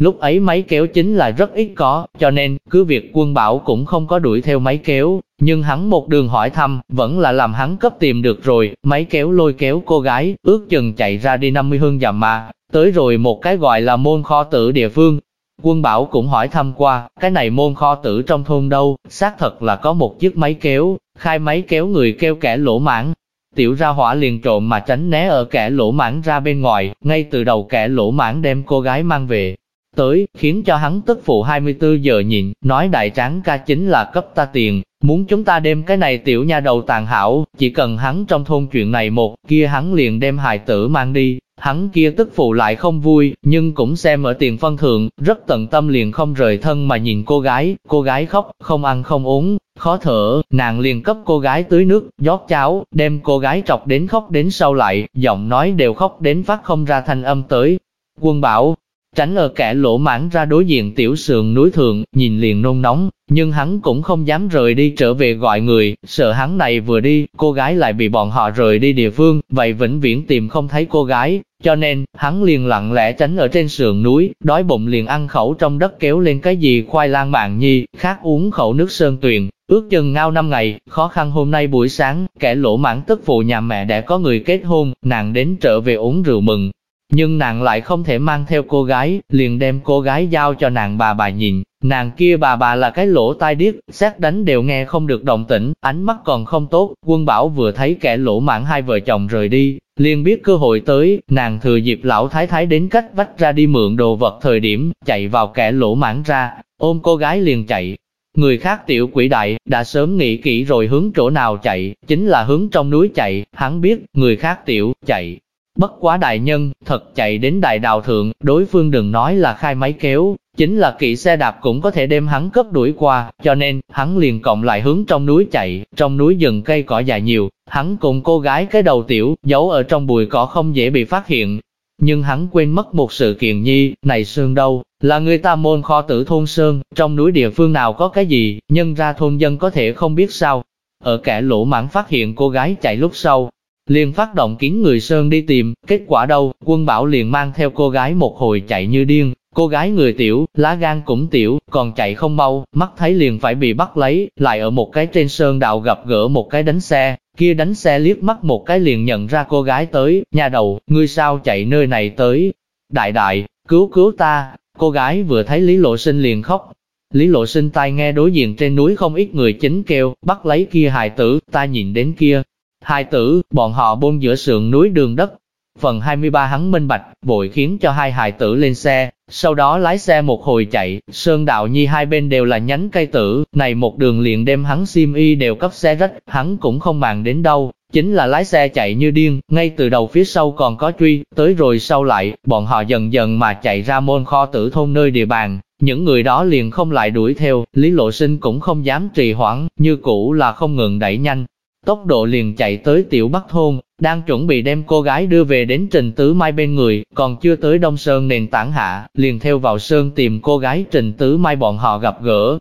Lúc ấy máy kéo chính là rất ít có, cho nên, cứ việc quân bảo cũng không có đuổi theo máy kéo, nhưng hắn một đường hỏi thăm, vẫn là làm hắn cấp tìm được rồi, máy kéo lôi kéo cô gái, ước chừng chạy ra đi 50 hương dặm mà, tới rồi một cái gọi là môn kho tử địa phương. Quân bảo cũng hỏi thăm qua, cái này môn kho tử trong thôn đâu, xác thật là có một chiếc máy kéo, khai máy kéo người kêu kẻ lỗ mãn. Tiểu ra hỏa liền trộm mà tránh né ở kẻ lỗ mãn ra bên ngoài, ngay từ đầu kẻ lỗ mãn đem cô gái mang về, tới, khiến cho hắn tức phụ 24 giờ nhịn, nói đại tráng ca chính là cấp ta tiền, muốn chúng ta đem cái này tiểu nha đầu tàn hảo, chỉ cần hắn trong thôn chuyện này một, kia hắn liền đem hài tử mang đi, hắn kia tức phụ lại không vui, nhưng cũng xem ở tiền phân thượng, rất tận tâm liền không rời thân mà nhìn cô gái, cô gái khóc, không ăn không uống, khó thở, nàng liền cấp cô gái tưới nước, giót cháo, đem cô gái trọc đến khóc đến sau lại, giọng nói đều khóc đến phát không ra thanh âm tới. Quân bảo, Tránh ở kẻ lỗ mãn ra đối diện tiểu sườn núi thượng, nhìn liền nôn nóng, nhưng hắn cũng không dám rời đi trở về gọi người, sợ hắn này vừa đi, cô gái lại bị bọn họ rời đi địa phương, vậy vĩnh viễn tìm không thấy cô gái, cho nên, hắn liền lặng lẽ tránh ở trên sườn núi, đói bụng liền ăn khẩu trong đất kéo lên cái gì khoai lang mạng nhi, khác uống khẩu nước sơn tuyền, ước chừng ngao năm ngày, khó khăn hôm nay buổi sáng, kẻ lỗ mãn tức phụ nhà mẹ đã có người kết hôn, nàng đến trở về uống rượu mừng, nhưng nàng lại không thể mang theo cô gái, liền đem cô gái giao cho nàng bà bà nhìn. Nàng kia bà bà là cái lỗ tai điếc, xét đánh đều nghe không được động tĩnh, ánh mắt còn không tốt. Quân bảo vừa thấy kẻ lỗ mạng hai vợ chồng rời đi, liền biết cơ hội tới, nàng thừa dịp lão thái thái đến cách vách ra đi mượn đồ vật thời điểm, chạy vào kẻ lỗ mãn ra, ôm cô gái liền chạy. Người khác tiểu quỷ đại, đã sớm nghĩ kỹ rồi hướng chỗ nào chạy, chính là hướng trong núi chạy, hắn biết, người khác tiểu, chạy, Bất quá đại nhân, thật chạy đến đại đào thượng, đối phương đừng nói là khai máy kéo, chính là kỵ xe đạp cũng có thể đem hắn cấp đuổi qua, cho nên, hắn liền cộng lại hướng trong núi chạy, trong núi rừng cây cỏ dài nhiều, hắn cùng cô gái cái đầu tiểu, giấu ở trong bụi cỏ không dễ bị phát hiện. Nhưng hắn quên mất một sự kiện nhi, này Sơn đâu, là người ta môn kho tử thôn Sơn, trong núi địa phương nào có cái gì, nhân ra thôn dân có thể không biết sao. Ở kẻ lỗ mãn phát hiện cô gái chạy lúc sau, liền phát động kiến người Sơn đi tìm, kết quả đâu, quân bảo liền mang theo cô gái một hồi chạy như điên, cô gái người tiểu, lá gan cũng tiểu, còn chạy không mau, mắt thấy liền phải bị bắt lấy, lại ở một cái trên Sơn đạo gặp gỡ một cái đánh xe, kia đánh xe liếc mắt một cái liền nhận ra cô gái tới, nhà đầu, ngươi sao chạy nơi này tới, đại đại, cứu cứu ta, cô gái vừa thấy Lý Lộ Sinh liền khóc, Lý Lộ Sinh tai nghe đối diện trên núi không ít người chính kêu, bắt lấy kia hài tử, ta nhìn đến kia, Hai tử, bọn họ bôn giữa sườn núi đường đất. Phần 23 hắn minh bạch, vội khiến cho hai hài tử lên xe, sau đó lái xe một hồi chạy, sơn đạo nhi hai bên đều là nhánh cây tử, này một đường liền đem hắn sim y đều cấp xe rách, hắn cũng không màng đến đâu, chính là lái xe chạy như điên, ngay từ đầu phía sau còn có truy, tới rồi sau lại, bọn họ dần dần mà chạy ra môn kho tử thôn nơi địa bàn, những người đó liền không lại đuổi theo, Lý Lộ Sinh cũng không dám trì hoãn, như cũ là không ngừng đẩy nhanh, tốc độ liền chạy tới tiểu bắc thôn, đang chuẩn bị đem cô gái đưa về đến Trình Tứ Mai bên người, còn chưa tới Đông Sơn nền tảng hạ, liền theo vào Sơn tìm cô gái Trình Tứ Mai bọn họ gặp gỡ.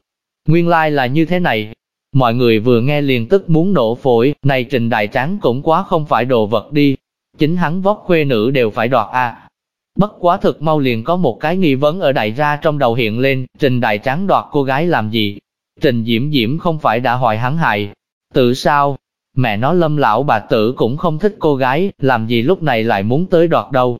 Nguyên lai like là như thế này. Mọi người vừa nghe liền tức muốn nổ phổi, này Trình Đại Tráng cũng quá không phải đồ vật đi. Chính hắn vóc khuê nữ đều phải đoạt a. À. Bất quá thực mau liền có một cái nghi vấn ở đại ra trong đầu hiện lên, Trình Đại Tráng đoạt cô gái làm gì? Trình Diễm Diễm không phải đã hỏi hắn hại. Tự sao, Mẹ nó lâm lão bà tử cũng không thích cô gái, làm gì lúc này lại muốn tới đoạt đâu.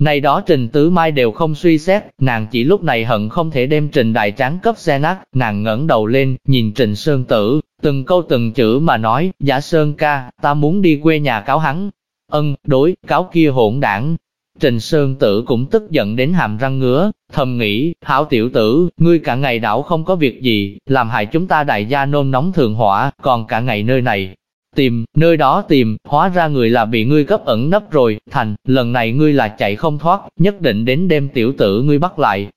Này đó Trình Tứ Mai đều không suy xét, nàng chỉ lúc này hận không thể đem Trình Đại Tráng cấp xe nát, nàng ngẩng đầu lên, nhìn Trình Sơn Tử, từng câu từng chữ mà nói, giả Sơn ca, ta muốn đi quê nhà cáo hắn. Ân, đối, cáo kia hỗn đảng. Trình Sơn Tử cũng tức giận đến hàm răng ngứa, thầm nghĩ, hảo tiểu tử, ngươi cả ngày đảo không có việc gì, làm hại chúng ta đại gia nôn nóng thường hỏa, còn cả ngày nơi này, Tìm, nơi đó tìm, hóa ra người là bị ngươi cấp ẩn nấp rồi, thành, lần này ngươi là chạy không thoát, nhất định đến đêm tiểu tử ngươi bắt lại.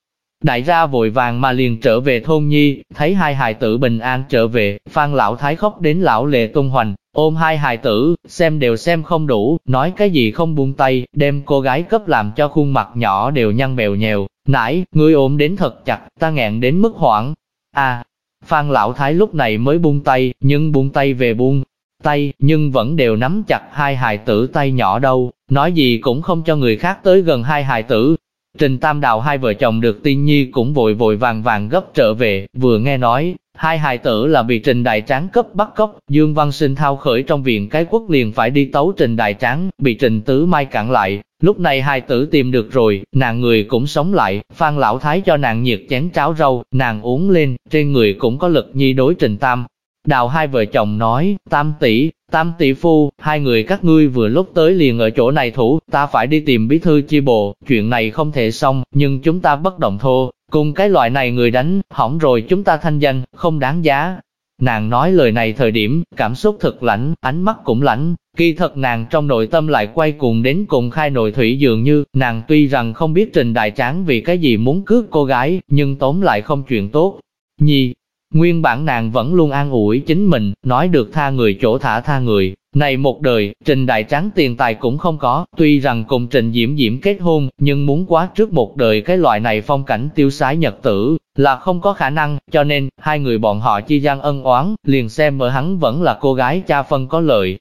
Đại gia vội vàng mà liền trở về thôn nhi, thấy hai hài tử bình an trở về, phan lão thái khóc đến lão lệ tung hoành, ôm hai hài tử, xem đều xem không đủ, nói cái gì không buông tay, đem cô gái cấp làm cho khuôn mặt nhỏ đều nhăn bèo nhèo, nãy, ngươi ôm đến thật chặt, ta nghẹn đến mức hoảng. À, phan lão thái lúc này mới buông tay, nhưng buông tay về buông, tay, nhưng vẫn đều nắm chặt hai hài tử tay nhỏ đâu, nói gì cũng không cho người khác tới gần hai hài tử. Trình Tam Đào hai vợ chồng được tin nhi cũng vội vội vàng vàng gấp trở về, vừa nghe nói, hai hài tử là bị Trình Đại Tráng cấp bắt cóc, Dương Văn Sinh thao khởi trong viện cái quốc liền phải đi tấu Trình Đại Tráng, bị Trình Tứ Mai cản lại, lúc này hai tử tìm được rồi, nàng người cũng sống lại, Phan Lão Thái cho nàng nhiệt chén cháo rau, nàng uống lên, trên người cũng có lực nhi đối Trình Tam. Đào hai vợ chồng nói, tam tỷ, tam tỷ phu, hai người các ngươi vừa lúc tới liền ở chỗ này thủ, ta phải đi tìm bí thư chi bộ, chuyện này không thể xong, nhưng chúng ta bất động thô, cùng cái loại này người đánh, hỏng rồi chúng ta thanh danh, không đáng giá. Nàng nói lời này thời điểm, cảm xúc thật lãnh, ánh mắt cũng lãnh, kỳ thật nàng trong nội tâm lại quay cuồng đến cùng khai nội thủy dường như, nàng tuy rằng không biết trình đại tráng vì cái gì muốn cướp cô gái, nhưng tóm lại không chuyện tốt. Nhi, Nguyên bản nàng vẫn luôn an ủi chính mình, nói được tha người chỗ thả tha người. Này một đời, Trình Đại Tráng tiền tài cũng không có, tuy rằng cùng Trình Diễm Diễm kết hôn, nhưng muốn quá trước một đời cái loại này phong cảnh tiêu sái nhật tử, là không có khả năng, cho nên, hai người bọn họ chi gian ân oán, liền xem ở hắn vẫn là cô gái cha phân có lợi.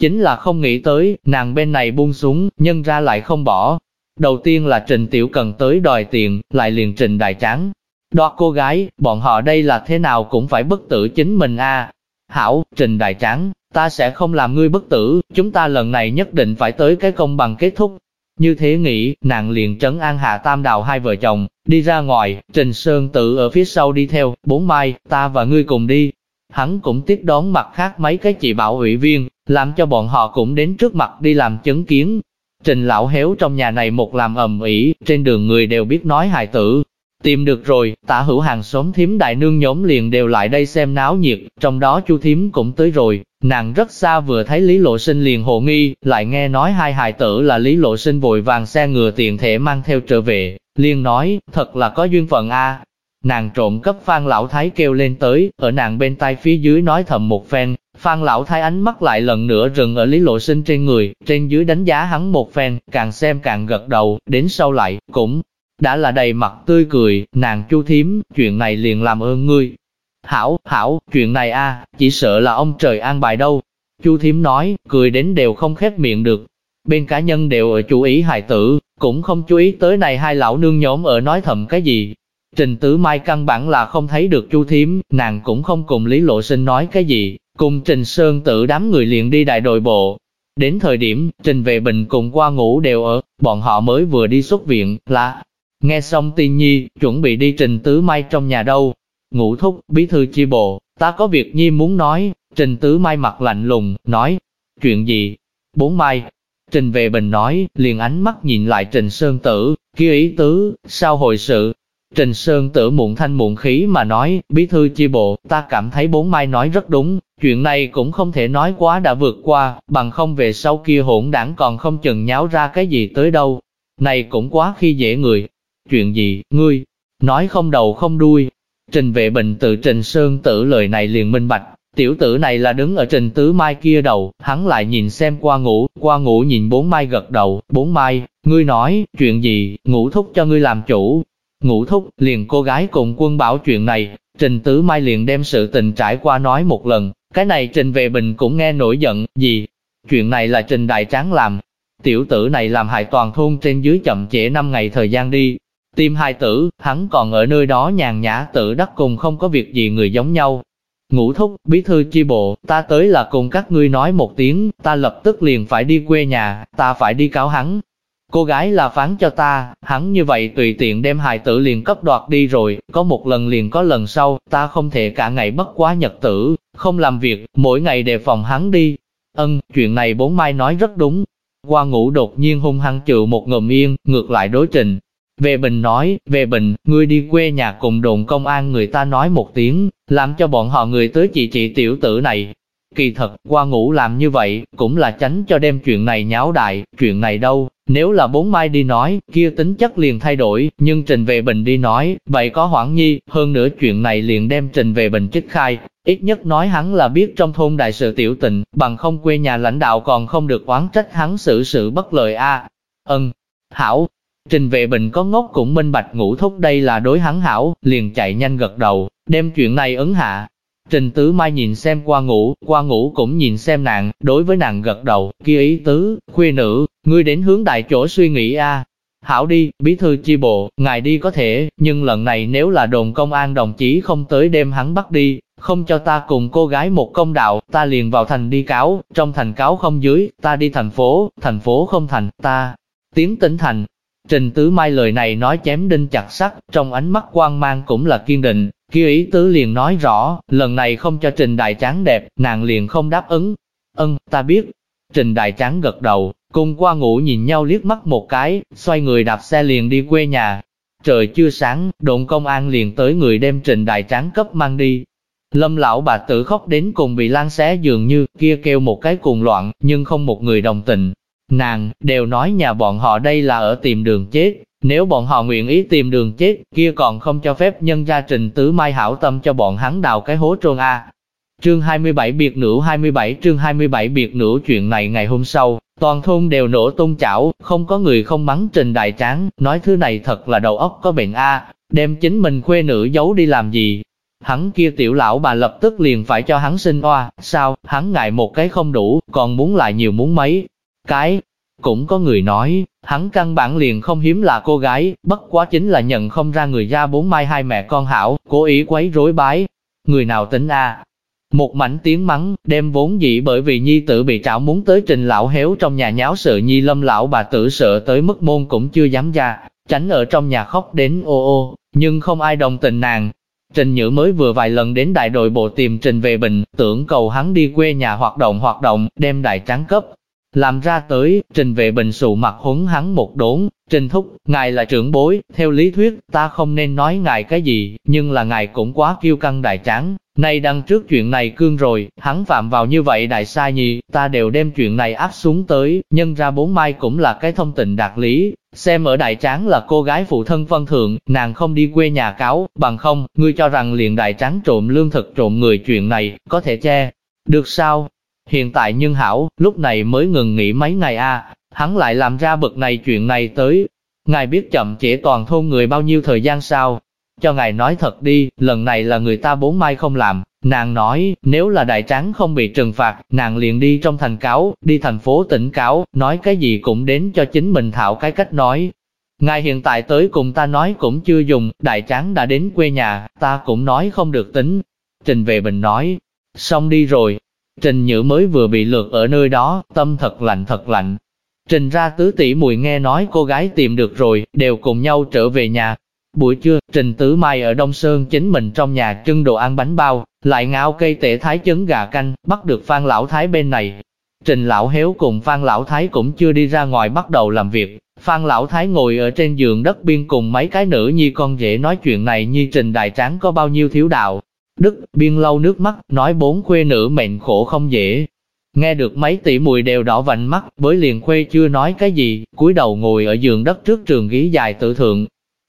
Chính là không nghĩ tới, nàng bên này buông xuống, nhân ra lại không bỏ. Đầu tiên là Trình Tiểu Cần tới đòi tiền, lại liền Trình Đại Tráng, đó cô gái, bọn họ đây là thế nào cũng phải bất tử chính mình a. Hảo, Trình Đại Tráng, ta sẽ không làm ngươi bất tử, chúng ta lần này nhất định phải tới cái công bằng kết thúc. Như thế nghĩ, nàng liền trấn an hạ tam đào hai vợ chồng, đi ra ngoài, Trình Sơn tự ở phía sau đi theo, bốn mai, ta và ngươi cùng đi. Hắn cũng tiếp đón mặt khác mấy cái chị bảo ủy viên, làm cho bọn họ cũng đến trước mặt đi làm chứng kiến. Trình lão héo trong nhà này một làm ầm ĩ, trên đường người đều biết nói hài tử, Tìm được rồi, tả hữu hàng xóm thím đại nương nhóm liền đều lại đây xem náo nhiệt, trong đó chu thím cũng tới rồi, nàng rất xa vừa thấy Lý Lộ Sinh liền hồ nghi, lại nghe nói hai hài tử là Lý Lộ Sinh vội vàng xe ngựa tiền thể mang theo trở về, liền nói, thật là có duyên phận a. Nàng trộm cấp Phan Lão Thái kêu lên tới, ở nàng bên tay phía dưới nói thầm một phen, Phan Lão Thái ánh mắt lại lần nữa rừng ở Lý Lộ Sinh trên người, trên dưới đánh giá hắn một phen, càng xem càng gật đầu, đến sau lại, cũng đã là đầy mặt tươi cười, nàng chu thím, chuyện này liền làm ơn ngươi. Hảo, hảo, chuyện này a, chỉ sợ là ông trời an bài đâu. Chu thím nói, cười đến đều không khép miệng được. Bên cá nhân đều ở chú ý hài tử, cũng không chú ý tới này hai lão nương nhóm ở nói thầm cái gì. Trình tứ Mai căn bản là không thấy được Chu thím nàng cũng không cùng Lý Lộ Sinh nói cái gì, cùng Trình Sơn tự đám người liền đi đại đội bộ. Đến thời điểm, Trình Vệ Bình cùng qua ngủ đều ở, bọn họ mới vừa đi xuất viện, là Nghe xong tiên nhi, chuẩn bị đi trình tứ mai trong nhà đâu. Ngũ thúc, bí thư chi bộ, ta có việc nhi muốn nói. Trình tứ mai mặt lạnh lùng, nói. Chuyện gì? Bốn mai. Trình về bình nói, liền ánh mắt nhìn lại trình sơn tử, kia ý tứ, sao hồi sự? Trình Sơn tử muộn thanh muộn khí mà nói, bí thư chi bộ, ta cảm thấy bốn mai nói rất đúng, chuyện này cũng không thể nói quá đã vượt qua, bằng không về sau kia hỗn đảng còn không chừng nháo ra cái gì tới đâu. Này cũng quá khi dễ người, Chuyện gì, ngươi? Nói không đầu không đuôi. Trình vệ bình tự Trình Sơn tử lời này liền minh bạch. Tiểu tử này là đứng ở trình tứ mai kia đầu, hắn lại nhìn xem qua ngủ, qua ngủ nhìn bốn mai gật đầu, bốn mai, ngươi nói, chuyện gì, ngủ thúc cho ngươi làm chủ. Ngủ thúc, liền cô gái cùng quân bảo chuyện này, trình tứ mai liền đem sự tình trải qua nói một lần, cái này trình vệ bình cũng nghe nổi giận, gì? Chuyện này là trình đại tráng làm, tiểu tử này làm hại toàn thôn trên dưới chậm trễ 5 ngày thời gian đi, Tim hai tử, hắn còn ở nơi đó nhàn nhã tự đắc cùng không có việc gì người giống nhau. Ngũ thúc, bí thư chi bộ, ta tới là cùng các ngươi nói một tiếng, ta lập tức liền phải đi quê nhà, ta phải đi cáo hắn. Cô gái là phán cho ta, hắn như vậy tùy tiện đem hài tử liền cấp đoạt đi rồi, có một lần liền có lần sau, ta không thể cả ngày bất quá nhật tử, không làm việc, mỗi ngày đề phòng hắn đi. Ân, chuyện này bốn mai nói rất đúng. Qua ngủ đột nhiên hung hăng chịu một ngầm yên, ngược lại đối trình, về Bình nói, về Bình, ngươi đi quê nhà cùng đồn công an người ta nói một tiếng, làm cho bọn họ người tới chị chị tiểu tử này. Kỳ thật, qua ngủ làm như vậy, cũng là tránh cho đem chuyện này nháo đại, chuyện này đâu, nếu là bốn mai đi nói, kia tính chất liền thay đổi, nhưng Trình Về Bình đi nói, vậy có hoảng nhi, hơn nữa chuyện này liền đem Trình Về Bình trích khai, ít nhất nói hắn là biết trong thôn đại sự tiểu tình, bằng không quê nhà lãnh đạo còn không được oán trách hắn xử sự bất lợi a. Ân, hảo, Trình vệ bình có ngốc cũng minh bạch ngũ thúc đây là đối hắn hảo, liền chạy nhanh gật đầu, đem chuyện này ấn hạ. Trình tứ mai nhìn xem qua ngủ, qua ngủ cũng nhìn xem nàng, đối với nàng gật đầu, kia ý tứ, khuya nữ, ngươi đến hướng đại chỗ suy nghĩ a. Hảo đi, bí thư chi bộ, ngài đi có thể, nhưng lần này nếu là đồn công an đồng chí không tới đêm hắn bắt đi, không cho ta cùng cô gái một công đạo, ta liền vào thành đi cáo, trong thành cáo không dưới, ta đi thành phố, thành phố không thành, ta tiến tỉnh thành. Trình Tứ Mai lời này nói chém đinh chặt sắt, trong ánh mắt quan mang cũng là kiên định, kia ý tứ liền nói rõ, lần này không cho Trình Đại Tráng đẹp, nàng liền không đáp ứng. Ân, ta biết. Trình Đại Tráng gật đầu, cùng qua ngủ nhìn nhau liếc mắt một cái, xoay người đạp xe liền đi quê nhà. Trời chưa sáng, đồn công an liền tới người đem Trình Đại Tráng cấp mang đi, Lâm lão bà tử khóc đến cùng bị lan xé dường như, kia kêu một cái cuồng loạn, nhưng không một người đồng tình. Nàng, đều nói nhà bọn họ đây là ở tìm đường chết, nếu bọn họ nguyện ý tìm đường chết, kia còn không cho phép nhân gia trình tứ mai hảo tâm cho bọn hắn đào cái hố trôn A. Chương 27 biệt nữ 27 chương 27 biệt nữ chuyện này ngày hôm sau, toàn thôn đều nổ tung chảo, không có người không mắng trình đại tráng, nói thứ này thật là đầu óc có bệnh A, đem chính mình khuê nữ giấu đi làm gì, Hắn kia tiểu lão bà lập tức liền phải cho hắn sinh oa, sao, hắn ngại một cái không đủ, còn muốn lại nhiều muốn mấy cái. Cũng có người nói, hắn căn bản liền không hiếm là cô gái, bất quá chính là nhận không ra người ra bốn mai hai mẹ con hảo, cố ý quấy rối bái. Người nào tính a Một mảnh tiếng mắng, đem vốn dĩ bởi vì nhi tử bị trảo muốn tới trình lão héo trong nhà nháo sợ nhi lâm lão bà tử sợ tới mức môn cũng chưa dám ra, tránh ở trong nhà khóc đến ô ô, nhưng không ai đồng tình nàng, Trình Nhữ mới vừa vài lần đến đại đội bộ tìm Trình về bình, tưởng cầu hắn đi quê nhà hoạt động hoạt động, đem đại tráng cấp. Làm ra tới, Trình về bình sụ mặt huấn hắn một đốn, Trình thúc, ngài là trưởng bối, theo lý thuyết, ta không nên nói ngài cái gì, nhưng là ngài cũng quá kiêu căng đại tráng. Nay đăng trước chuyện này cương rồi, hắn phạm vào như vậy đại sai nhì, ta đều đem chuyện này áp xuống tới, nhân ra bốn mai cũng là cái thông tình đạt lý, xem ở đại tráng là cô gái phụ thân vân thượng, nàng không đi quê nhà cáo, bằng không, ngươi cho rằng liền đại tráng trộm lương thực trộm người chuyện này, có thể che, được sao? Hiện tại nhưng hảo, lúc này mới ngừng nghỉ mấy ngày a hắn lại làm ra bực này chuyện này tới. Ngài biết chậm trễ toàn thôn người bao nhiêu thời gian sao? Cho ngài nói thật đi, lần này là người ta bốn mai không làm. Nàng nói, nếu là đại tráng không bị trừng phạt, nàng liền đi trong thành cáo, đi thành phố tỉnh cáo, nói cái gì cũng đến cho chính mình thảo cái cách nói. Ngài hiện tại tới cùng ta nói cũng chưa dùng, đại tráng đã đến quê nhà, ta cũng nói không được tính. Trình về bình nói, xong đi rồi. Trình Nhữ mới vừa bị lượt ở nơi đó, tâm thật lạnh thật lạnh. Trình ra tứ tỷ mùi nghe nói cô gái tìm được rồi, đều cùng nhau trở về nhà, Buổi trưa, Trình Tứ Mai ở Đông Sơn chính mình trong nhà trưng đồ ăn bánh bao, lại ngao cây tể thái chấn gà canh, bắt được Phan Lão Thái bên này. Trình Lão Héo cùng Phan Lão Thái cũng chưa đi ra ngoài bắt đầu làm việc. Phan Lão Thái ngồi ở trên giường đất biên cùng mấy cái nữ nhi con dễ nói chuyện này như Trình Đại Tráng có bao nhiêu thiếu đạo. Đức, biên lâu nước mắt, nói bốn khuê nữ mệnh khổ không dễ, Nghe được mấy tỷ mùi đều đỏ vành mắt, với liền khuê chưa nói cái gì, cúi đầu ngồi ở giường đất trước trường ghế dài tự thượng,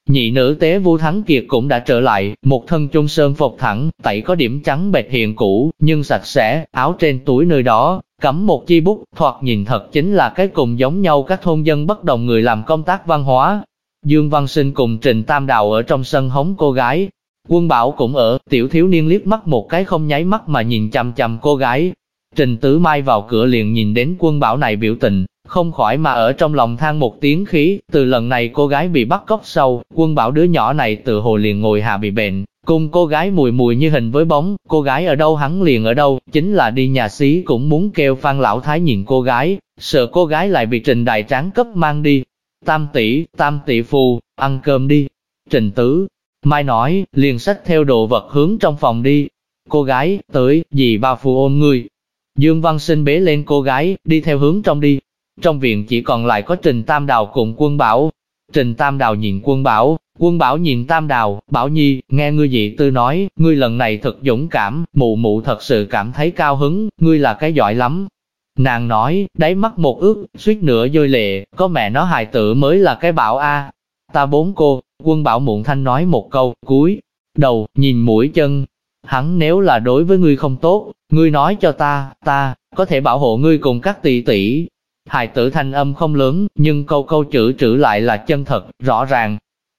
Nhị nữ tế Vu Thắng Kiệt cũng đã trở lại, một thân trung sơn phục thẳng, tẩy có điểm trắng bệt hiện cũ, nhưng sạch sẽ, áo trên túi nơi đó, cắm một chi bút, thoạt nhìn thật chính là cái cùng giống nhau các thôn dân bất đồng người làm công tác văn hóa. Dương Văn Sinh cùng Trình Tam Đào ở trong sân hống cô gái, quân bảo cũng ở, tiểu thiếu niên liếc mắt một cái không nháy mắt mà nhìn chằm chằm cô gái. Trình Tứ Mai vào cửa liền nhìn đến quân bảo này biểu tình, không khỏi mà ở trong lòng than một tiếng khí, từ lần này cô gái bị bắt cóc sâu, quân bảo đứa nhỏ này tự hồ liền ngồi hạ bị bệnh, cùng cô gái mùi mùi như hình với bóng, cô gái ở đâu hắn liền ở đâu, chính là đi nhà xí cũng muốn kêu phan lão thái nhìn cô gái, sợ cô gái lại bị trình đại tráng cấp mang đi. Tam tỷ, tam tỷ phù, ăn cơm đi. Trình tứ, mai nói, liền sách theo đồ vật hướng trong phòng đi. Cô gái, tới, dì ba phù ôm người. Dương Văn Sinh bế lên cô gái, đi theo hướng trong đi, trong viện chỉ còn lại có Trình Tam Đào cùng quân Bảo. Trình Tam Đào nhìn quân Bảo, quân Bảo nhìn Tam Đào, Bảo Nhi, nghe ngươi dị tư nói, ngươi lần này thật dũng cảm, mụ mụ thật sự cảm thấy cao hứng, ngươi là cái giỏi lắm. Nàng nói, đáy mắt một ước, suýt nữa rơi lệ, có mẹ nó hài tử mới là cái bảo a. Ta bốn cô, quân bảo muộn thanh nói một câu, cúi, đầu, nhìn mũi chân. Hắn nếu là đối với ngươi không tốt, ngươi nói cho ta, ta, có thể bảo hộ ngươi cùng các tỷ tỷ, Hài tử thanh âm không lớn, nhưng câu câu chữ chữ lại là chân thật, rõ ràng.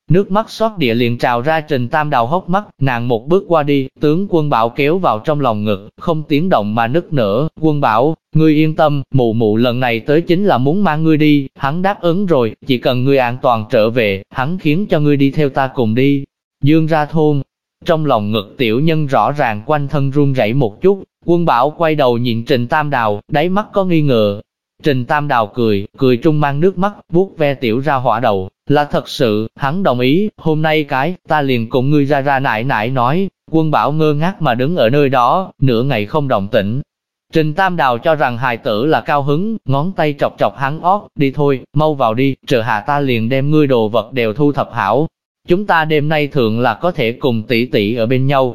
Nước mắt xót địa liền trào ra Trình Tam Đào hốc mắt, nàng một bước qua đi, tướng quân bảo kéo vào trong lòng ngực, không tiếng động mà nức nở, quân bảo, ngươi yên tâm, mụ mụ lần này tới chính là muốn mang ngươi đi, hắn đáp ứng rồi, chỉ cần ngươi an toàn trở về, hắn khiến cho ngươi đi theo ta cùng đi. Dương ra thôn, trong lòng ngực tiểu nhân rõ ràng quanh thân run rẩy một chút, quân bảo quay đầu nhìn Trình Tam Đào, đáy mắt có nghi ngờ. Trình Tam Đào cười, cười trung mang nước mắt, vuốt ve tiểu ra hỏa đầu, là thật sự, hắn đồng ý, hôm nay cái, ta liền cùng ngươi ra ra nại nại nói, quân bảo ngơ ngác mà đứng ở nơi đó, nửa ngày không động tĩnh. Trình Tam Đào cho rằng hài tử là cao hứng, ngón tay chọc chọc hắn ót, đi thôi, mau vào đi, trợ hạ ta liền đem ngươi đồ vật đều thu thập hảo, Chúng ta đêm nay thường là có thể cùng tỷ tỷ ở bên nhau.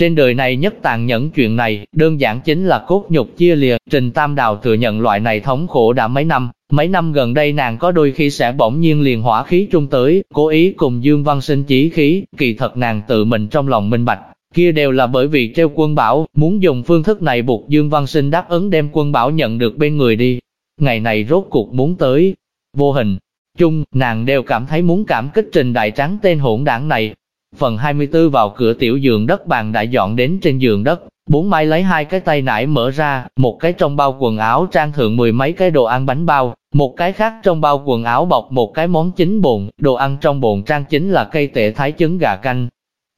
Trên đời này nhất tàn nhẫn chuyện này, đơn giản chính là cốt nhục chia lìa. Trình Tam Đào thừa nhận loại này thống khổ đã mấy năm. Mấy năm gần đây nàng có đôi khi sẽ bỗng nhiên liền hỏa khí trung tới, cố ý cùng Dương Văn Sinh chí khí, kỳ thật nàng tự mình trong lòng minh bạch. Kia đều là bởi vì treo quân bảo, muốn dùng phương thức này buộc Dương Văn Sinh đáp ứng đem quân bảo nhận được bên người đi. Ngày này rốt cuộc muốn tới, vô hình, chung, nàng đều cảm thấy muốn cảm kích trình đại trắng tên hỗn đảng này. Phần 24 vào cửa tiểu giường đất bàn đã dọn đến trên giường đất, bốn mai lấy hai cái tay nải mở ra, một cái trong bao quần áo trang thượng mười mấy cái đồ ăn bánh bao, một cái khác trong bao quần áo bọc một cái món chính bồn, đồ ăn trong bồn trang chính là cây tệ thái trứng gà canh.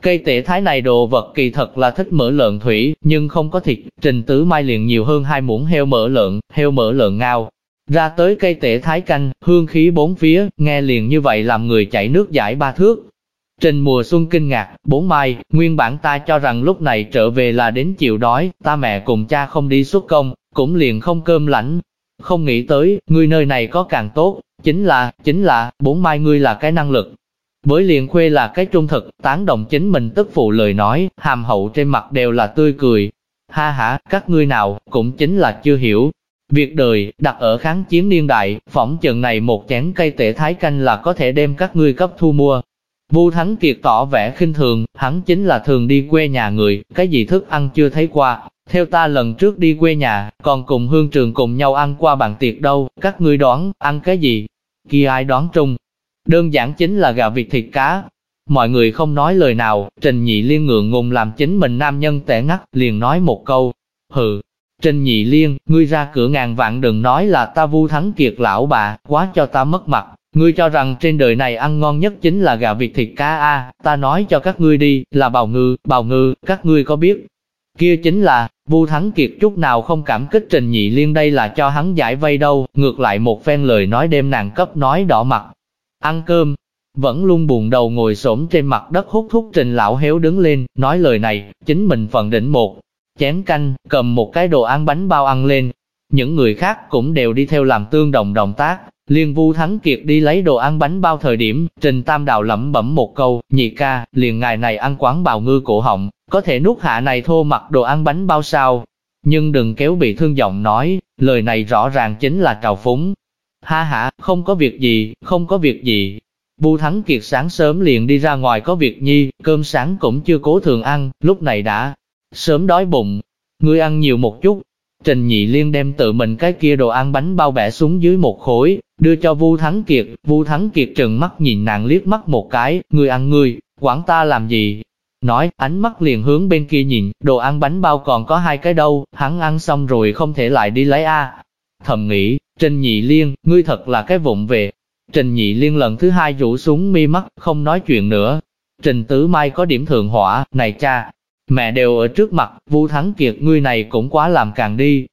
Cây tệ thái này đồ vật kỳ thật là thích mỡ lợn thủy, nhưng không có thịt, trình tứ mai liền nhiều hơn hai muỗng heo mỡ lợn, heo mỡ lợn ngao, ra tới cây tệ thái canh, hương khí bốn phía, nghe liền như vậy làm người chảy nước giải ba thước. Trình mùa xuân kinh ngạc, bốn mai, nguyên bản ta cho rằng lúc này trở về là đến chịu đói, ta mẹ cùng cha không đi xuất công, cũng liền không cơm lãnh. Không nghĩ tới, ngươi nơi này có càng tốt, chính là, chính là, bốn mai ngươi là cái năng lực. Với liền khuê là cái trung thực, tán đồng chính mình tức phụ lời nói, hàm hậu trên mặt đều là tươi cười. Ha ha, các ngươi nào, cũng chính là chưa hiểu, Việc đời, đặt ở kháng chiến niên đại, phỏng chừng này một chén cây tể thái canh là có thể đem các ngươi cấp thu mua. Vu Thắng Kiệt tỏ vẻ khinh thường, hắn chính là thường đi quê nhà người, cái gì thức ăn chưa thấy qua. Theo ta lần trước đi quê nhà, còn cùng hương trường cùng nhau ăn qua bàn tiệc đâu, các ngươi đoán, ăn cái gì? Kia ai đoán trung? Đơn giản chính là gà vịt thịt cá. Mọi người không nói lời nào, Trình Nhị Liên ngượng ngùng làm chính mình nam nhân tẻ ngắt, liền nói một câu, hừ, Trình nhị liên, ngươi ra cửa ngàn vạn đừng nói là ta vu thắng kiệt lão bà, quá cho ta mất mặt. Ngươi cho rằng trên đời này ăn ngon nhất chính là gà vịt thịt cá a, ta nói cho các ngươi đi, là bào ngư, bào ngư, các ngươi có biết? Kia chính là, Vu Thắng Kiệt chút nào không cảm kích Trình Nhị Liên đây là cho hắn giải vây đâu, ngược lại một phen lời nói đêm nàng cấp nói đỏ mặt. Ăn cơm, vẫn luôn buồn đầu ngồi xổm trên mặt đất hút thuốc Trình Lão Héo đứng lên, nói lời này, chính mình phần đỉnh một, chén canh, cầm một cái đồ ăn bánh bao ăn lên. Những người khác cũng đều đi theo làm tương đồng động tác. Liên Vu Thắng Kiệt đi lấy đồ ăn bánh bao thời điểm, Trình Tam Đào lẩm bẩm một câu, nhị ca, liền ngài này ăn quán bào ngư cổ họng, có thể nuốt hạ này thô mặt đồ ăn bánh bao sao? Nhưng đừng kéo bị thương giọng nói, lời này rõ ràng chính là trào phúng. Ha ha, không có việc gì, không có việc gì. Vu Thắng Kiệt sáng sớm liền đi ra ngoài có việc nhi, cơm sáng cũng chưa cố thường ăn, lúc này đã sớm đói bụng, ngươi ăn nhiều một chút. Trình Nhị Liên đem tự mình cái kia đồ ăn bánh bao bẻ xuống dưới một khối, đưa cho Vu Thắng Kiệt, Vu Thắng Kiệt trừng mắt nhìn nàng liếc mắt một cái, người ăn người, quản ta làm gì? Nói, ánh mắt liền hướng bên kia nhìn, đồ ăn bánh bao còn có hai cái đâu, hắn ăn xong rồi không thể lại đi lấy a. Thầm nghĩ, Trình Nhị Liên, ngươi thật là cái vụng về. Trình Nhị Liên lần thứ hai rủ xuống mi mắt, không nói chuyện nữa. Trình Tứ Mai có điểm thượng hỏa, này cha, Mẹ đều ở trước mặt, Vu Thắng Kiệt ngươi này cũng quá làm càng đi.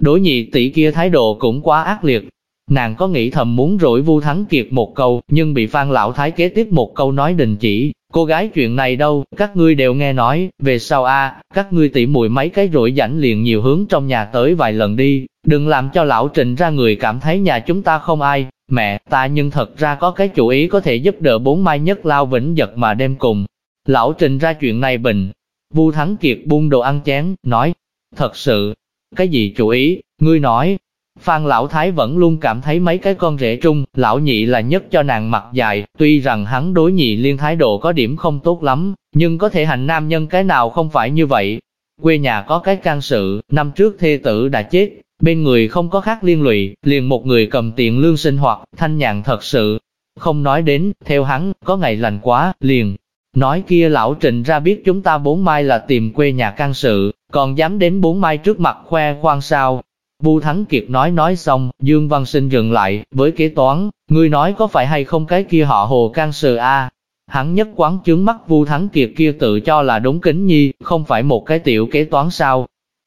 Đối nhị tỷ kia thái độ cũng quá ác liệt. Nàng có nghĩ thầm muốn rỗi Vu Thắng Kiệt một câu, nhưng bị Phan Lão Thái kế tiếp một câu nói đình chỉ. Cô gái chuyện này đâu, các ngươi đều nghe nói, về sau a, các ngươi tỉ mùi mấy cái rỗi rảnh liền nhiều hướng trong nhà tới vài lần đi, đừng làm cho lão Trình ra người cảm thấy nhà chúng ta không ai. Mẹ, ta nhưng thật ra có cái chủ ý có thể giúp đỡ bốn mai nhất lao vĩnh giật mà đem cùng. Lão Trình ra chuyện này bình, Vu Thắng Kiệt buông đồ ăn chén, nói, thật sự, cái gì chủ ý, ngươi nói. Phan Lão Thái vẫn luôn cảm thấy mấy cái con rể trung, Lão Nhị là nhất cho nàng mặt dài, tuy rằng hắn đối nhị liên thái độ có điểm không tốt lắm, nhưng có thể hành nam nhân cái nào không phải như vậy. Quê nhà có cái can sự, năm trước thê tử đã chết, bên người không có khác liên lụy, liền một người cầm tiền lương sinh hoạt, thanh nhàn thật sự. không nói đến, theo hắn, có ngày lành quá, liền. Nói kia lão trịnh ra biết chúng ta bốn mai là tìm quê nhà can sự, còn dám đến bốn mai trước mặt khoe khoang sao. Vu Thắng Kiệt nói nói xong, Dương Văn Sinh dừng lại, với kế toán, ngươi nói có phải hay không cái kia họ hồ can sự a Hắn nhất quán chướng mắt Vu Thắng Kiệt kia tự cho là đúng kính nhi, không phải một cái tiểu kế toán sao.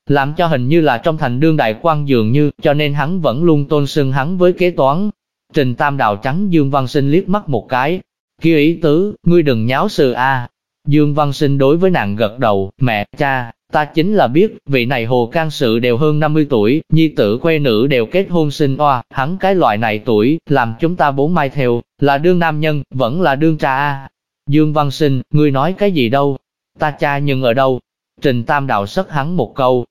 Làm cho hình như là trong thành đương đại quan dường như, cho nên hắn vẫn luôn tôn sưng hắn với kế toán. Trình Tam Đào trắng Dương Văn Sinh liếc mắt một cái. Kia ý tứ, ngươi đừng nháo sự a. Dương Văn Sinh đối với nàng gật đầu, mẹ, cha, ta chính là biết, vị này hồ can sự đều hơn 50 tuổi, nhi tử quê nữ đều kết hôn sinh oa, hắn cái loại này tuổi, làm chúng ta bốn mai theo, là đương nam nhân, vẫn là đương cha a. Dương Văn Sinh, ngươi nói cái gì đâu? Ta cha nhưng ở đâu? Trình Tam Đạo sất hắn một câu.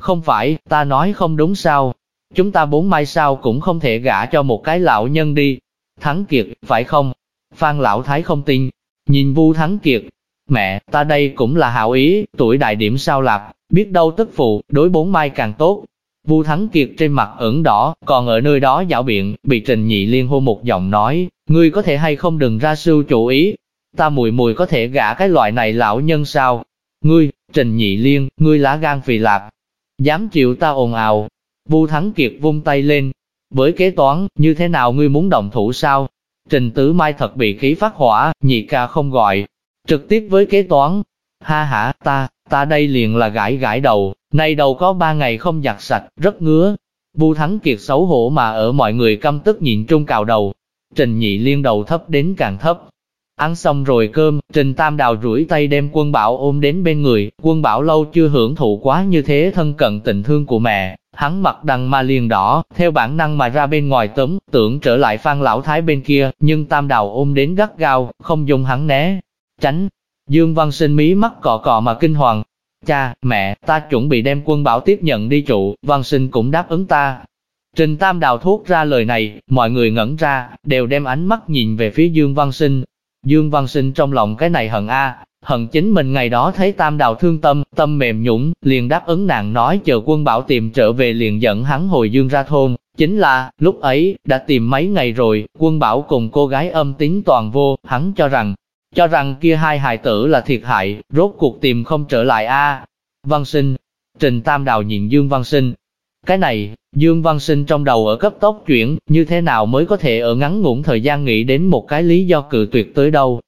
Không phải, ta nói không đúng sao? Chúng ta bốn mai sao cũng không thể gả cho một cái lão nhân đi. Thắng Kiệt, phải không? Phan Lão Thái không tin. Nhìn Vu Thắng Kiệt. Mẹ, ta đây cũng là hảo ý, tuổi đại điểm sao lạc, biết đâu tức phụ, đối bốn mai càng tốt. Vu Thắng Kiệt trên mặt ửng đỏ, còn ở nơi đó dạo biện, bị Trình Nhị Liên hô một giọng nói, ngươi có thể hay không đừng ra sưu chủ ý, ta mùi mùi có thể gả cái loại này lão nhân sao? Ngươi, Trình Nhị Liên, ngươi lá gan phì lạc, dám chịu ta ồn ào. Vu Thắng Kiệt vung tay lên, với kế toán, như thế nào ngươi muốn động thủ sao? Trình Tứ Mai thật bị khí phát hỏa, nhị ca không gọi, trực tiếp với kế toán. Ha ha, ta, ta đây liền là gãi gãi đầu, nay đầu có ba ngày không giặt sạch, rất ngứa. Vu Thắng Kiệt xấu hổ mà ở mọi người căm tức nhịn trung cào đầu. Trình Nhị Liên đầu thấp đến càng thấp, Ăn xong rồi cơm, Trình Tam Đào rủi tay đem quân bảo ôm đến bên người, quân bảo lâu chưa hưởng thụ quá như thế thân cận tình thương của mẹ, hắn mặt đằng mà liền đỏ, theo bản năng mà ra bên ngoài tấm, tưởng trở lại phan lão thái bên kia, nhưng Tam Đào ôm đến gắt gao, không dùng hắn né, tránh. Dương Văn Sinh mí mắt cọ cọ mà kinh hoàng. Cha, mẹ, ta chuẩn bị đem quân bảo tiếp nhận đi trụ, Văn Sinh cũng đáp ứng ta. Trình Tam Đào thốt ra lời này, mọi người ngẩn ra, đều đem ánh mắt nhìn về phía Dương Văn Sinh, Dương Văn Sinh trong lòng cái này hận a, hận chính mình ngày đó thấy Tam Đào thương tâm, tâm mềm nhũng, liền đáp ứng nàng nói chờ quân bảo tìm trở về liền dẫn hắn hồi Dương ra thôn. Chính là, lúc ấy, đã tìm mấy ngày rồi, quân bảo cùng cô gái âm tính toàn vô, hắn cho rằng, cho rằng kia hai hài tử là thiệt hại, rốt cuộc tìm không trở lại a. Văn Sinh, Trình Tam Đào nhìn Dương Văn Sinh, cái này, Dương Văn Sinh trong đầu ở cấp tốc chuyển, như thế nào mới có thể ở ngắn ngủn thời gian nghĩ đến một cái lý do cự tuyệt tới đâu.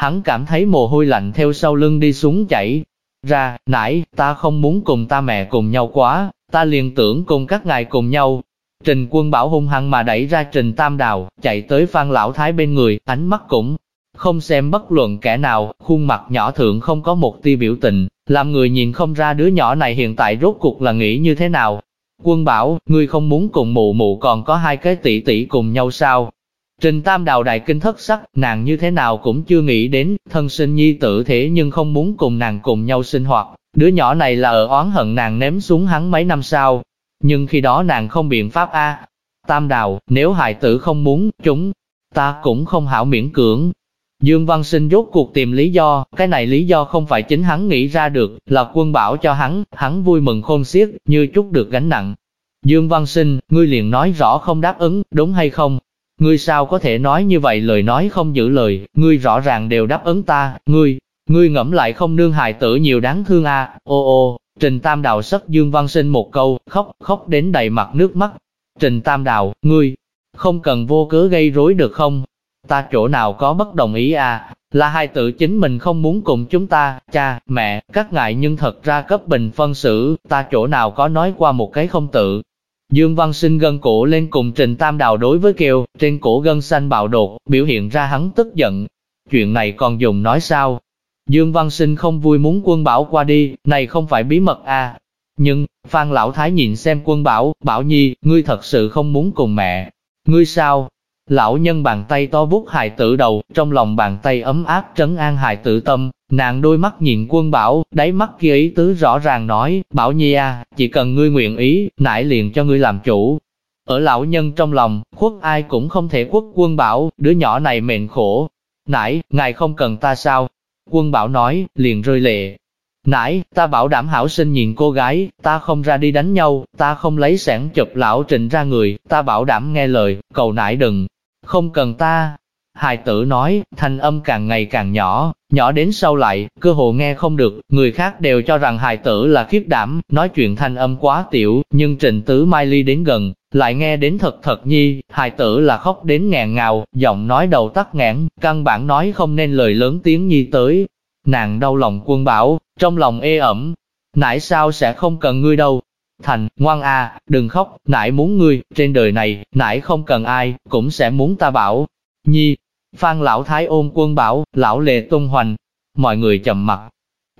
Hắn cảm thấy mồ hôi lạnh theo sau lưng đi xuống chảy. Ra, nãy, ta không muốn cùng ta mẹ cùng nhau quá, ta liền tưởng cùng các ngài cùng nhau. Trình quân bảo hung hăng mà đẩy ra trình tam đào, chạy tới phan lão thái bên người, ánh mắt cũng không xem bất luận kẻ nào, khuôn mặt nhỏ thượng không có một tia biểu tình, làm người nhìn không ra đứa nhỏ này hiện tại rốt cuộc là nghĩ như thế nào. Quân bảo, ngươi không muốn cùng mụ mụ còn có hai cái tỷ tỷ cùng nhau sao? Trình Tam Đào đại kinh thất sắc, nàng như thế nào cũng chưa nghĩ đến, thân sinh nhi tử thế nhưng không muốn cùng nàng cùng nhau sinh hoạt, đứa nhỏ này là ở oán hận nàng ném xuống hắn mấy năm sau. Nhưng khi đó nàng không biện pháp a. Tam Đào, nếu hài tử không muốn, chúng ta cũng không hảo miễn cưỡng. Dương Văn Sinh rốt cuộc tìm lý do, cái này lý do không phải chính hắn nghĩ ra được, là quân bảo cho hắn, hắn vui mừng khôn xiết, như chút được gánh nặng. Dương Văn Sinh, ngươi liền nói rõ không đáp ứng, đúng hay không? Ngươi sao có thể nói như vậy lời nói không giữ lời, ngươi rõ ràng đều đáp ứng ta, ngươi, ngươi ngẫm lại không nương hài tử nhiều đáng thương a. À. ô ô, Trình Tam Đào sất Dương Văn Sinh một câu, khóc, khóc đến đầy mặt nước mắt. Trình Tam Đào, ngươi, không cần vô cớ gây rối được không? Ta chỗ nào có bất đồng ý à, là hai tự chính mình không muốn cùng chúng ta, cha, mẹ, các ngài nhưng thật ra cấp bình phân xử, ta chỗ nào có nói qua một cái không tự. Dương Văn Sinh gân cổ lên cùng Trình Tam Đào đối với kêu, trên cổ gân xanh bạo đột, biểu hiện ra hắn tức giận. Chuyện này còn dùng nói sao? Dương Văn Sinh không vui muốn quân bảo qua đi, này không phải bí mật à. Nhưng, Phan Lão Thái nhìn xem quân bảo, bảo nhi, ngươi thật sự không muốn cùng mẹ. Ngươi sao? Lão nhân bàn tay to vuốt hài tử đầu, trong lòng bàn tay ấm áp trấn an hài tử tâm, nàng đôi mắt nhìn quân bảo, đáy mắt kia ý tứ rõ ràng nói, bảo nhi à, chỉ cần ngươi nguyện ý, nải liền cho ngươi làm chủ. Ở lão nhân trong lòng, khuất ai cũng không thể khuất quân bảo, đứa nhỏ này mệnh khổ. Nải, ngài không cần ta sao? Quân bảo nói, liền rơi lệ. Nãy, ta bảo đảm hảo sinh nhìn cô gái, ta không ra đi đánh nhau, ta không lấy sản chụp lão trịnh ra người, ta bảo đảm nghe lời, cầu nãy đừng, không cần ta. Hài tử nói, thanh âm càng ngày càng nhỏ, nhỏ đến sau lại, cơ hồ nghe không được, người khác đều cho rằng hài tử là khiếp đảm, nói chuyện thanh âm quá tiểu, nhưng trình tứ Mai Ly đến gần, lại nghe đến thật thật nhi, hài tử là khóc đến ngàn ngào, giọng nói đầu tắt ngãn, căn bản nói không nên lời lớn tiếng nhi tới. Nàng đau lòng quân bảo, trong lòng ê ẩm, nãy sao sẽ không cần ngươi đâu. Thành, ngoan a, đừng khóc, nãy muốn ngươi, trên đời này, nãy không cần ai, cũng sẽ muốn ta bảo. Nhi, Phan lão thái ôm quân bảo, lão lệ tung hoành, mọi người chậm mặt.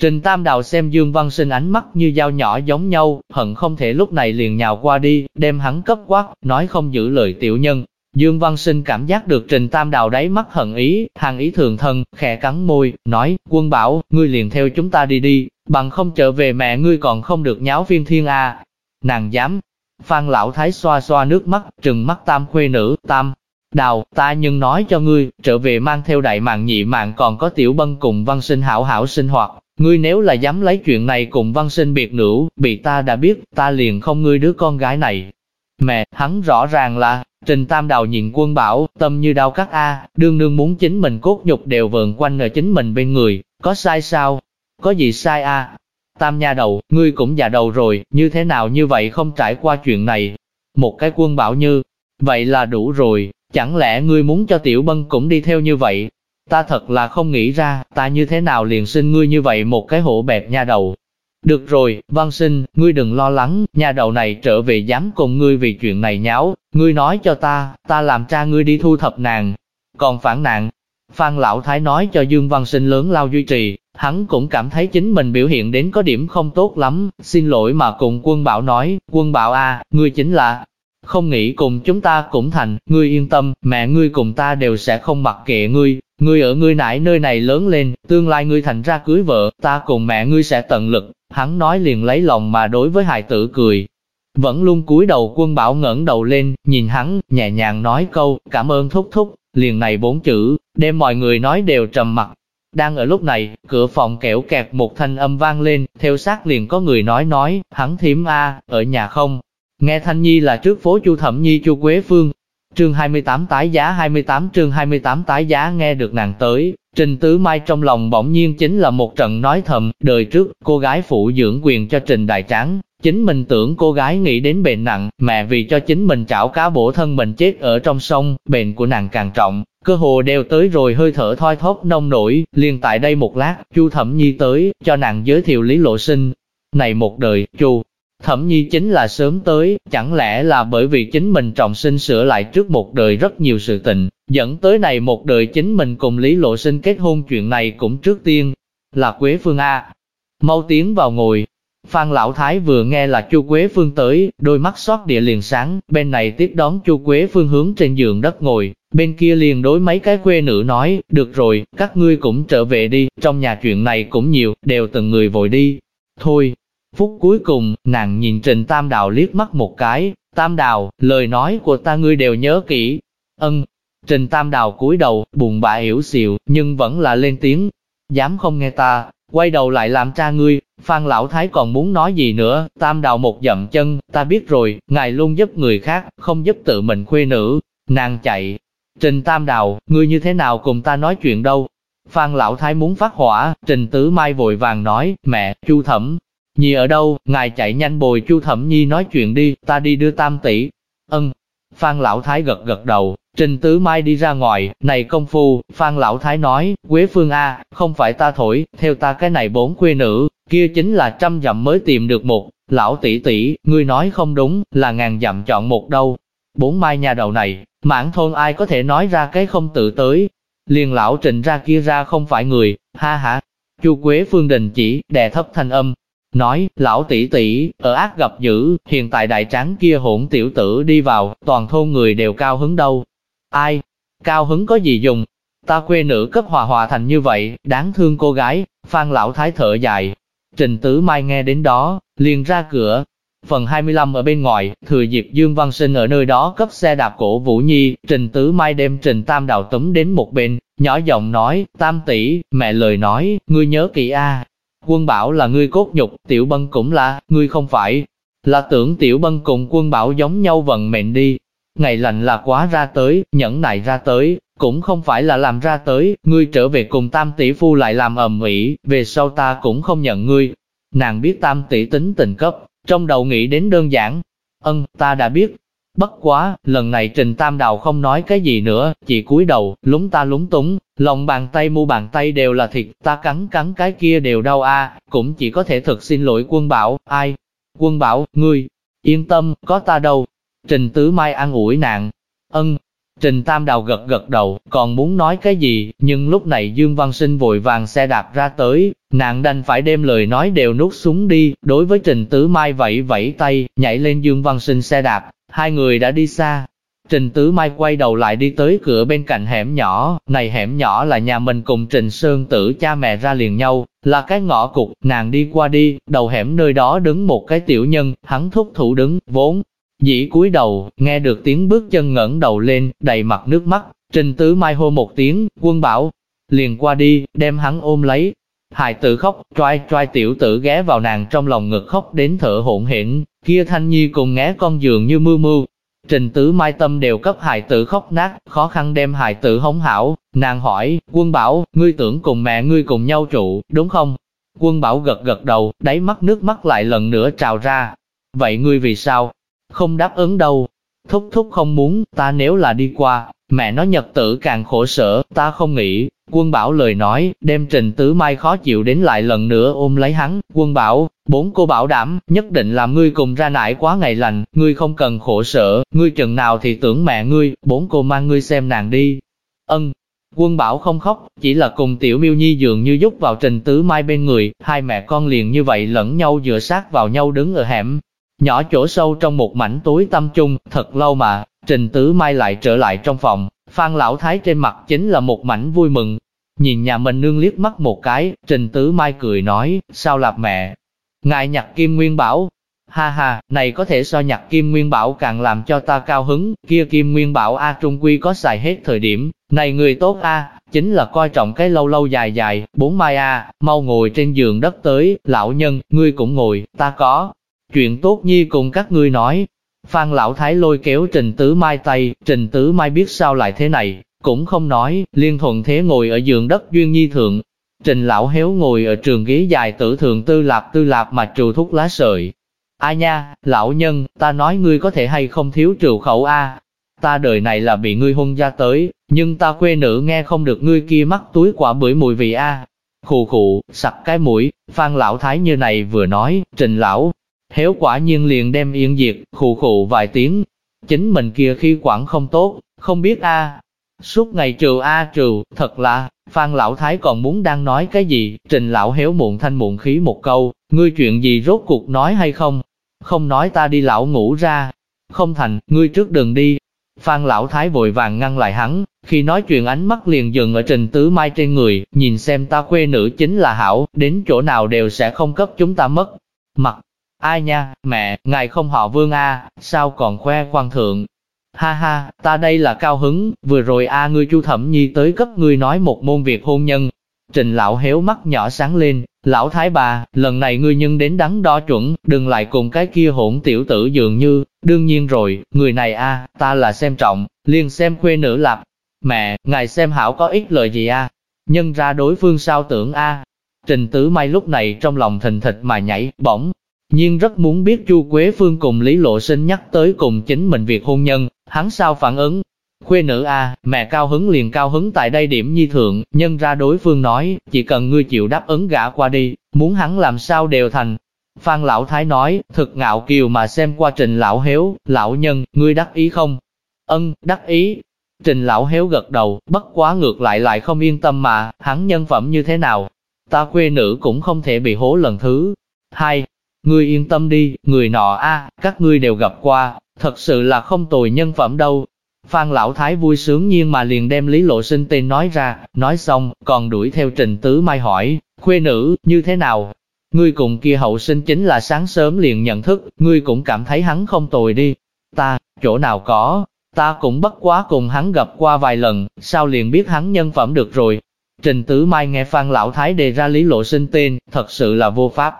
Trình Tam Đào xem Dương Văn Sinh ánh mắt như dao nhỏ giống nhau, hận không thể lúc này liền nhào qua đi, đem hắn cấp quát, nói không giữ lời tiểu nhân. Dương Văn Sinh cảm giác được Trình Tam Đào đáy mắt hận ý, hàng ý thường thân, khẽ cắn môi, nói, quân bảo, ngươi liền theo chúng ta đi đi, bằng không trở về mẹ ngươi còn không được nháo viên thiên a. Nàng dám. Phan lão thái xoa xoa nước mắt, trừng mắt tam khuê nữ, tam, Đào, ta nhưng nói cho ngươi, trở về mang theo đại mạng nhị mạng còn có tiểu bân cùng văn sinh hảo hảo sinh hoạt. Ngươi nếu là dám lấy chuyện này cùng văn sinh biệt nữ, bị ta đã biết, ta liền không ngươi đứa con gái này. Mẹ, hắn rõ ràng là, Trình Tam Đào nhìn quân bảo, tâm như đau cắt A, đương đương muốn chính mình cốt nhục đều vờn quanh ở chính mình bên người, có sai sao? Có gì sai A? Tam nha đầu, ngươi cũng già đầu rồi, như thế nào như vậy không trải qua chuyện này? Một cái quân bảo như, vậy là đủ rồi, Chẳng lẽ ngươi muốn cho Tiểu Bân cũng đi theo như vậy? Ta thật là không nghĩ ra, ta như thế nào liền sinh ngươi như vậy một cái hổ bẹp nha đầu. Được rồi, văn sinh, ngươi đừng lo lắng, nhà đầu này trở về dám cùng ngươi vì chuyện này nháo, ngươi nói cho ta, ta làm cha ngươi đi thu thập nàng. Còn phản nạn, Phan Lão Thái nói cho Dương Văn Sinh lớn lao duy trì, hắn cũng cảm thấy chính mình biểu hiện đến có điểm không tốt lắm, xin lỗi mà cùng quân bảo nói, quân bảo a, ngươi chính là, không nghĩ cùng chúng ta cũng thành, ngươi yên tâm, mẹ ngươi cùng ta đều sẽ không mặc kệ ngươi, ngươi ở ngươi nãy nơi này lớn lên, tương lai ngươi thành ra cưới vợ, ta cùng mẹ ngươi sẽ tận lực, hắn nói liền lấy lòng mà đối với hài tử cười. Vẫn luôn cúi đầu quân bảo ngẩng đầu lên, nhìn hắn, nhẹ nhàng nói câu, cảm ơn thúc thúc, liền này bốn chữ, đem mọi người nói đều trầm mặt. Đang ở lúc này, cửa phòng kẹo kẹt một thanh âm vang lên, theo sát liền có người nói nói, hắn thím A, ở nhà không, Nghe Thanh Nhi là trước phố Chu Thẩm Nhi Chu Quế Phương. Trường 28 tái giá 28 trường 28 tái giá nghe được nàng tới, Trình Tứ Mai trong lòng bỗng nhiên chính là một trận nói thầm, đời trước, cô gái phụ dưỡng quyền cho Trình Đại Tráng, chính mình tưởng cô gái nghĩ đến bệnh nặng, mẹ vì cho chính mình chảo cá bổ thân mình chết ở trong sông, bệnh của nàng càng trọng, cơ hồ đều tới rồi hơi thở thoi thóp nông nổi, liền tại đây một lát, Chu Thẩm Nhi tới, cho nàng giới thiệu Lý Lộ Sinh. Này một đời, Chu Thẩm nhi chính là sớm tới, chẳng lẽ là bởi vì chính mình trọng sinh sửa lại trước một đời rất nhiều sự tình, dẫn tới này một đời chính mình cùng Lý Lộ Sinh kết hôn chuyện này cũng trước tiên, là Quế Phương A. Mau tiến vào ngồi. Phan Lão Thái vừa nghe là Chu Quế Phương tới, đôi mắt xót địa liền sáng, bên này tiếp đón Chu Quế Phương hướng trên giường đất ngồi, bên kia liền đối mấy cái quê nữ nói, được rồi, các ngươi cũng trở về đi, trong nhà chuyện này cũng nhiều, đều từng người vội đi. Thôi, Phút cuối cùng, nàng nhìn Trình Tam Đào liếc mắt một cái, Tam Đào, lời nói của ta ngươi đều nhớ kỹ. Ân, Trình Tam Đào cúi đầu, buồn bã hiểu xìu, nhưng vẫn là lên tiếng. Dám không nghe ta, quay đầu lại làm cha ngươi, Phan Lão Thái còn muốn nói gì nữa, Tam Đào một dậm chân, ta biết rồi, ngài luôn giúp người khác, không giúp tự mình khuê nữ, nàng chạy. Trình Tam Đào, ngươi như thế nào cùng ta nói chuyện đâu? Phan Lão Thái muốn phát hỏa, Trình Tứ Mai vội vàng nói, mẹ, chu thẩm, Nhi ở đâu, ngài chạy nhanh bồi chu thẩm nhi nói chuyện đi, ta đi đưa tam tỷ. Ân, Phan Lão Thái gật gật đầu, Trình Tứ Mai đi ra ngoài, này công phu, Phan Lão Thái nói, Quế Phương A, không phải ta thổi, theo ta cái này bốn quê nữ, kia chính là trăm dặm mới tìm được một, lão tỷ tỷ, ngươi nói không đúng, là ngàn dặm chọn một đâu. Bốn mai nhà đầu này, mãn thôn ai có thể nói ra cái không tự tới. Liền lão trình ra kia ra không phải người, ha ha. Chu Quế Phương đình chỉ, đè thấp thanh âm, Nói, lão tỷ tỷ, ở ác gặp dữ, hiện tại đại tráng kia hỗn tiểu tử đi vào, toàn thôn người đều cao hứng đâu. Ai? Cao hứng có gì dùng? Ta quê nữ cấp hòa hòa thành như vậy, đáng thương cô gái, phan lão thái thở dài. Trình Tứ Mai nghe đến đó, liền ra cửa. Phần 25 ở bên ngoài, thừa dịp Dương Văn Sinh ở nơi đó cấp xe đạp cổ Vũ Nhi, Trình Tứ Mai đem Trình Tam Đào túm đến một bên, nhỏ giọng nói, Tam tỷ, mẹ lời nói, ngươi nhớ kỹ a, Quân bảo là ngươi cốt nhục, tiểu bân cũng là, ngươi không phải. Là tưởng tiểu bân cùng quân bảo giống nhau vận mệnh đi. Ngày lạnh là quá ra tới, nhẫn nại ra tới, cũng không phải là làm ra tới, ngươi trở về cùng tam tỷ phu lại làm ầm ĩ, về sau ta cũng không nhận ngươi. Nàng biết tam tỷ tính tình cấp, trong đầu nghĩ đến đơn giản. Ân, ta đã biết. Bất quá, lần này Trình Tam Đào không nói cái gì nữa, chỉ cúi đầu, lúng ta lúng túng, lòng bàn tay mu bàn tay đều là thịt, ta cắn cắn cái kia đều đau a, cũng chỉ có thể thực xin lỗi quân bảo, ai? Quân bảo, ngươi, yên tâm, có ta đâu. Trình Tứ Mai ăn ủi nạn. Ân, Trình Tam Đào gật gật đầu, còn muốn nói cái gì, nhưng lúc này Dương Văn Sinh vội vàng xe đạp ra tới, nàng đành phải đem lời nói đều nuốt xuống đi, đối với Trình Tứ Mai vẫy vẫy tay, nhảy lên Dương Văn Sinh xe đạp, hai người đã đi xa. Trình Tứ Mai quay đầu lại đi tới cửa bên cạnh hẻm nhỏ, này hẻm nhỏ là nhà mình cùng Trình Sơn Tử cha mẹ ra liền nhau, là cái ngõ cục, nàng đi qua đi, đầu hẻm nơi đó đứng một cái tiểu nhân, hắn thúc thủ đứng, vốn, Dĩ cúi đầu, nghe được tiếng bước chân ngẩng đầu lên, đầy mặt nước mắt, Trình Tứ Mai hô một tiếng, quân bảo, liền qua đi, đem hắn ôm lấy. Hài tử khóc, trai trai tiểu tử ghé vào nàng trong lòng ngực khóc đến thở hỗn hển, kia thanh nhi cùng ngé con giường như mưa mưa. Trình Tứ Mai tâm đều cấp hài tử khóc nát, khó khăn đem hài tử hống hảo, nàng hỏi, quân bảo, ngươi tưởng cùng mẹ ngươi cùng nhau trụ, đúng không? Quân bảo gật gật đầu, đáy mắt nước mắt lại lần nữa trào ra. Vậy ngươi vì sao? Không đáp ứng đâu. Thúc thúc không muốn, ta nếu là đi qua, mẹ nó nhật tử càng khổ sở, ta không nghĩ. Quân bảo lời nói, đem trình tứ mai khó chịu đến lại lần nữa ôm lấy hắn. Quân bảo, bốn cô bảo đảm, nhất định làm ngươi cùng ra nải quá ngày lành, ngươi không cần khổ sở, ngươi chừng nào thì tưởng mẹ ngươi, bốn cô mang ngươi xem nàng đi. Ân, Quân bảo không khóc, chỉ là cùng tiểu miêu nhi dường như giúp vào trình tứ mai bên người, hai mẹ con liền như vậy lẫn nhau dựa sát vào nhau đứng ở hẻm, Nhỏ chỗ sâu trong một mảnh túi tâm chung, thật lâu mà, Trình Tứ Mai lại trở lại trong phòng, Phan Lão Thái trên mặt chính là một mảnh vui mừng. Nhìn nhà mình nương liếc mắt một cái, Trình Tứ Mai cười nói, sao lạp mẹ? Ngài nhặt kim nguyên bảo, ha ha, này có thể so nhặt kim nguyên bảo càng làm cho ta cao hứng, kia kim nguyên bảo A Trung Quy có xài hết thời điểm, này người tốt A, chính là coi trọng cái lâu lâu dài dài, bốn mai A, mau ngồi trên giường đất tới, lão nhân, ngươi cũng ngồi, ta có, Chuyện tốt nhi cùng các ngươi nói. Phan Lão Thái lôi kéo Trình Tứ Mai tay, Trình Tứ Mai biết sao lại thế này, cũng không nói, liên thuận thế ngồi ở giường đất duyên nhi thượng. Trình Lão Héo ngồi ở trường ghế dài tử thường tư lạp tư lạp mà trù thuốc lá sợi. A nha, lão nhân, ta nói ngươi có thể hay không thiếu trừ khẩu A. Ta đời này là bị ngươi hôn gia tới, nhưng ta quê nữ nghe không được ngươi kia mắc túi quả bưởi mùi vị A. Khù khụ, sặc cái mũi, Phan Lão Thái như này vừa nói, Trình Lão, Héo quả nhiên liền đem yên diệt, khụ khụ vài tiếng. Chính mình kia khi quản không tốt, không biết a Suốt ngày trừ a trừ, thật là, Phan Lão Thái còn muốn đang nói cái gì, Trình Lão héo muộn thanh muộn khí một câu, ngươi chuyện gì rốt cuộc nói hay không? Không nói ta đi lão ngủ ra. Không thành, ngươi trước đừng đi. Phan Lão Thái vội vàng ngăn lại hắn, khi nói chuyện ánh mắt liền dừng ở Trình Tứ Mai trên người, nhìn xem ta quê nữ chính là hảo, đến chỗ nào đều sẽ không cấp chúng ta mất. Mặt, Ai nha, mẹ, ngài không họ vương a, sao còn khoe quan thượng? Ha ha, ta đây là cao hứng, vừa rồi a ngươi chu thẩm nhi tới cấp ngươi nói một môn việc hôn nhân. Trình lão héo mắt nhỏ sáng lên, lão thái bà, lần này ngươi nhân đến đắn đo chuẩn, đừng lại cùng cái kia hỗn tiểu tử dường như, đương nhiên rồi, người này a, ta là xem trọng, liền xem khuê nữ lạp. Mẹ, ngài xem hảo có ít lời gì a? Nhân ra đối phương sao tưởng a? Trình tứ mai lúc này trong lòng thình thịch mà nhảy, bỗng, nhưng rất muốn biết Chu Quế Phương cùng Lý Lộ Sinh nhắc tới cùng chính mình việc hôn nhân, hắn sao phản ứng. Khuê nữ a, mẹ cao hứng liền cao hứng tại đây điểm nhi thượng, nhân ra đối phương nói, chỉ cần ngươi chịu đáp ứng gả qua đi, muốn hắn làm sao đều thành. Phan Lão Thái nói, thực ngạo kiều mà xem qua trình Lão Héo, Lão Nhân, ngươi đắc ý không? Ân, đắc ý. Trình Lão Héo gật đầu, bất quá ngược lại lại không yên tâm mà, hắn nhân phẩm như thế nào? Ta quê nữ cũng không thể bị hố lần thứ. Hai, Ngươi yên tâm đi, người nọ a, các ngươi đều gặp qua, thật sự là không tồi nhân phẩm đâu. Phan Lão Thái vui sướng nhiên mà liền đem Lý Lộ Sinh tên nói ra, nói xong, còn đuổi theo Trình Tứ Mai hỏi, khuê nữ, như thế nào? Ngươi cùng kia hậu sinh chính là sáng sớm liền nhận thức, ngươi cũng cảm thấy hắn không tồi đi. Ta, chỗ nào có, ta cũng bất quá cùng hắn gặp qua vài lần, sao liền biết hắn nhân phẩm được rồi. Trình Tứ Mai nghe Phan Lão Thái đề ra Lý Lộ Sinh tên, thật sự là vô pháp,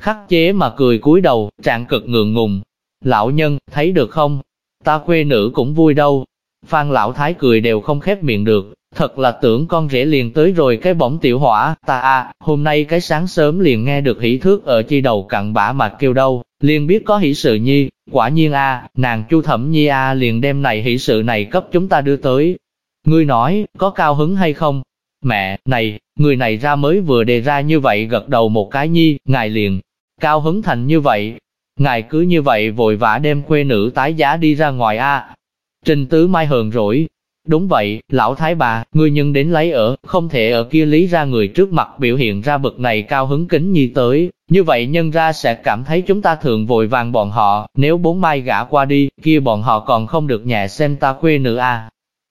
khắc chế mà cười cúi đầu, trạng cực ngượng ngùng. Lão nhân, thấy được không? Ta quê nữ cũng vui đâu. Phan Lão Thái cười đều không khép miệng được, thật là tưởng con rể liền tới rồi cái bỗng tiểu hỏa, ta a hôm nay cái sáng sớm liền nghe được hỷ thước ở chi đầu cặn bã mà kêu đâu, liền biết có hỷ sự nhi, quả nhiên a nàng chu thẩm nhi a liền đem này hỷ sự này cấp chúng ta đưa tới. Ngươi nói, có cao hứng hay không? Mẹ, này, người này ra mới vừa đề ra như vậy gật đầu một cái nhi, ngài liền, cao hứng thành như vậy. Ngài cứ như vậy vội vã đem khuê nữ tái giá đi ra ngoài a Trình tứ mai hờn rỗi, Đúng vậy, lão thái bà, ngươi nhân đến lấy ở, không thể ở kia lý ra người trước mặt biểu hiện ra bực này cao hứng kính nhi tới, như vậy nhân ra sẽ cảm thấy chúng ta thường vội vàng bọn họ, nếu bốn mai gã qua đi, kia bọn họ còn không được nhẹ xem ta khuê nữ a.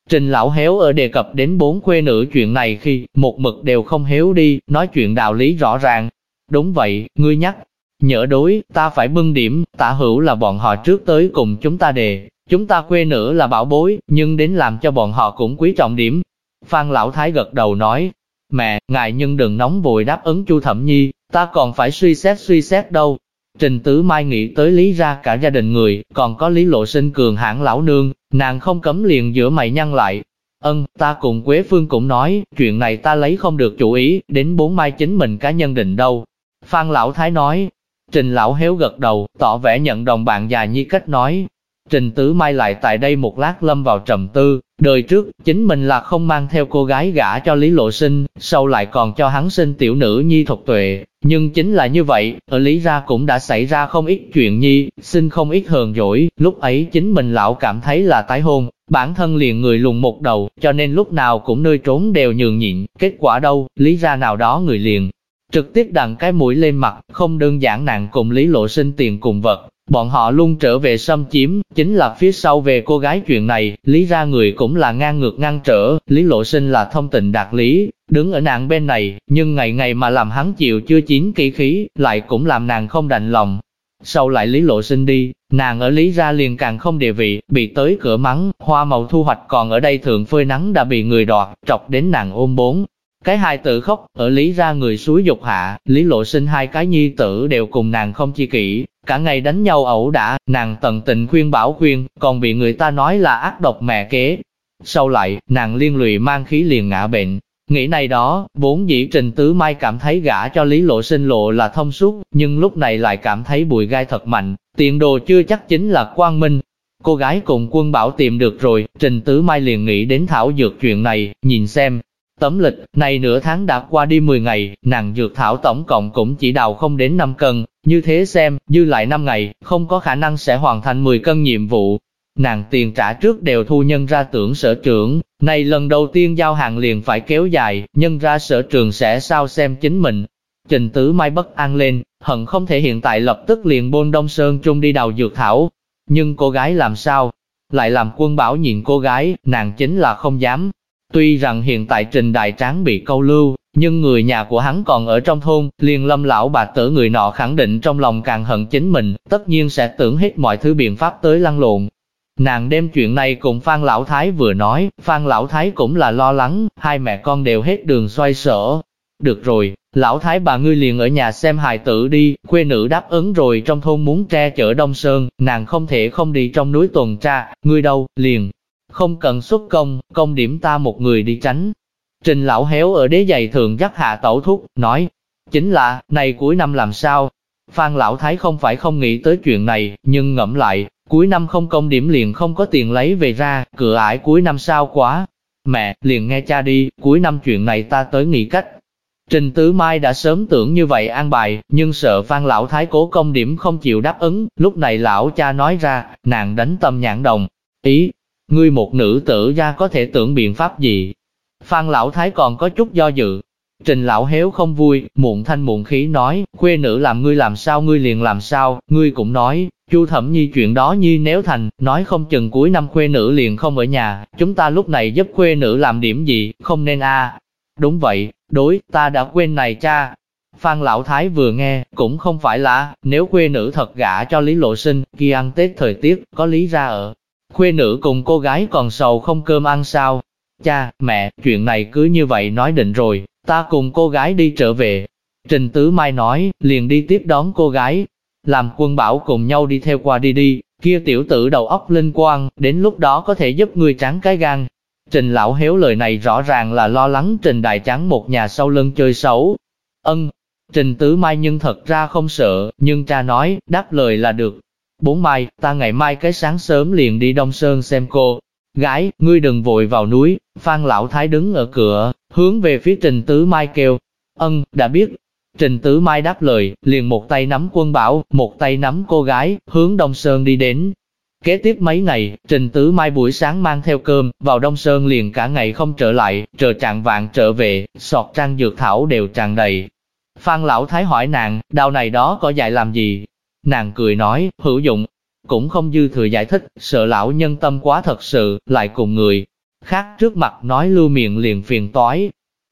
Trình lão héo ở đề cập đến bốn khuê nữ chuyện này khi, một mực đều không héo đi, nói chuyện đạo lý rõ ràng. Đúng vậy, ngươi nhắc, nhỡ đối, ta phải bưng điểm, tả hữu là bọn họ trước tới cùng chúng ta đề, Chúng ta quê nữ là bảo bối, nhưng đến làm cho bọn họ cũng quý trọng điểm. Phan Lão Thái gật đầu nói, mẹ, ngài nhưng đừng nóng vội đáp ứng Chu Thẩm Nhi, ta còn phải suy xét suy xét đâu. Trình Tứ Mai nghĩ tới lý ra cả gia đình người, còn có lý lộ sinh cường hãng lão nương, nàng không cấm liền giữa mày nhăn lại. Ân, ta cùng Quế Phương cũng nói, chuyện này ta lấy không được chủ ý, đến bốn mai chính mình cá nhân định đâu. Phan Lão Thái nói, Trình Lão Héo gật đầu, tỏ vẻ nhận đồng bạn già nhi cách nói, Trình Tứ Mai lại tại đây một lát lâm vào trầm tư, đời trước, chính mình là không mang theo cô gái gả cho Lý Lộ Sinh, sau lại còn cho hắn sinh tiểu nữ nhi thuộc tuệ. Nhưng chính là như vậy, ở Lý ra cũng đã xảy ra không ít chuyện nhi, sinh không ít hờn dỗi, lúc ấy chính mình lão cảm thấy là tái hôn, bản thân liền người lùng một đầu, cho nên lúc nào cũng nơi trốn đều nhường nhịn, kết quả đâu, Lý ra nào đó người liền. Trực tiếp đằng cái mũi lên mặt, không đơn giản nàng cùng Lý Lộ Sinh tiền cùng vật, Bọn họ luôn trở về xâm chiếm, chính là phía sau về cô gái chuyện này, lý ra người cũng là ngang ngược ngăn trở, lý lộ sinh là thông tình đạt lý, đứng ở nàng bên này, nhưng ngày ngày mà làm hắn chịu chưa chín kỹ khí, lại cũng làm nàng không đành lòng. Sau lại lý lộ sinh đi, nàng ở lý ra liền càng không địa vị, bị tới cửa mắng, hoa màu thu hoạch còn ở đây thường phơi nắng đã bị người đọt trọc đến nàng ôm bốn, cái hai tự khóc, ở lý ra người suối dục hạ, lý lộ sinh hai cái nhi tử đều cùng nàng không chi kỷ, cả ngày đánh nhau ẩu đả, nàng tận tình khuyên bảo khuyên, còn bị người ta nói là ác độc mẹ kế. Sau lại, nàng liên lụy mang khí liền ngã bệnh. Nghĩ này đó, vốn dĩ trình tứ mai cảm thấy gã cho lý lộ sinh lộ là thông suốt, nhưng lúc này lại cảm thấy bụi gai thật mạnh, tiền đồ chưa chắc chính là quang minh. Cô gái cùng quân bảo tìm được rồi, trình tứ mai liền nghĩ đến thảo dược chuyện này, nhìn xem, Tấm lịch, này nửa tháng đã qua đi 10 ngày, nàng dược thảo tổng cộng cũng chỉ đào không đến 5 cân, như thế xem, dư lại 5 ngày, không có khả năng sẽ hoàn thành 10 cân nhiệm vụ. Nàng tiền trả trước đều thu nhân ra tưởng sở trưởng, này lần đầu tiên giao hàng liền phải kéo dài, nhân ra sở trường sẽ sao xem chính mình. Trình tứ mai bất an lên, hận không thể hiện tại lập tức liền bôn Đông Sơn Trung đi đào dược thảo. Nhưng cô gái làm sao? Lại làm quân bảo nhìn cô gái, nàng chính là không dám, Tuy rằng hiện tại Trình Đại Tráng bị câu lưu, nhưng người nhà của hắn còn ở trong thôn, liền lâm lão bà tử người nọ khẳng định trong lòng càng hận chính mình, tất nhiên sẽ tưởng hết mọi thứ biện pháp tới lăn lộn. Nàng đem chuyện này cùng Phan Lão Thái vừa nói, Phan Lão Thái cũng là lo lắng, hai mẹ con đều hết đường xoay sở. Được rồi, Lão Thái bà ngươi liền ở nhà xem hài tử đi, quê nữ đáp ứng rồi trong thôn muốn tre chở Đông Sơn, nàng không thể không đi trong núi tuần tra, ngươi đâu, liền, không cần xuất công, công điểm ta một người đi tránh. Trình lão héo ở đế giày thường dắt hạ tẩu thúc, nói, chính là, này cuối năm làm sao? Phan lão thái không phải không nghĩ tới chuyện này, nhưng ngẫm lại, cuối năm không công điểm liền không có tiền lấy về ra, cửa ải cuối năm sao quá. Mẹ, liền nghe cha đi, cuối năm chuyện này ta tới nghĩ cách. Trình Tứ Mai đã sớm tưởng như vậy an bài, nhưng sợ Phan Lão Thái cố công điểm không chịu đáp ứng, lúc này lão cha nói ra, nàng đánh tâm nhãn đồng. Ý, Ngươi một nữ tử gia có thể tưởng biện pháp gì? Phan Lão Thái còn có chút do dự. Trình Lão Héo không vui, muộn thanh muộn khí nói, khuê nữ làm ngươi làm sao ngươi liền làm sao, ngươi cũng nói, Chu Thẩm Nhi chuyện đó nhi nếu thành, nói không chừng cuối năm khuê nữ liền không ở nhà, chúng ta lúc này giúp khuê nữ làm điểm gì, không nên a. Đúng vậy, đối, ta đã quên này cha. Phan Lão Thái vừa nghe, cũng không phải là, nếu khuê nữ thật gả cho Lý Lộ Sinh, khi ăn Tết thời tiết, có lý ra ở, Khuê nữ cùng cô gái còn sầu không cơm ăn sao? Cha, mẹ, chuyện này cứ như vậy nói định rồi, ta cùng cô gái đi trở về. Trình Tứ Mai nói, liền đi tiếp đón cô gái. làm quân bảo cùng nhau đi theo qua đi đi, kia tiểu tử đầu óc linh quang, đến lúc đó có thể giúp ngươi trắng cái gan. Trình lão héo lời này rõ ràng là lo lắng trình đại trắng một nhà sau lưng chơi xấu. Ân, trình tứ mai nhưng thật ra không sợ, nhưng cha nói, đáp lời là được. Bốn mai, ta ngày mai cái sáng sớm liền đi Đông Sơn xem cô. Gái, ngươi đừng vội vào núi, Phan Lão Thái đứng ở cửa, hướng về phía Trình Tứ Mai kêu. Ân, đã biết, Trình Tứ Mai đáp lời, liền một tay nắm quân bảo, một tay nắm cô gái, hướng Đông Sơn đi đến. Kế tiếp mấy ngày, Trình Tứ Mai buổi sáng mang theo cơm, vào Đông Sơn liền cả ngày không trở lại, chờ trạng vạn trở về, sọt trang dược thảo đều tràn đầy. Phan Lão Thái hỏi nàng, đau này đó có dạy làm gì? Nàng cười nói, hữu dụng, cũng không dư thừa giải thích, sợ lão nhân tâm quá thật sự, lại cùng người khác trước mặt nói lưu miệng liền phiền toái.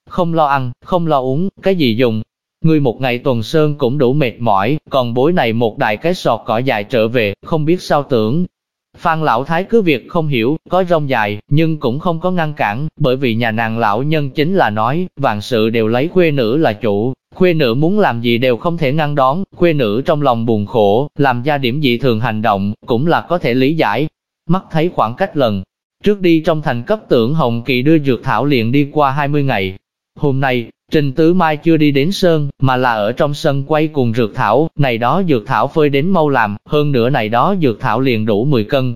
Không lo ăn, không lo uống, cái gì dùng, Ngươi một ngày tuần sơn cũng đủ mệt mỏi, còn bối này một đại cái sọt cỏ dài trở về, không biết sao tưởng. Phan lão thái cứ việc không hiểu, có rong dài, nhưng cũng không có ngăn cản, bởi vì nhà nàng lão nhân chính là nói, vạn sự đều lấy khuê nữ là chủ, khuê nữ muốn làm gì đều không thể ngăn đón, khuê nữ trong lòng buồn khổ, làm ra điểm dị thường hành động, cũng là có thể lý giải. Mắt thấy khoảng cách lần, trước đi trong thành cấp tưởng Hồng Kỳ đưa dược thảo liền đi qua 20 ngày. Hôm nay, Trình Tứ Mai chưa đi đến sơn, mà là ở trong sân quay cùng dược thảo, này đó dược thảo phơi đến mau làm, hơn nữa này đó dược thảo liền đủ 10 cân.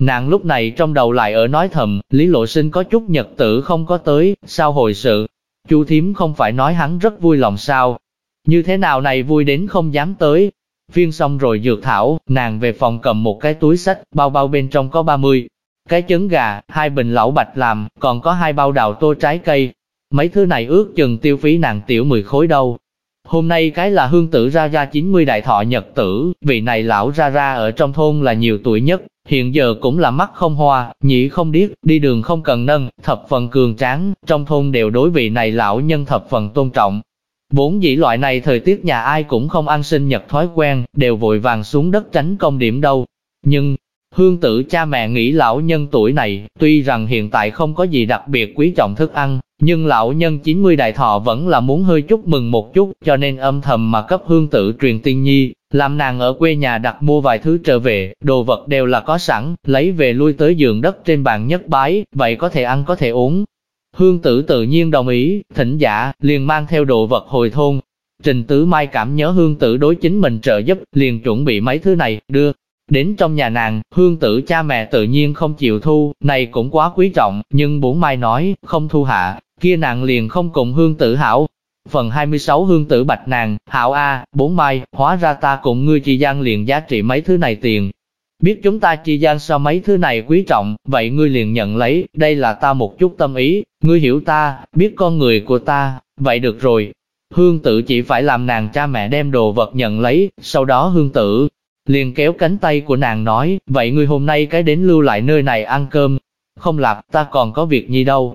Nàng lúc này trong đầu lại ở nói thầm, Lý Lộ Sinh có chút nhật tử không có tới, sao hồi sự. Chu Thím không phải nói hắn rất vui lòng sao. Như thế nào này vui đến không dám tới. Phiên xong rồi dược thảo, nàng về phòng cầm một cái túi sách, bao bao bên trong có 30. Cái trứng gà, hai bình lẩu bạch làm, còn có hai bao đào tô trái cây, Mấy thứ này ước chừng tiêu phí nàng tiểu 10 khối đâu. Hôm nay cái là hương tử ra ra 90 đại thọ nhật tử, vị này lão ra ra ở trong thôn là nhiều tuổi nhất, hiện giờ cũng là mắt không hoa, nhĩ không điếc, đi đường không cần nâng, thập phần cường tráng, trong thôn đều đối vị này lão nhân thập phần tôn trọng. Bốn dĩ loại này thời tiết nhà ai cũng không ăn sinh nhật thói quen, đều vội vàng xuống đất tránh công điểm đâu. Nhưng, Hương tử cha mẹ nghĩ lão nhân tuổi này, tuy rằng hiện tại không có gì đặc biệt quý trọng thức ăn, nhưng lão nhân 90 đại thọ vẫn là muốn hơi chúc mừng một chút, cho nên âm thầm mà cấp hương tử truyền tiên nhi, làm nàng ở quê nhà đặt mua vài thứ trở về, đồ vật đều là có sẵn, lấy về lui tới giường đất trên bàn nhất bái, vậy có thể ăn có thể uống. Hương tử tự nhiên đồng ý, thỉnh giả, liền mang theo đồ vật hồi thôn. Trình Tứ Mai cảm nhớ hương tử đối chính mình trợ giúp, liền chuẩn bị mấy thứ này, đưa, Đến trong nhà nàng, hương tử cha mẹ tự nhiên không chịu thu, này cũng quá quý trọng, nhưng bốn mai nói, không thu hạ, kia nàng liền không cùng hương tử hảo. Phần 26 hương tử bạch nàng, hảo A, bốn mai, hóa ra ta cùng ngươi chi gian liền giá trị mấy thứ này tiền. Biết chúng ta chi gian so mấy thứ này quý trọng, vậy ngươi liền nhận lấy, đây là ta một chút tâm ý, ngươi hiểu ta, biết con người của ta, vậy được rồi. Hương tử chỉ phải làm nàng cha mẹ đem đồ vật nhận lấy, sau đó hương tử, liền kéo cánh tay của nàng nói, vậy ngươi hôm nay cái đến lưu lại nơi này ăn cơm, không lạp, ta còn có việc gì đâu.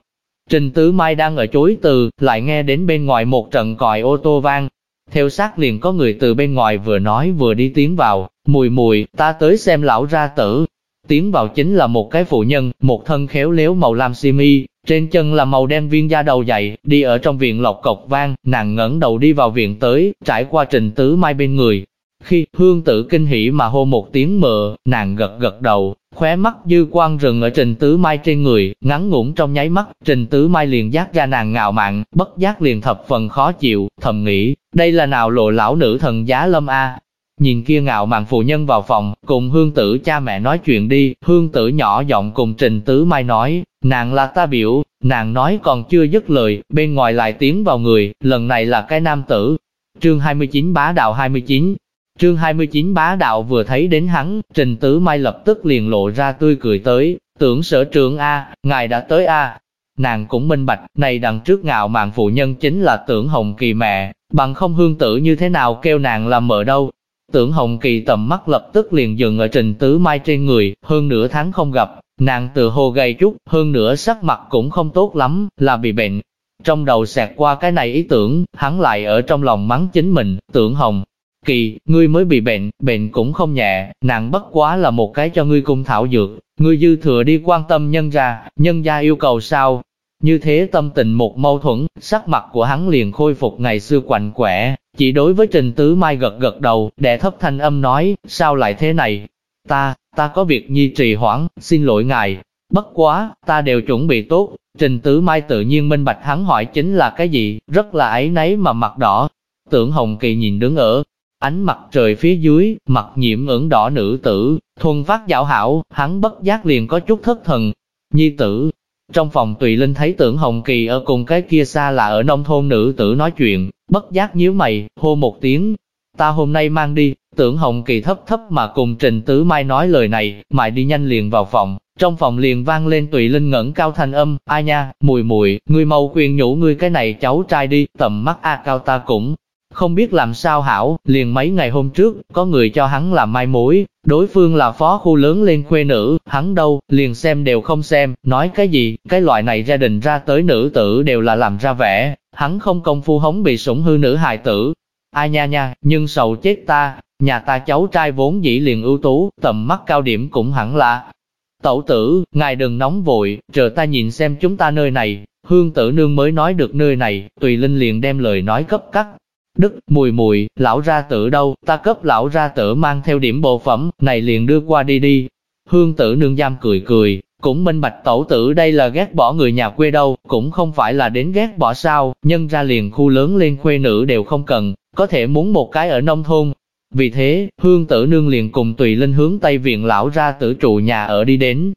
Trình Tứ Mai đang ở chối từ, lại nghe đến bên ngoài một trận còi ô tô vang. Theo sát liền có người từ bên ngoài vừa nói vừa đi tiến vào, mùi mùi, ta tới xem lão ra tử. Tiến vào chính là một cái phụ nhân, một thân khéo léo màu lam simi, trên chân là màu đen viên da đầu dày, đi ở trong viện lọc cọc vang, nàng ngẩng đầu đi vào viện tới, trải qua trình tứ mai bên người, khi hương tử kinh hỉ mà hô một tiếng mờ, nàng gật gật đầu, khóe mắt dư quang rừng ở trình tứ mai trên người, ngắn ngủn trong nháy mắt, trình tứ mai liền giác ra nàng ngạo mạn, bất giác liền thập phần khó chịu, thầm nghĩ, đây là nào lộ lão nữ thần giá lâm a Nhìn kia ngạo mạn phụ nhân vào phòng, cùng hương tử cha mẹ nói chuyện đi, hương tử nhỏ giọng cùng trình tứ mai nói, nàng là ta biểu, nàng nói còn chưa dứt lời, bên ngoài lại tiến vào người, lần này là cái nam tử. Chương 29 bá đạo 29, Chương 29 bá đạo vừa thấy đến hắn, Trình Tứ Mai lập tức liền lộ ra tươi cười tới, tưởng sở trưởng A, ngài đã tới A. Nàng cũng minh bạch, này đằng trước ngạo mạn phụ nhân chính là tưởng Hồng Kỳ mẹ, bằng không hương tử như thế nào kêu nàng làm mở đâu. Tưởng Hồng Kỳ tầm mắt lập tức liền dừng ở Trình Tứ Mai trên người, hơn nửa tháng không gặp, nàng từ hồ gầy chút, hơn nửa sắc mặt cũng không tốt lắm, là bị bệnh. Trong đầu xẹt qua cái này ý tưởng, hắn lại ở trong lòng mắng chính mình, tưởng Hồng, Kỳ, ngươi mới bị bệnh, bệnh cũng không nhẹ, nặng bất quá là một cái cho ngươi cung thảo dược, ngươi dư thừa đi quan tâm nhân ra, nhân gia yêu cầu sao. Như thế tâm tình một mâu thuẫn, sắc mặt của hắn liền khôi phục ngày xưa quạnh quẻ, chỉ đối với Trình Tứ Mai gật gật đầu, đè thấp thanh âm nói, sao lại thế này? Ta, ta có việc nhi trì hoãn, xin lỗi ngài. Bất quá, ta đều chuẩn bị tốt. Trình Tứ Mai tự nhiên minh bạch hắn hỏi chính là cái gì, rất là ấy nấy mà mặt đỏ. Tưởng Hồng Kỳ nhìn đứng ở ánh mặt trời phía dưới, mặt nhiễm ửng đỏ nữ tử, thuần phát dạo hảo, hắn bất giác liền có chút thất thần. Nhi tử, trong phòng Tùy Linh thấy tưởng Hồng Kỳ ở cùng cái kia xa là ở nông thôn nữ tử nói chuyện, bất giác nhíu mày, hô một tiếng. Ta hôm nay mang đi, tưởng Hồng Kỳ thấp thấp mà cùng Trình Tứ Mai nói lời này, mại đi nhanh liền vào phòng, trong phòng liền vang lên Tùy Linh ngẩng cao thanh âm, ai nha, mùi mùi, ngươi mau khuyên nhủ ngươi cái này cháu trai đi, tầm mắt A cao ta cũng không biết làm sao hảo, liền mấy ngày hôm trước, có người cho hắn làm mai mối, đối phương là phó khu lớn lên khuê nữ, hắn đâu, liền xem đều không xem, nói cái gì, cái loại này gia đình ra tới nữ tử đều là làm ra vẻ, hắn không công phu hống bị sủng hư nữ hài tử. Ai nha nha, nhưng sầu chết ta, nhà ta cháu trai vốn dĩ liền ưu tú, tầm mắt cao điểm cũng hẳn là. Tẩu tử, ngài đừng nóng vội, chờ ta nhìn xem chúng ta nơi này, hương tử nương mới nói được nơi này, tùy linh liền đem lời nói cấp cắt, Đức, mùi mùi, lão ra tử đâu, ta cấp lão ra tử mang theo điểm bộ phẩm, này liền đưa qua đi đi. Hương tử nương giam cười cười, cũng minh bạch tẩu tử đây là ghét bỏ người nhà quê đâu, cũng không phải là đến ghét bỏ sao, nhân ra liền khu lớn lên khuê nữ đều không cần, có thể muốn một cái ở nông thôn. Vì thế, hương tử nương liền cùng tùy linh hướng Tây Viện lão ra tử trụ nhà ở đi đến.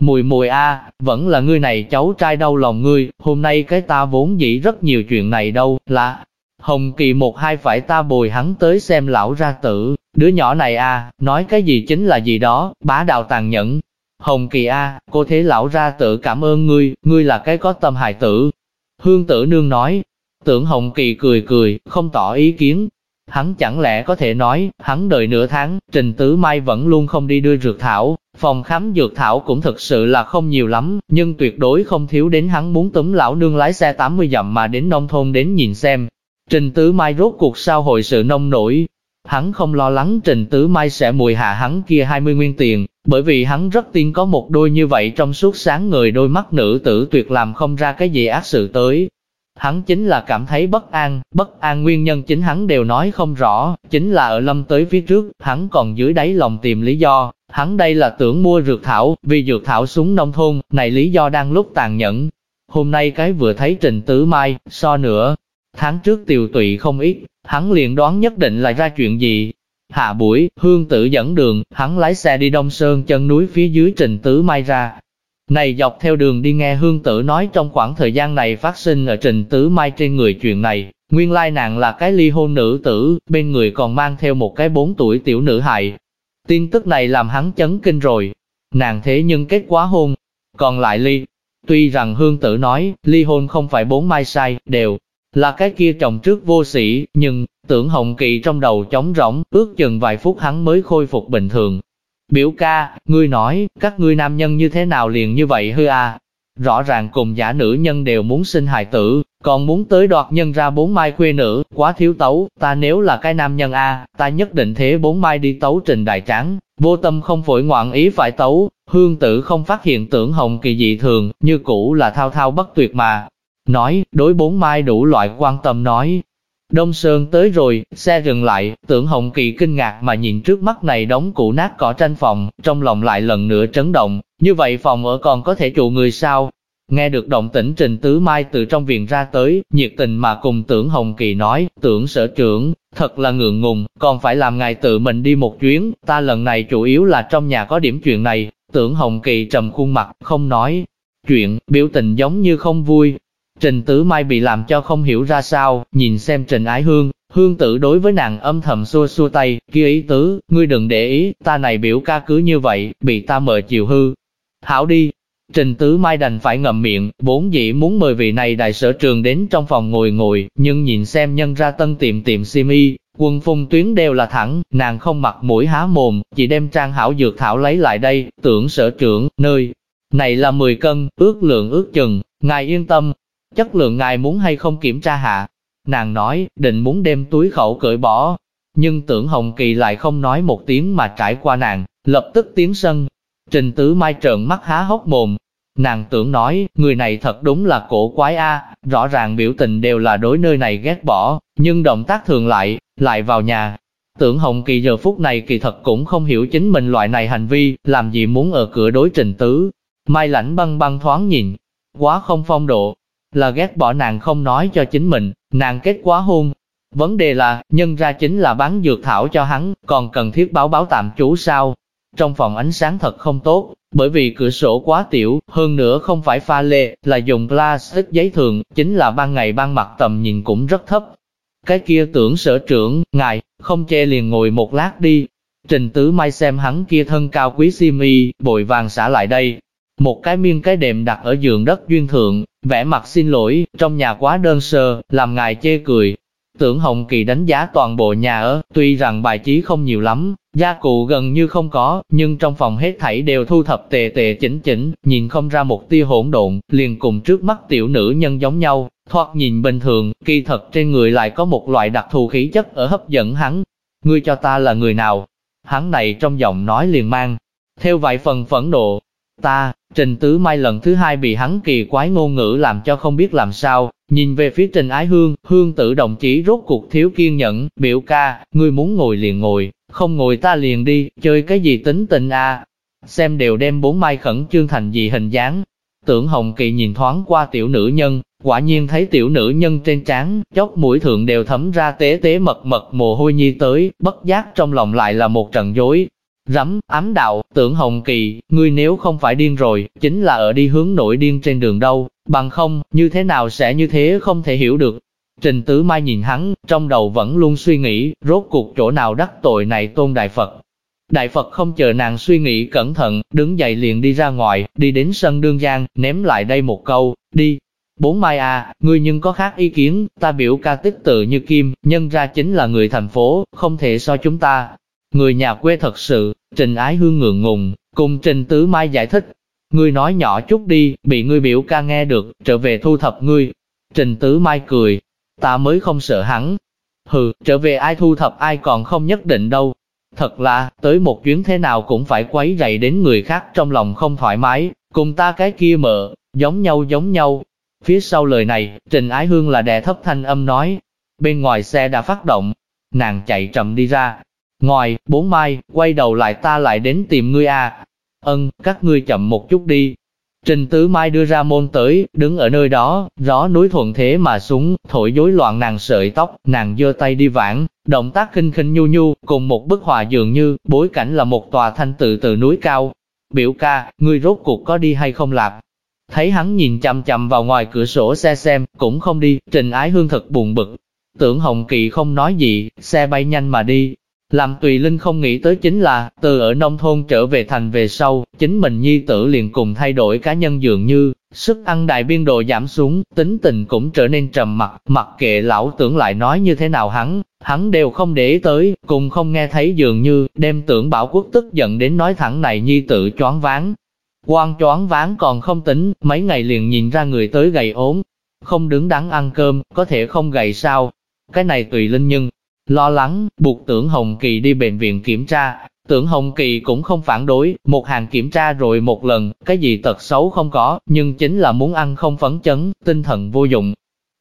Mùi mùi a, vẫn là ngươi này cháu trai đau lòng ngươi, hôm nay cái ta vốn dĩ rất nhiều chuyện này đâu, là, Hồng Kỳ một hai phải ta bồi hắn tới xem lão ra tử, đứa nhỏ này a, nói cái gì chính là gì đó, bá đạo tàn nhẫn. Hồng Kỳ a, cô thế lão ra tử cảm ơn ngươi, ngươi là cái có tâm hài tử. Hương tử nương nói, tưởng Hồng Kỳ cười cười, không tỏ ý kiến. Hắn chẳng lẽ có thể nói, hắn đợi nửa tháng, Trình Tứ Mai vẫn luôn không đi đưa dược thảo, phòng khám dược thảo cũng thực sự là không nhiều lắm, nhưng tuyệt đối không thiếu đến hắn muốn túm lão nương lái xe 80 dặm mà đến nông thôn đến nhìn xem, Trình Tứ Mai rốt cuộc sao hội sự nông nổi. Hắn không lo lắng Trình Tứ Mai sẽ mùi hạ hắn kia 20 nguyên tiền, bởi vì hắn rất tin có một đôi như vậy trong suốt sáng người đôi mắt nữ tử tuyệt làm không ra cái gì ác sự tới. Hắn chính là cảm thấy bất an, bất an nguyên nhân chính hắn đều nói không rõ, chính là ở lâm tới phía trước, hắn còn dưới đáy lòng tìm lý do, hắn đây là tưởng mua dược thảo, vì dược thảo xuống nông thôn, này lý do đang lúc tàn nhẫn. Hôm nay cái vừa thấy Trình Tứ Mai, so nữa, Tháng trước tiều tụy không ít, hắn liền đoán nhất định là ra chuyện gì. Hạ buổi, hương tử dẫn đường, hắn lái xe đi Đông Sơn chân núi phía dưới trình tứ mai ra. Này dọc theo đường đi nghe hương tử nói trong khoảng thời gian này phát sinh ở trình tứ mai trên người chuyện này, nguyên lai nàng là cái ly hôn nữ tử, bên người còn mang theo một cái bốn tuổi tiểu nữ hại. Tin tức này làm hắn chấn kinh rồi. Nàng thế nhưng kết quá hôn, còn lại ly. Tuy rằng hương tử nói, ly hôn không phải bốn mai sai, đều là cái kia chồng trước vô sĩ, nhưng, tưởng Hồng Kỳ trong đầu trống rỗng, ước chừng vài phút hắn mới khôi phục bình thường. Biểu ca, ngươi nói, các ngươi nam nhân như thế nào liền như vậy hư à? Rõ ràng cùng giả nữ nhân đều muốn sinh hài tử, còn muốn tới đoạt nhân ra bốn mai khuê nữ, quá thiếu tấu, ta nếu là cái nam nhân A, ta nhất định thế bốn mai đi tấu trình đại tráng, vô tâm không phổi ngoạn ý phải tấu, hương tử không phát hiện tưởng hồng kỳ dị thường, như cũ là thao thao bất tuyệt mà, nói, đối bốn mai đủ loại quan tâm nói. Đông Sơn tới rồi, xe dừng lại, tưởng Hồng Kỳ kinh ngạc mà nhìn trước mắt này đóng cũ nát cỏ tranh phòng, trong lòng lại lần nữa chấn động, như vậy phòng ở còn có thể trụ người sao? Nghe được động tĩnh Trình Tứ Mai từ trong viện ra tới, nhiệt tình mà cùng tưởng Hồng Kỳ nói, tưởng sở trưởng, thật là ngượng ngùng, còn phải làm ngài tự mình đi một chuyến, ta lần này chủ yếu là trong nhà có điểm chuyện này, tưởng Hồng Kỳ trầm khuôn mặt, không nói. Chuyện, biểu tình giống như không vui, Trình Tử Mai bị làm cho không hiểu ra sao, nhìn xem Trình Ái Hương, Hương tử đối với nàng âm thầm xua xua tay, kia ý tứ, ngươi đừng để ý, ta này biểu ca cứ như vậy, bị ta mời chiều hư. Hảo đi, Trình Tứ Mai đành phải ngậm miệng, bốn dĩ muốn mời vị này đại sở trường đến trong phòng ngồi ngồi, nhưng nhìn xem nhân ra tân tiệm tiệm sim y, quần phung tuyến đều là thẳng, nàng không mặc mũi há mồm, chỉ đem trang hảo dược thảo lấy lại đây, tưởng sở trưởng, nơi này là 10 cân, ước lượng ước chừng, ngài yên tâm, chất lượng ngài muốn hay không kiểm tra hạ. Nàng nói, định muốn đem túi khẩu cởi bỏ, nhưng tưởng Hồng Kỳ lại không nói một tiếng mà trải qua nàng, lập tức tiến sân. Trình Tứ Mai trợn mắt há hốc mồm. Nàng tưởng nói, người này thật đúng là cổ quái a, rõ ràng biểu tình đều là đối nơi này ghét bỏ, nhưng động tác thường lại, lại vào nhà. Tưởng Hồng Kỳ giờ phút này kỳ thật cũng không hiểu chính mình loại này hành vi, làm gì muốn ở cửa đối trình tứ. Mai lãnh băng băng thoáng nhìn, quá không phong độ, là ghét bỏ nàng không nói cho chính mình, nàng kết quá hôn. Vấn đề là, nhân ra chính là bán dược thảo cho hắn, còn cần thiết báo báo tạm trú sao. Trong phòng ánh sáng thật không tốt, bởi vì cửa sổ quá tiểu, hơn nữa không phải pha lê, là dùng plastic giấy thường, chính là ban ngày ban mặt tầm nhìn cũng rất thấp. Cái kia tưởng sở trưởng, ngài, không che liền ngồi một lát đi. Trình tứ mai xem hắn kia thân cao quý si mi, bội vàng xả lại đây. Một cái miên cái đệm đặt ở giường đất duyên thượng, vẻ mặt xin lỗi, trong nhà quá đơn sơ, làm ngài chê cười. Tưởng Hồng Kỳ đánh giá toàn bộ nhà ở, tuy rằng bài trí không nhiều lắm, gia cụ gần như không có, nhưng trong phòng hết thảy đều thu thập tề tề chỉnh chỉnh, nhìn không ra một tia hỗn độn, liền cùng trước mắt tiểu nữ nhân giống nhau, thoạt nhìn bình thường, kỳ thật trên người lại có một loại đặc thù khí chất ở hấp dẫn hắn. Ngươi cho ta là người nào? Hắn này trong giọng nói liền mang, theo vài phần phẫn nộ. Ta, Trình Tứ Mai lần thứ hai bị hắn kỳ quái ngôn ngữ làm cho không biết làm sao, nhìn về phía Trình Ái Hương, Hương tử đồng chí rốt cuộc thiếu kiên nhẫn, biểu ca, ngươi muốn ngồi liền ngồi, không ngồi ta liền đi, chơi cái gì tính tình a Xem đều đem bốn mai khẩn trương thành gì hình dáng. Tưởng Hồng Kỳ nhìn thoáng qua tiểu nữ nhân, quả nhiên thấy tiểu nữ nhân trên trán, chóp mũi thượng đều thấm ra tế tế mật mật mồ hôi nhi tới, bất giác trong lòng lại là một trận dối, Rắm, ám đạo, tưởng Hồng Kỳ, ngươi nếu không phải điên rồi, chính là ở đi hướng nổi điên trên đường đâu, bằng không, như thế nào sẽ như thế không thể hiểu được. Trình Tứ Mai nhìn hắn, trong đầu vẫn luôn suy nghĩ, rốt cuộc chỗ nào đắc tội này tôn Đại Phật. Đại Phật không chờ nàng suy nghĩ cẩn thận, đứng dậy liền đi ra ngoài, đi đến sân đương giang, ném lại đây một câu, đi. Bốn Mai à, ngươi nhưng có khác ý kiến, ta biểu ca tích tự như kim, nhân ra chính là người thành phố, không thể so chúng ta, Người nhà quê thật sự, Trình Ái Hương ngượng ngùng, cùng Trình Tứ Mai giải thích. Ngươi nói nhỏ chút đi, bị ngươi biểu ca nghe được, trở về thu thập ngươi. Trình Tứ Mai cười, ta mới không sợ hắn. Hừ, trở về ai thu thập ai còn không nhất định đâu. Thật là, tới một chuyến thế nào cũng phải quấy rầy đến người khác trong lòng không thoải mái, cùng ta cái kia mợ, giống nhau giống nhau. Phía sau lời này, Trình Ái Hương là đè thấp thanh âm nói. Bên ngoài xe đã phát động, nàng chạy chậm đi ra, Ngoài, bốn mai, quay đầu lại ta lại đến tìm ngươi à. Ân, các ngươi chậm một chút đi. Trình Tứ Mai đưa ra môn tới, đứng ở nơi đó, gió núi thuận thế mà xuống, thổi rối loạn nàng sợi tóc, nàng giơ tay đi vãng, động tác khinh khinh nhu nhu, cùng một bức họa dường như, bối cảnh là một tòa thanh tự từ núi cao. Biểu ca, ngươi rốt cuộc có đi hay không lạp? Thấy hắn nhìn chằm chằm vào ngoài cửa sổ xe xem, cũng không đi, Trình Ái Hương thật buồn bực. Tưởng Hồng Kỳ không nói gì, xe bay nhanh mà đi, làm Tùy Linh không nghĩ tới chính là, từ ở nông thôn trở về thành về sau, chính mình nhi tử liền cùng thay đổi cá nhân dường như, sức ăn đại biên độ giảm xuống, tính tình cũng trở nên trầm mặc, mặc kệ lão tưởng lại nói như thế nào hắn, hắn đều không để ý tới, cùng không nghe thấy dường như, đem tưởng bảo quốc tức giận đến nói thẳng này nhi tử choáng ván Quan choáng ván còn không tính, mấy ngày liền nhìn ra người tới gầy ốm, không đứng đắn ăn cơm, có thể không gầy sao. Cái này tùy linh nhưng, Lo lắng, buộc tưởng Hồng Kỳ đi bệnh viện kiểm tra, tưởng Hồng Kỳ cũng không phản đối, một hàng kiểm tra rồi một lần, cái gì tật xấu không có, nhưng chính là muốn ăn không phấn chấn, tinh thần vô dụng.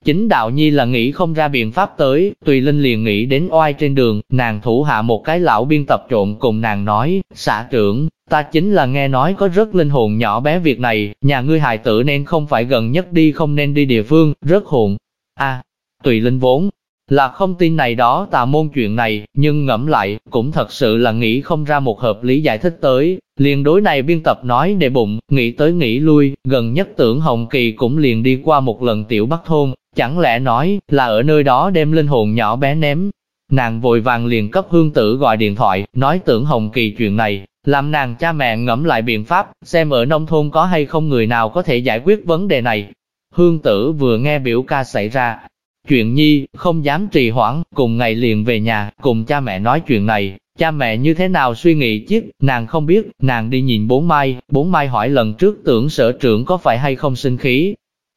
Chính đạo nhi là nghĩ không ra biện pháp tới, tùy linh liền nghĩ đến oai trên đường, nàng thủ hạ một cái lão biên tập trộn cùng nàng nói, xã trưởng, ta chính là nghe nói có rất linh hồn nhỏ bé việc này, nhà ngươi hài tử nên không phải gần nhất đi không nên đi địa phương, rất hồn. a tùy linh vốn, là không tin này đó tà môn chuyện này, nhưng ngẫm lại, cũng thật sự là nghĩ không ra một hợp lý giải thích tới. Liền đối này biên tập nói để bụng, nghĩ tới nghĩ lui, gần nhất tưởng Hồng Kỳ cũng liền đi qua một lần tiểu bắc thôn, chẳng lẽ nói là ở nơi đó đem linh hồn nhỏ bé ném. Nàng vội vàng liền cấp hương tử gọi điện thoại, nói tưởng Hồng Kỳ chuyện này, làm nàng cha mẹ ngẫm lại biện pháp, xem ở nông thôn có hay không người nào có thể giải quyết vấn đề này. Hương tử vừa nghe biểu ca xảy ra, Chuyện nhi, không dám trì hoãn, cùng ngày liền về nhà, cùng cha mẹ nói chuyện này, cha mẹ như thế nào suy nghĩ chứ, nàng không biết, nàng đi nhìn bốn mai, bốn mai hỏi lần trước tưởng sở trưởng có phải hay không sinh khí.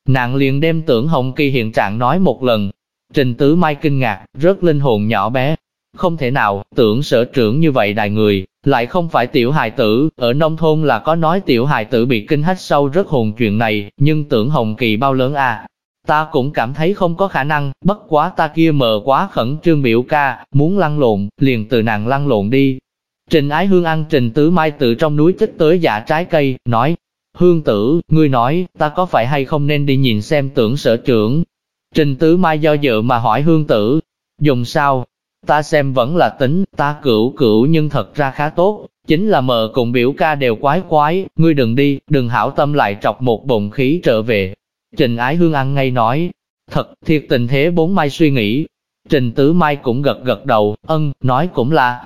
Nàng liền đem tưởng Hồng Kỳ hiện trạng nói một lần. Trình Tứ Mai kinh ngạc, rất linh hồn nhỏ bé. Không thể nào, tưởng sở trưởng như vậy đại người, lại không phải tiểu hài tử, ở nông thôn là có nói tiểu hài tử bị kinh hách sâu rất hồn chuyện này, nhưng tưởng Hồng Kỳ bao lớn à. Ta cũng cảm thấy không có khả năng, bất quá ta kia mờ quá khẩn trương biểu ca, muốn lăn lộn, liền từ nàng lăn lộn đi. Trình Ái Hương ăn Trình Tứ Mai từ trong núi chích tới giả trái cây, nói, Hương tử, ngươi nói, ta có phải hay không nên đi nhìn xem tưởng sở trưởng. Trình Tứ Mai do dự mà hỏi Hương tử, dùng sao, Ta xem vẫn là tính, ta cửu cửu nhưng thật ra khá tốt, chính là mờ cùng biểu ca đều quái quái, ngươi đừng đi, đừng hảo tâm lại trọc một bụng khí trở về. Trình Ái Hương ăn ngay nói, thật, thiệt tình thế bốn mai suy nghĩ. Trình Tứ Mai cũng gật gật đầu, ân, nói cũng là.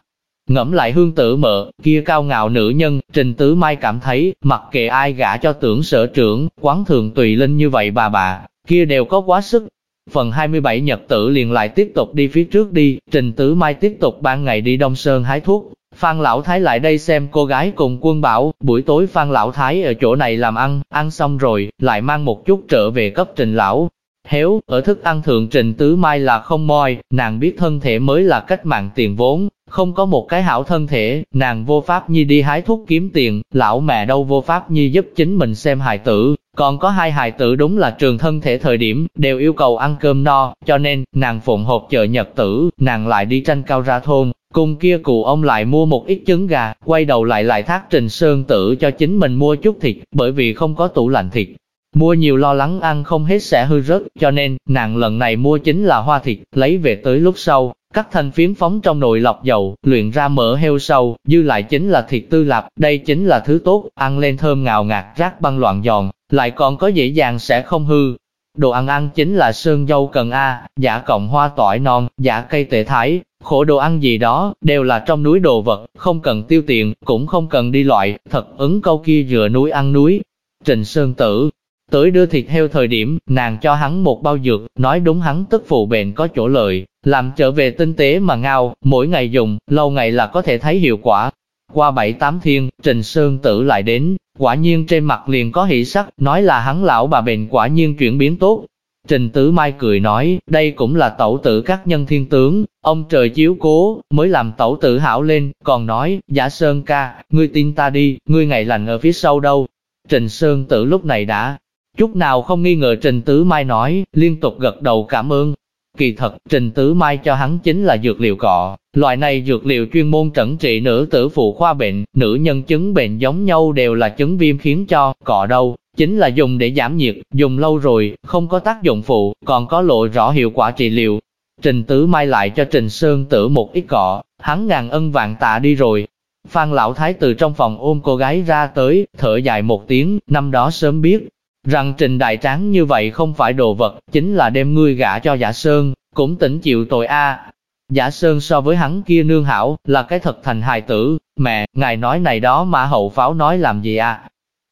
Ngẫm lại hương tử mợ, kia cao ngạo nữ nhân, Trình Tứ Mai cảm thấy, mặc kệ ai gả cho tưởng sở trưởng, quán thường tùy linh như vậy bà bà, kia đều có quá sức, Phần 27 nhật tử liền lại tiếp tục đi phía trước đi, Trình Tử Mai tiếp tục ban ngày đi Đông Sơn hái thuốc. Phan Lão Thái lại đây xem cô gái cùng quân bảo, buổi tối Phan Lão Thái ở chỗ này làm ăn, ăn xong rồi, lại mang một chút trở về cấp Trình Lão. Héo, ở thức ăn thượng Trình Tứ Mai là không moi, nàng biết thân thể mới là cách mạng tiền vốn, không có một cái hảo thân thể, nàng vô pháp nhi đi hái thuốc kiếm tiền, lão mẹ đâu vô pháp nhi giúp chính mình xem hài tử, còn có hai hài tử đúng là trường thân thể thời điểm, đều yêu cầu ăn cơm no, cho nên, nàng phụng hộp chợ nhật tử, nàng lại đi tranh cao ra thôn, cùng kia cụ ông lại mua một ít trứng gà, quay đầu lại lại thác trình sơn tử cho chính mình mua chút thịt, bởi vì không có tủ lạnh thịt. Mua nhiều lo lắng ăn không hết sẽ hư rớt, cho nên, nàng lần này mua chính là hoa thịt, lấy về tới lúc sau, cắt thành phiến phóng trong nồi lọc dầu, luyện ra mỡ heo sâu, dư lại chính là thịt tư lạp, đây chính là thứ tốt, ăn lên thơm ngào ngạt rác băng loạn giòn, lại còn có dễ dàng sẽ không hư. Đồ ăn ăn chính là sơn dâu cần A, giả cộng hoa tỏi non, giả cây tệ thái, khổ đồ ăn gì đó, đều là trong núi đồ vật, không cần tiêu tiền, cũng không cần đi loại, thật ứng câu kia dựa núi ăn núi. Trình Sơn Tử, Tới đưa thịt heo thời điểm, nàng cho hắn một bao dược, nói đúng hắn tức phụ bệnh có chỗ lợi, làm trở về tinh tế mà ngao, mỗi ngày dùng, lâu ngày là có thể thấy hiệu quả. Qua bảy tám thiên, Trình Sơn Tử lại đến, quả nhiên trên mặt liền có hỷ sắc, nói là hắn lão bà bệnh quả nhiên chuyển biến tốt. Trình Tứ Mai cười nói, đây cũng là tẩu tử các nhân thiên tướng, ông trời chiếu cố, mới làm tẩu tử hảo lên, còn nói, giả Sơn ca, ngươi tin ta đi, ngươi ngày lành ở phía sau đâu. Trình Sơn Tử lúc này đã Chút nào không nghi ngờ Trình Tứ Mai nói, liên tục gật đầu cảm ơn. Kỳ thật, Trình Tứ Mai cho hắn chính là dược liệu cọ. Loại này dược liệu chuyên môn trẩn trị nữ tử phụ khoa bệnh, nữ nhân chứng bệnh giống nhau đều là chứng viêm khiến cho, cọ đâu, chính là dùng để giảm nhiệt, dùng lâu rồi, không có tác dụng phụ, còn có lộ rõ hiệu quả trị liệu. Trình Tứ Mai lại cho Trình Sơn Tử một ít cọ, hắn ngàn ân vạn tạ đi rồi. Phan Lão Thái từ trong phòng ôm cô gái ra tới, thở dài một tiếng, năm đó sớm biết, rằng trình đại tráng như vậy không phải đồ vật, chính là đem ngươi gả cho giả sơn, cũng tỉnh chịu tội a. Giả sơn so với hắn kia nương hảo, là cái thật thành hài tử, mẹ, ngài nói này đó mà hậu pháo nói làm gì à?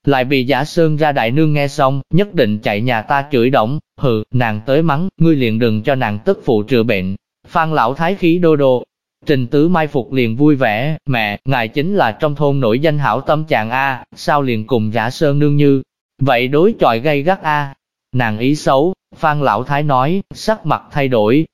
Lại bị giả sơn ra đại nương nghe xong, nhất định chạy nhà ta chửi động, hừ, nàng tới mắng, ngươi liền đừng cho nàng tức phụ trừ bệnh. Phan lão thái khí đô đô, Trình tứ mai phục liền vui vẻ, mẹ, ngài chính là trong thôn nổi danh hảo tâm chàng A, sao liền cùng giả sơn nương như, Vậy đối chọi gây gắt a Nàng ý xấu, Phan Lão Thái nói, sắc mặt thay đổi.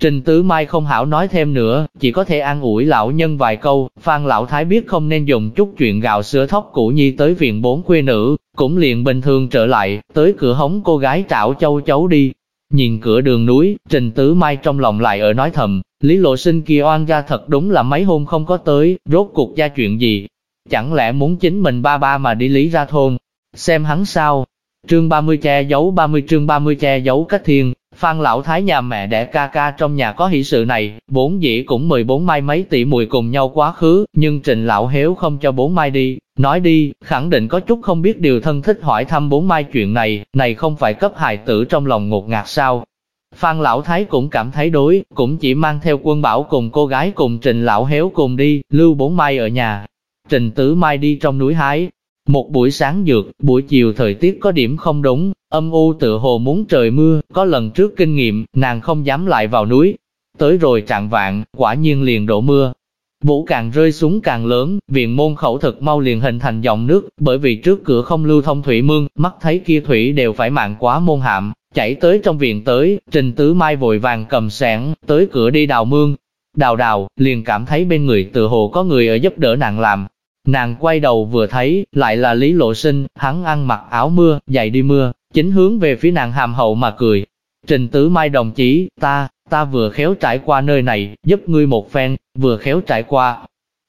Trình Tứ Mai không hảo nói thêm nữa, chỉ có thể an ủi lão nhân vài câu, Phan Lão Thái biết không nên dùng chút chuyện gạo sữa thóc cũ nhi tới viện bốn quê nữ, cũng liền bình thường trở lại, tới cửa hống cô gái trảo châu chấu đi. Nhìn cửa đường núi, Trình Tứ Mai trong lòng lại ở nói thầm, Lý Lộ Sinh kia oan ra thật đúng là mấy hôm không có tới, rốt cuộc ra chuyện gì. Chẳng lẽ muốn chính mình ba ba mà đi lý ra thôn, xem hắn sao. Trương 30 che giấu 30 chương 30 che giấu cách thiên, Phan lão thái nhà mẹ đẻ ca ca trong nhà có hỷ sự này, bốn dĩ cũng 14 mai mấy tỷ mùi cùng nhau quá khứ, nhưng trình lão héo không cho bốn mai đi, nói đi, khẳng định có chút không biết điều thân thích hỏi thăm bốn mai chuyện này, này không phải cấp hài tử trong lòng ngột ngạt sao. Phan lão thái cũng cảm thấy đối, cũng chỉ mang theo quân bảo cùng cô gái cùng trình lão héo cùng đi, lưu bốn mai ở nhà. Trình tứ mai đi trong núi hái, một buổi sáng dược, buổi chiều thời tiết có điểm không đúng, âm u tự hồ muốn trời mưa, có lần trước kinh nghiệm, nàng không dám lại vào núi. Tới rồi trạng vạn, quả nhiên liền đổ mưa. Vũ càng rơi xuống càng lớn, viện môn khẩu thực mau liền hình thành dòng nước, bởi vì trước cửa không lưu thông thủy mương, mắt thấy kia thủy đều phải mạng quá môn hạm, chảy tới trong viện tới, trình tứ mai vội vàng cầm sẻn, tới cửa đi đào mương. đào đào, liền cảm thấy bên người tự hồ có người ở giúp đỡ nàng làm. Nàng quay đầu vừa thấy, lại là Lý Lộ Sinh, hắn ăn mặc áo mưa, giày đi mưa, chính hướng về phía nàng hàm hậu mà cười. Trình Tứ Mai đồng chí, ta, ta vừa khéo trải qua nơi này, giúp ngươi một phen, vừa khéo trải qua.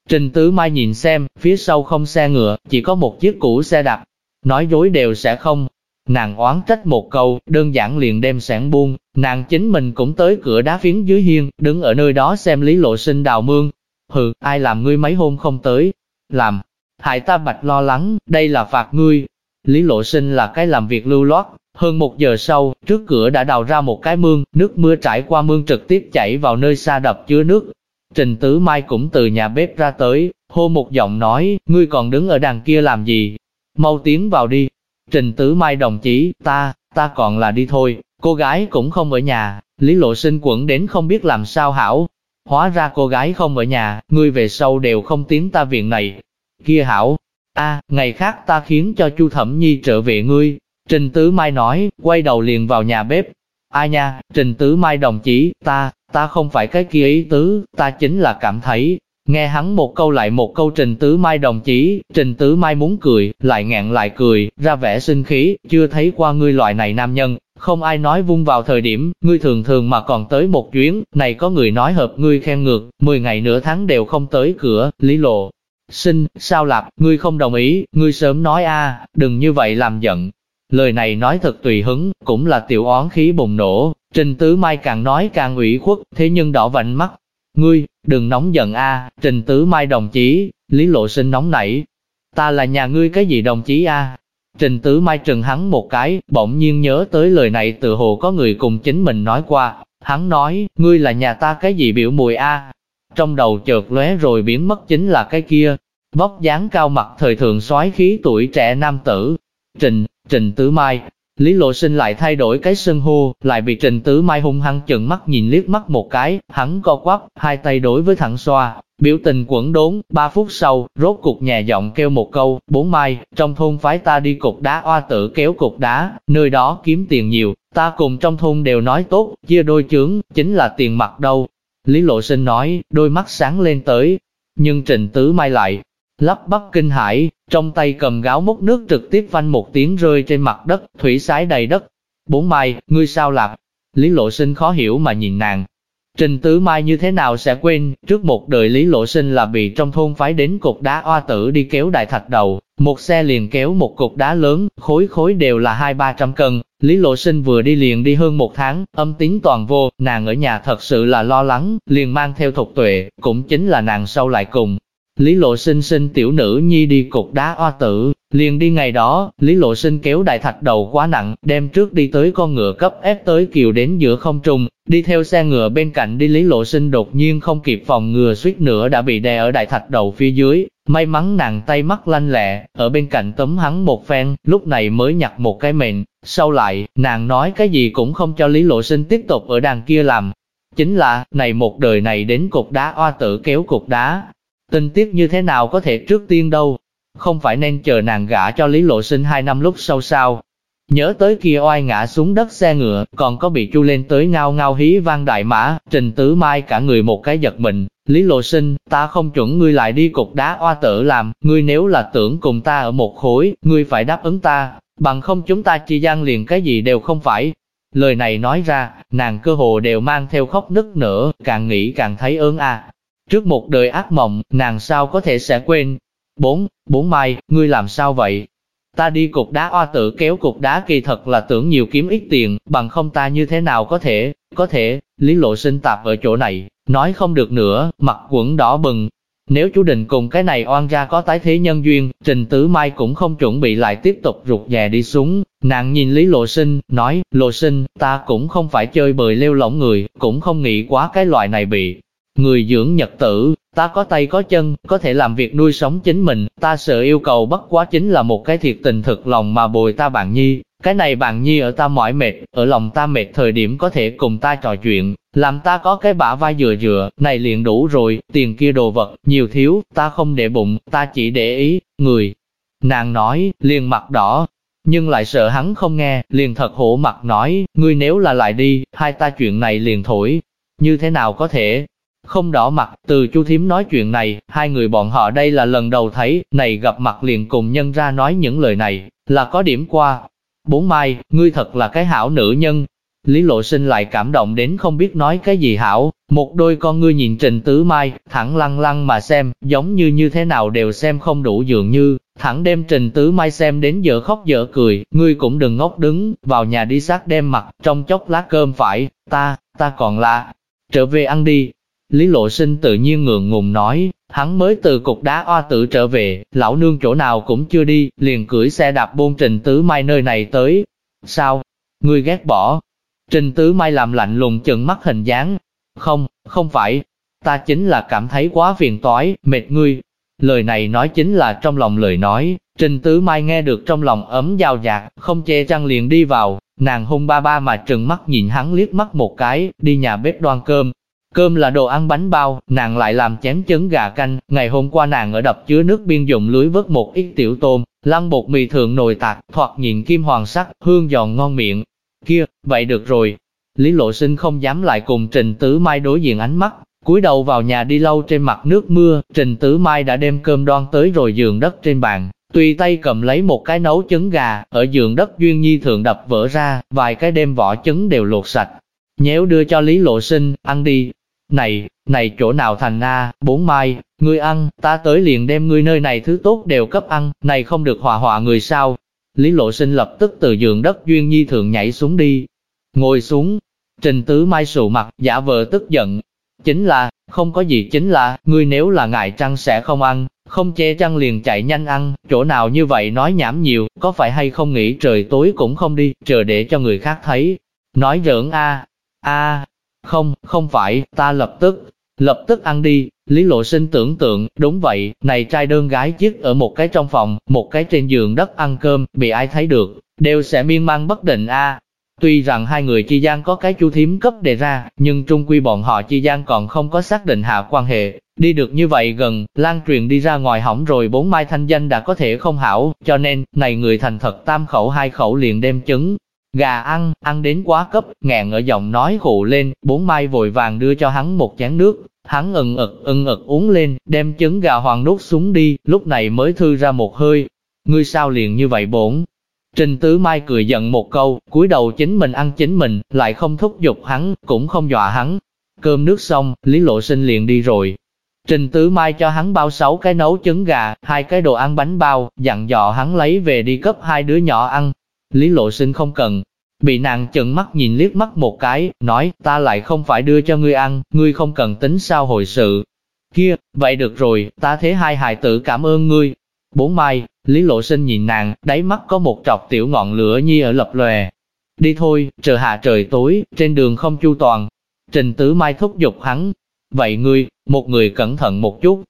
Trình Tứ Mai nhìn xem, phía sau không xe ngựa, chỉ có một chiếc cũ xe đạp. Nói dối đều sẽ không, Nàng oán trách một câu, đơn giản liền đem sản buông, nàng chính mình cũng tới cửa đá phiến dưới hiên, đứng ở nơi đó xem Lý Lộ Sinh đào mương. Hừ, ai làm ngươi mấy hôm không tới? Làm, hại ta bạch lo lắng, đây là phạt ngươi. Lý Lộ Sinh là cái làm việc lưu loát, hơn một giờ sau, trước cửa đã đào ra một cái mương, nước mưa trải qua mương trực tiếp chảy vào nơi xa đập chứa nước. Trình Tứ Mai cũng từ nhà bếp ra tới, hô một giọng nói, ngươi còn đứng ở đằng kia làm gì? Mau tiến vào đi, Trình Tứ Mai đồng chí, ta, ta còn là đi thôi, cô gái cũng không ở nhà, Lý Lộ Sinh quẩn đến không biết làm sao hảo. Hóa ra cô gái không ở nhà, ngươi về sau đều không tiến ta viện này. Kia hảo, a, ngày khác ta khiến cho Chu Thẩm Nhi trở về ngươi. Trình Tứ Mai nói, quay đầu liền vào nhà bếp. Ai nha, Trình Tứ Mai đồng chí, ta, ta không phải cái kia ý tứ, ta chính là cảm thấy, Nghe hắn một câu lại một câu Trình Tứ Mai đồng chí, Trình Tứ Mai muốn cười, lại ngẹn lại cười, ra vẻ sinh khí, chưa thấy qua ngươi loại này nam nhân, không ai nói vung vào thời điểm, ngươi thường thường mà còn tới một chuyến, này có người nói hợp ngươi khen ngược, 10 ngày nửa tháng đều không tới cửa, lý lộ. Sinh, sao lạp, ngươi không đồng ý, ngươi sớm nói a, đừng như vậy làm giận. Lời này nói thật tùy hứng, cũng là tiểu oán khí bùng nổ, Trình Tứ Mai càng nói càng ủy khuất, thế nhưng đỏ vành mắt, Ngươi, đừng nóng giận a, Trình Tứ Mai đồng chí, Lý Lộ Sinh nóng nảy. Ta là nhà ngươi cái gì đồng chí a? Trình Tứ Mai trừng hắn một cái, bỗng nhiên nhớ tới lời này tự hồ có người cùng chính mình nói qua. Hắn nói, ngươi là nhà ta cái gì biểu mùi a? Trong đầu chợt lóe rồi biến mất chính là cái kia. Vóc dáng cao mặt thời thường soái khí tuổi trẻ nam tử. Trình, Trình Tứ Mai, Lý Lộ Sinh lại thay đổi cái sân hô, lại bị Trình Tứ Mai hung hăng chừng mắt nhìn liếc mắt một cái, hắn co quắp, hai tay đối với thẳng xoa, biểu tình quẩn đốn, ba phút sau, rốt cục nhà giọng kêu một câu, bốn mai, trong thôn phái ta đi cục đá oa tử kéo cục đá, nơi đó kiếm tiền nhiều, ta cùng trong thôn đều nói tốt, chia đôi chướng, chính là tiền mặt đâu. Lý Lộ Sinh nói, đôi mắt sáng lên tới, nhưng Trình Tứ Mai lại, lắp bắp kinh hải, trong tay cầm gáo múc nước trực tiếp vanh một tiếng rơi trên mặt đất, thủy sái đầy đất. Bốn mai, ngươi sao lạc? Lý Lộ Sinh khó hiểu mà nhìn nàng. Trình Tứ Mai như thế nào sẽ quên, trước một đời Lý Lộ Sinh là bị trong thôn phái đến cục đá oa tử đi kéo đại thạch đầu, một xe liền kéo một cục đá lớn, khối khối đều là hai ba trăm cân. Lý Lộ Sinh vừa đi liền đi hơn một tháng, âm tính toàn vô, nàng ở nhà thật sự là lo lắng, liền mang theo thục tuệ, cũng chính là nàng sau lại cùng, Lý Lộ Sinh sinh tiểu nữ nhi đi cục đá oa tử, liền đi ngày đó, Lý Lộ Sinh kéo đại thạch đầu quá nặng, đem trước đi tới con ngựa cấp ép tới kiều đến giữa không trung, đi theo xe ngựa bên cạnh đi Lý Lộ Sinh đột nhiên không kịp phòng ngừa suýt nữa đã bị đè ở đại thạch đầu phía dưới, may mắn nàng tay mắt lanh lẹ, ở bên cạnh tấm hắn một phen, lúc này mới nhặt một cái mệnh, sau lại, nàng nói cái gì cũng không cho Lý Lộ Sinh tiếp tục ở đằng kia làm. Chính là, này một đời này đến cục đá oa tử kéo cục đá, Tình tiết như thế nào có thể trước tiên đâu, không phải nên chờ nàng gả cho Lý Lộ Sinh hai năm lúc sau sao. Nhớ tới kia oai ngã xuống đất xe ngựa, còn có bị chu lên tới ngao ngao hí vang đại mã, trình tứ mai cả người một cái giật mình. Lý Lộ Sinh, ta không chuẩn ngươi lại đi cục đá oa tử làm, ngươi nếu là tưởng cùng ta ở một khối, ngươi phải đáp ứng ta, bằng không chúng ta chi gian liền cái gì đều không phải. Lời này nói ra, nàng cơ hồ đều mang theo khóc nức nở, càng nghĩ càng thấy ớn à. Trước một đời ác mộng, nàng sao có thể sẽ quên. Bốn, bốn mai, ngươi làm sao vậy? Ta đi cục đá oa tử kéo cục đá kỳ thật là tưởng nhiều kiếm ít tiền, bằng không ta như thế nào có thể, có thể, lý lộ sinh tạp ở chỗ này, nói không được nữa, mặt quẩn đỏ bừng. Nếu chú định cùng cái này oan ra có tái thế nhân duyên, Trình Tứ Mai cũng không chuẩn bị lại tiếp tục rụt rè đi xuống. Nàng nhìn Lý Lộ Sinh, nói, Lộ Sinh, ta cũng không phải chơi bời lêu lỏng người, cũng không nghĩ quá cái loại này bị Người dưỡng nhật tử, ta có tay có chân, có thể làm việc nuôi sống chính mình, ta sợ yêu cầu bất quá chính là một cái thiệt tình thực lòng mà bồi ta bạn nhi. Cái này bạn nhi ở ta mỏi mệt, ở lòng ta mệt thời điểm có thể cùng ta trò chuyện, làm ta có cái bả vai dừa dừa, này liền đủ rồi, tiền kia đồ vật, nhiều thiếu, ta không để bụng, ta chỉ để ý, người. Nàng nói, liền mặt đỏ, nhưng lại sợ hắn không nghe, liền thật hổ mặt nói, ngươi nếu là lại đi, hai ta chuyện này liền thổi, như thế nào có thể, không đỏ mặt, từ chu thím nói chuyện này, hai người bọn họ đây là lần đầu thấy, này gặp mặt liền cùng nhân ra nói những lời này, là có điểm qua. Bốn mai, ngươi thật là cái hảo nữ nhân. Lý lộ sinh lại cảm động đến không biết nói cái gì hảo, một đôi con ngươi nhìn trình tứ mai, thẳng lăng lăng mà xem, giống như như thế nào đều xem không đủ dường như, thẳng đem trình tứ mai xem đến giờ khóc dở cười, ngươi cũng đừng ngốc đứng, vào nhà đi sát đem mặt, trong chốc lát cơm phải, ta, ta còn là, trở về ăn đi. Lý lộ sinh tự nhiên ngượng ngùng nói, hắn mới từ cục đá oa tự trở về, lão nương chỗ nào cũng chưa đi, liền cưỡi xe đạp bôn trình tứ mai nơi này tới. Sao? Ngươi ghét bỏ. Trình tứ mai làm lạnh lùng chừng mắt hình dáng. Không, không phải. Ta chính là cảm thấy quá phiền toái, mệt ngươi. Lời này nói chính là trong lòng lời nói, Trình Tứ Mai nghe được trong lòng ấm giao dạt, không che chăn liền đi vào, nàng hung ba ba mà trừng mắt nhìn hắn liếc mắt một cái, đi nhà bếp đoan cơm. Cơm là đồ ăn bánh bao, nàng lại làm chén trứng gà canh, ngày hôm qua nàng ở đập chứa nước biên dụng lưới vớt một ít tiểu tôm, lăn bột mì thượng nồi tạc, thoạt nhìn kim hoàng sắc, hương giòn ngon miệng. Kia, vậy được rồi. Lý Lộ Sinh không dám lại cùng Trình Tứ Mai đối diện ánh mắt, cúi đầu vào nhà đi lâu trên mặt nước mưa, Trình Tứ Mai đã đem cơm đoan tới rồi giường đất trên bàn, tùy tay cầm lấy một cái nấu trứng gà, ở giường đất duyên nhi thượng đập vỡ ra, vài cái đem vỏ trứng đều luộc sạch. Nhéo đưa cho Lý Lộ Sinh, ăn đi. Này, này chỗ nào thành na bốn mai, ngươi ăn, ta tới liền đem ngươi nơi này thứ tốt đều cấp ăn, này không được hòa hòa người sao. Lý Lộ Sinh lập tức từ giường đất duyên nhi thượng nhảy xuống đi, ngồi xuống. Trình Tứ Mai sụ mặt, giả vờ tức giận, Chính là, không có gì chính là, ngươi nếu là ngại trăng sẽ không ăn, không che trăng liền chạy nhanh ăn, chỗ nào như vậy nói nhảm nhiều, có phải hay không nghĩ trời tối cũng không đi, chờ để cho người khác thấy. Nói giỡn a a không, không phải, ta lập tức, lập tức ăn đi, Lý Lộ Sinh tưởng tượng, đúng vậy, này trai đơn gái chiếc ở một cái trong phòng, một cái trên giường đất ăn cơm, bị ai thấy được, đều sẽ miên man bất định a. Tuy rằng hai người chi gian có cái chu thím cấp đề ra, nhưng trung quy bọn họ chi gian còn không có xác định hạ quan hệ. Đi được như vậy gần, lan truyền đi ra ngoài hỏng rồi bốn mai thanh danh đã có thể không hảo, cho nên, này người thành thật tam khẩu hai khẩu liền đem chứng. Gà ăn, ăn đến quá cấp, ngàn ở giọng nói hụ lên, bốn mai vội vàng đưa cho hắn một chén nước, hắn ừng ực ừng ực uống lên, đem trứng gà hoàng đút xuống đi, lúc này mới thư ra một hơi. Ngươi sao liền như vậy bổn, Trình Tứ Mai cười giận một câu, cúi đầu chính mình ăn chính mình, lại không thúc giục hắn, cũng không dọa hắn. Cơm nước xong, Lý Lộ Sinh liền đi rồi. Trình Tứ Mai cho hắn bao sáu cái nấu trứng gà, hai cái đồ ăn bánh bao, dặn dò hắn lấy về đi cấp hai đứa nhỏ ăn. Lý Lộ Sinh không cần, bị nàng chừng mắt nhìn liếc mắt một cái, nói, ta lại không phải đưa cho ngươi ăn, ngươi không cần tính sao hồi sự. Kia, vậy được rồi, ta thế hai hài tử cảm ơn ngươi. Bốn mai, Lý Lộ Sinh nhìn nàng, đáy mắt có một trọc tiểu ngọn lửa nhi ở lập lòe. Đi thôi, chờ hạ trời tối, trên đường không chu toàn. Trình Tứ Mai thúc giục hắn. Vậy ngươi, một người cẩn thận một chút.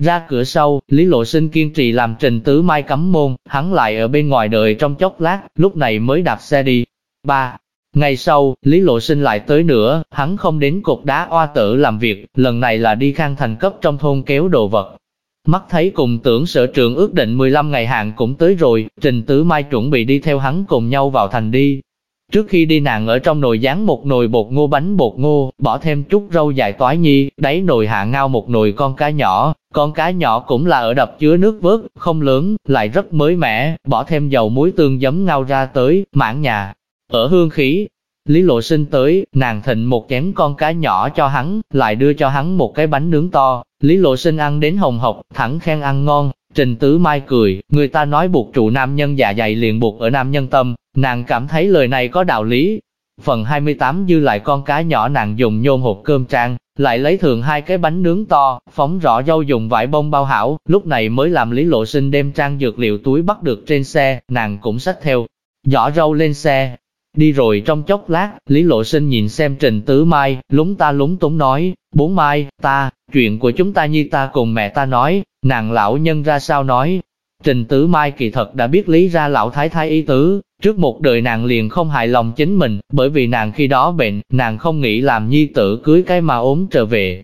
Ra cửa sau, Lý Lộ Sinh kiên trì làm Trình Tứ Mai cấm môn, hắn lại ở bên ngoài đợi trong chốc lát, lúc này mới đạp xe đi. Ba, Ngày sau, Lý Lộ Sinh lại tới nữa, hắn không đến cục đá oa tử làm việc, lần này là đi khang thành cấp trong thôn kéo đồ vật. Mắt thấy cùng tưởng sở trưởng ước định 15 ngày hạn cũng tới rồi, Trình Tứ Mai chuẩn bị đi theo hắn cùng nhau vào thành đi. Trước khi đi nàng ở trong nồi dán một nồi bột ngô bánh bột ngô, bỏ thêm chút rau dài toái nhi, đáy nồi hạ ngao một nồi con cá nhỏ, con cá nhỏ cũng là ở đập chứa nước vớt, không lớn, lại rất mới mẻ, bỏ thêm dầu muối tương giấm ngao ra tới, mãn nhà. Ở hương khí, Lý Lộ Sinh tới, nàng thịnh một chén con cá nhỏ cho hắn, lại đưa cho hắn một cái bánh nướng to. Lý Lộ Sinh ăn đến hồng hộc, thẳng khen ăn ngon. Trình Tứ Mai cười, người ta nói buộc trụ nam nhân dạ dày liền buộc ở nam nhân tâm, nàng cảm thấy lời này có đạo lý. Phần 28 dư lại con cá nhỏ nàng dùng nhôm hộp cơm trang, lại lấy thường hai cái bánh nướng to, phóng rõ dâu dùng vải bông bao hảo, lúc này mới làm Lý Lộ Sinh đem trang dược liệu túi bắt được trên xe, nàng cũng xách theo. giỏ râu lên xe, Đi rồi trong chốc lát, Lý Lộ Sinh nhìn xem Trình Tứ Mai, lúng ta lúng túng nói, bốn Mai, ta, chuyện của chúng ta như ta cùng mẹ ta nói, nàng lão nhân ra sao nói. Trình Tứ Mai kỳ thật đã biết lý ra lão thái thái ý tứ, trước một đời nàng liền không hài lòng chính mình, bởi vì nàng khi đó bệnh, nàng không nghĩ làm nhi tử cưới cái mà ốm trở về.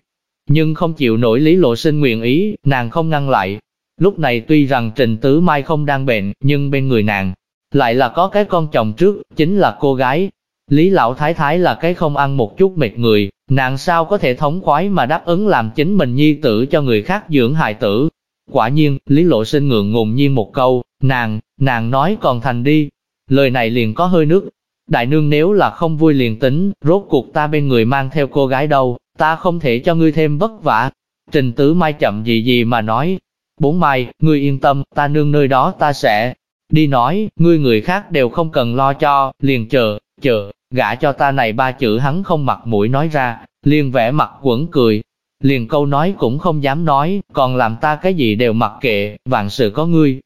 Nhưng không chịu nổi Lý Lộ Sinh nguyện ý, nàng không ngăn lại. Lúc này tuy rằng Trình Tứ Mai không đang bệnh, nhưng bên người nàng, lại là có cái con chồng trước, chính là cô gái. Lý Lão Thái Thái là cái không ăn một chút mệt người, nàng sao có thể thống khoái mà đáp ứng làm chính mình nhi tử cho người khác dưỡng hài tử. Quả nhiên, Lý Lộ Sinh ngượng ngùng nhiên một câu, nàng, nàng nói còn thành đi. Lời này liền có hơi nước. Đại nương nếu là không vui liền tính, rốt cuộc ta bên người mang theo cô gái đâu, ta không thể cho ngươi thêm vất vả. Trình Tứ Mai chậm gì gì mà nói, bốn mai, ngươi yên tâm, ta nương nơi đó ta sẽ đi nói, ngươi người khác đều không cần lo cho, liền chờ, chờ, gả cho ta này ba chữ hắn không mặt mũi nói ra, liền vẽ mặt quẩn cười, liền câu nói cũng không dám nói, còn làm ta cái gì đều mặc kệ, vạn sự có ngươi.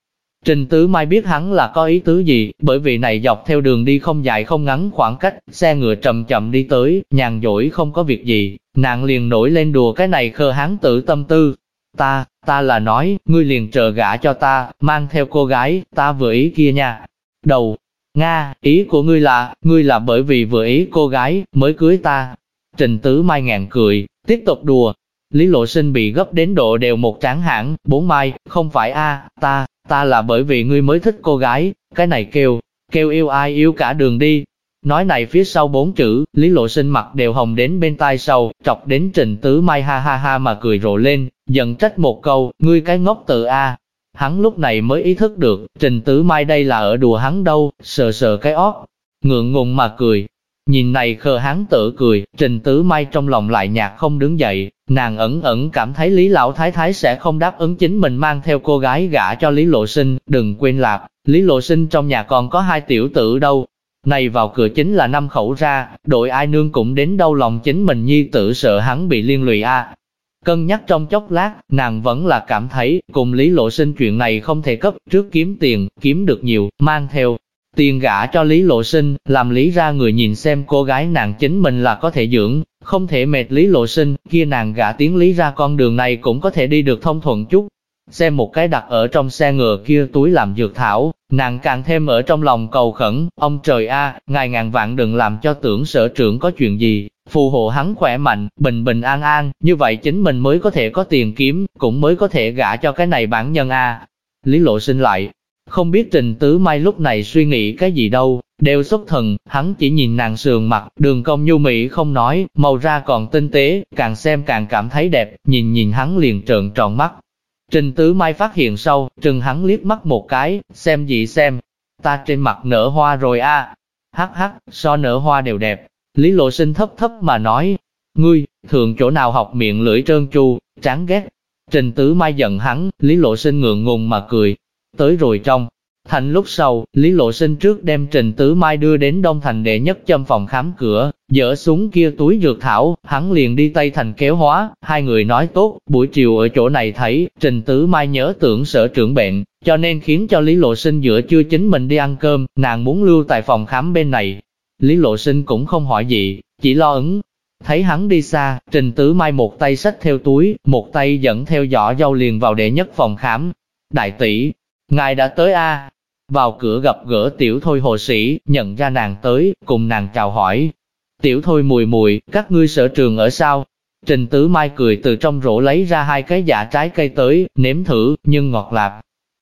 Trình Tứ Mai biết hắn là có ý tứ gì, bởi vì này dọc theo đường đi không dài không ngắn khoảng cách, xe ngựa chậm chậm đi tới, nhàn dỗi không có việc gì, nàng liền nổi lên đùa cái này khờ hắn tự tâm tư. Ta, ta là nói, ngươi liền trợ gã cho ta, mang theo cô gái, ta vừa ý kia nha. Đầu, Nga, ý của ngươi là, ngươi là bởi vì vừa ý cô gái, mới cưới ta. Trình Tứ Mai ngàn cười, tiếp tục đùa, Lý Lộ Sinh bị gấp đến độ đều một tráng hãng, bốn mai, không phải a, ta, ta là bởi vì ngươi mới thích cô gái, cái này kêu, kêu yêu ai yêu cả đường đi. Nói này phía sau bốn chữ, Lý Lộ Sinh mặt đều hồng đến bên tai sầu, chọc đến Trình Tứ Mai ha ha ha mà cười rộ lên, giận trách một câu, ngươi cái ngốc tự a. Hắn lúc này mới ý thức được, Trình Tứ Mai đây là ở đùa hắn đâu, sờ sờ cái ót, ngượng ngùng mà cười, Nhìn này khờ hán tự cười, Trình Tứ Mai trong lòng lại nhạt không đứng dậy, nàng ẩn ẩn cảm thấy Lý Lão Thái Thái sẽ không đáp ứng chính mình mang theo cô gái gả cho Lý Lộ Sinh, đừng quên lạp, Lý Lộ Sinh trong nhà còn có hai tiểu tử đâu. Này vào cửa chính là năm khẩu ra, đội ai nương cũng đến đâu lòng chính mình nhi tử sợ hắn bị liên lụy a. Cân nhắc trong chốc lát, nàng vẫn là cảm thấy, cùng Lý Lộ Sinh chuyện này không thể cấp, trước kiếm tiền, kiếm được nhiều, mang theo, Tiền gả cho Lý Lộ Sinh, làm Lý ra người nhìn xem cô gái nàng chính mình là có thể dưỡng, không thể mệt Lý Lộ Sinh, kia nàng gả tiếng Lý ra con đường này cũng có thể đi được thông thuận chút. Xem một cái đặt ở trong xe ngựa kia túi làm dược thảo, nàng càng thêm ở trong lòng cầu khẩn, ông trời a, ngài ngàn vạn đừng làm cho tưởng sở trưởng có chuyện gì, phù hộ hắn khỏe mạnh, bình bình an an, như vậy chính mình mới có thể có tiền kiếm, cũng mới có thể gả cho cái này bản nhân a. Lý Lộ Sinh lại, không biết Trình Tứ Mai lúc này suy nghĩ cái gì đâu, đều xuất thần, hắn chỉ nhìn nàng sườn mặt, đường cong nhu mỹ không nói, màu da còn tinh tế, càng xem càng cảm thấy đẹp, nhìn nhìn hắn liền trợn tròn mắt. Trình Tứ Mai phát hiện sau, trừng hắn liếc mắt một cái, xem gì xem, ta trên mặt nở hoa rồi a, hắc hắc, so nở hoa đều đẹp. Lý Lộ Sinh thấp thấp mà nói, ngươi, thường chỗ nào học miệng lưỡi trơn tru, chán ghét. Trình Tứ Mai giận hắn, Lý Lộ Sinh ngượng ngùng mà cười, Tới rồi trong thành lúc sau, Lý Lộ Sinh trước đem Trình Tứ Mai đưa đến Đông Thành đệ nhất châm phòng khám cửa, dỡ xuống kia túi dược thảo, hắn liền đi Tây Thành kéo hóa, hai người nói tốt, buổi chiều ở chỗ này thấy, Trình Tứ Mai nhớ tưởng sở trưởng bệnh, cho nên khiến cho Lý Lộ Sinh giữa chưa chính mình đi ăn cơm, nàng muốn lưu tại phòng khám bên này. Lý Lộ Sinh cũng không hỏi gì, chỉ lo ứng. Thấy hắn đi xa, Trình Tứ Mai một tay xách theo túi, một tay dẫn theo giỏ dâu liền vào đệ nhất phòng khám. Đại tỷ, Ngài đã tới a Vào cửa gặp gỡ tiểu thôi hồ sĩ, nhận ra nàng tới, cùng nàng chào hỏi. Tiểu thôi mùi mùi, các ngươi sở trường ở sao? Trình Tứ Mai cười từ trong rổ lấy ra hai cái giả trái cây tới, nếm thử, nhưng ngọt lạp.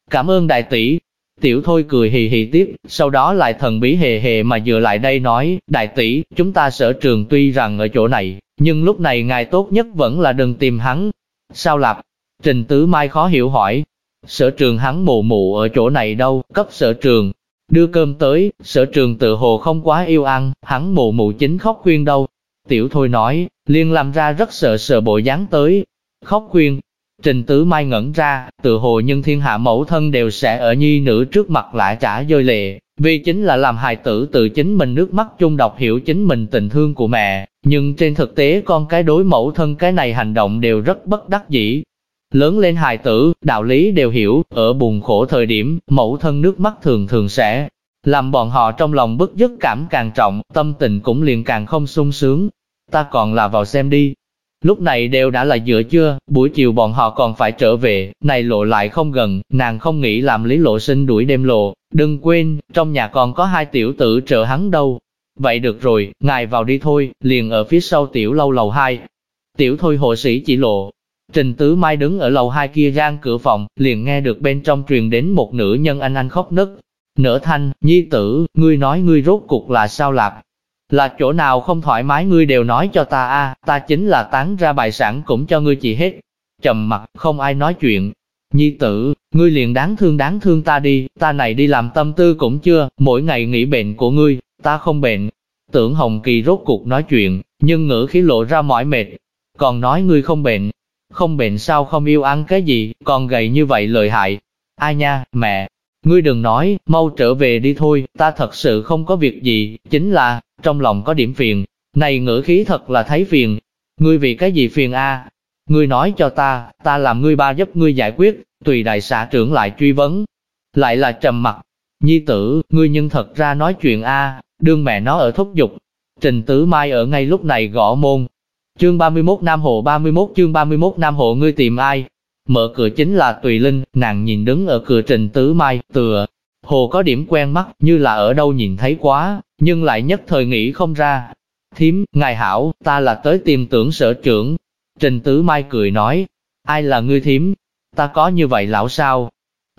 Cảm ơn đại tỷ. Tiểu thôi cười hì hì tiếp, sau đó lại thần bí hề hề mà dựa lại đây nói, đại tỷ, chúng ta sở trường tuy rằng ở chỗ này, nhưng lúc này ngài tốt nhất vẫn là đừng tìm hắn. Sao lạp? Trình Tứ Mai khó hiểu hỏi, Sở trường hắn mù mụ ở chỗ này đâu, cấp sở trường. Đưa cơm tới, sở trường tự hồ không quá yêu ăn, hắn mù mụ chính khóc khuyên đâu. Tiểu thôi nói, liên làm ra rất sợ sợ bộ dáng tới. Khóc khuyên, Trình Tứ Mai ngẩn ra, tự hồ nhưng thiên hạ mẫu thân đều sẽ ở nhi nữ trước mặt lại trả rơi lệ, vì chính là làm hài tử tự chính mình nước mắt chung đọc hiểu chính mình tình thương của mẹ, nhưng trên thực tế con cái đối mẫu thân cái này hành động đều rất bất đắc dĩ, Lớn lên hài tử, đạo lý đều hiểu, ở buồn khổ thời điểm, mẫu thân nước mắt thường thường sẽ làm bọn họ trong lòng bức dứt cảm càng trọng, tâm tình cũng liền càng không sung sướng. Ta còn là vào xem đi. Lúc này đều đã là giữa trưa, buổi chiều bọn họ còn phải trở về, này lộ lại không gần, nàng không nghĩ làm lý lộ sinh đuổi đêm lộ. Đừng quên, trong nhà còn có hai tiểu tử trợ hắn đâu. Vậy được rồi, ngài vào đi thôi, liền ở phía sau tiểu lâu lầu hai. Tiểu thôi hộ sĩ chỉ lộ, Trình Tứ Mai đứng ở lầu hai kia gian cửa phòng, liền nghe được bên trong truyền đến một nữ nhân anh anh khóc nức. Nở thanh, nhi tử, ngươi nói ngươi rốt cuộc là sao lạc? Là chỗ nào không thoải mái ngươi đều nói cho ta a, ta chính là tán ra bài sản cũng cho ngươi chỉ hết. Trầm mặt, không ai nói chuyện. Nhi tử, ngươi liền đáng thương đáng thương ta đi, ta này đi làm tâm tư cũng chưa, mỗi ngày nghĩ bệnh của ngươi, ta không bệnh. Tưởng Hồng Kỳ rốt cuộc nói chuyện, nhưng ngữ khí lộ ra mỏi mệt. Còn nói ngươi không bệnh, không bệnh sao không yêu ăn cái gì, còn gầy như vậy lợi hại. Ai nha, mẹ, ngươi đừng nói, mau trở về đi thôi, ta thật sự không có việc gì, chính là, trong lòng có điểm phiền. Này ngữ khí thật là thấy phiền. Ngươi vì cái gì phiền a? Ngươi nói cho ta, ta làm ngươi ba giúp ngươi giải quyết, tùy đại xã trưởng lại truy vấn. Lại là trầm mặt. Nhi tử, ngươi nhưng thật ra nói chuyện a, đương mẹ nó ở thúc dục. Trình Tứ Mai ở ngay lúc này gõ môn, Chương 31 Nam Hộ 31 chương 31 Nam Hộ ngươi tìm ai? Mở cửa chính là Tùy Linh, nàng nhìn đứng ở cửa Trình Tứ Mai, tựa. Hồ có điểm quen mắt, như là ở đâu nhìn thấy quá, nhưng lại nhất thời nghĩ không ra. Thiếm ngài hảo, ta là tới tìm tưởng sở trưởng. Trình Tứ Mai cười nói, ai là ngươi Thiếm Ta có như vậy lão sao?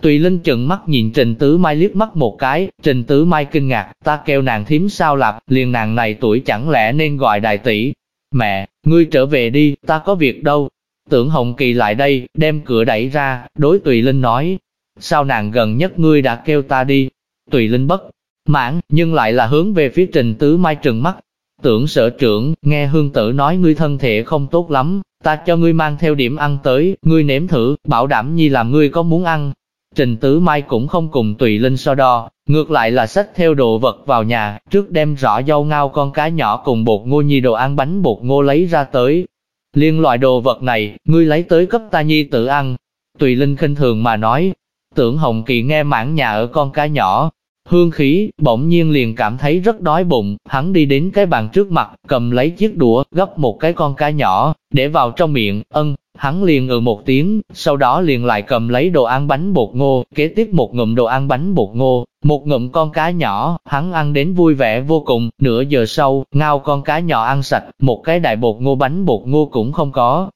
Tùy Linh trợn mắt nhìn Trình Tứ Mai liếc mắt một cái, Trình Tứ Mai kinh ngạc, ta kêu nàng thím sao lạp, liền nàng này tuổi chẳng lẽ nên gọi đại tỷ, Mẹ, ngươi trở về đi, ta có việc đâu. Tưởng Hồng Kỳ lại đây, đem cửa đẩy ra, đối Tùy Linh nói. Sao nàng gần nhất ngươi đã kêu ta đi? Tùy Linh bất mãn, nhưng lại là hướng về phía Trình Tứ Mai trừng mắt. Tưởng sở trưởng, nghe hương tử nói ngươi thân thể không tốt lắm, ta cho ngươi mang theo điểm ăn tới, ngươi nếm thử, bảo đảm nhi làm ngươi có muốn ăn. Trình Tứ Mai cũng không cùng Tùy Linh so đo, Ngược lại là xách theo đồ vật vào nhà, trước đem rõ dâu ngao con cá nhỏ cùng bột ngô nhi đồ ăn bánh bột ngô lấy ra tới. Liên loại đồ vật này, ngươi lấy tới cấp ta nhi tự ăn. Tùy Linh khinh thường mà nói, tưởng Hồng Kỳ nghe mãn nhà ở con cá nhỏ, hương khí, bỗng nhiên liền cảm thấy rất đói bụng, hắn đi đến cái bàn trước mặt, cầm lấy chiếc đũa, gấp một cái con cá nhỏ, để vào trong miệng, ân, Hắn liền ừ một tiếng, sau đó liền lại cầm lấy đồ ăn bánh bột ngô, kế tiếp một ngụm đồ ăn bánh bột ngô, một ngụm con cá nhỏ, hắn ăn đến vui vẻ vô cùng, nửa giờ sau, ngao con cá nhỏ ăn sạch, một cái đại bột ngô bánh bột ngô cũng không có.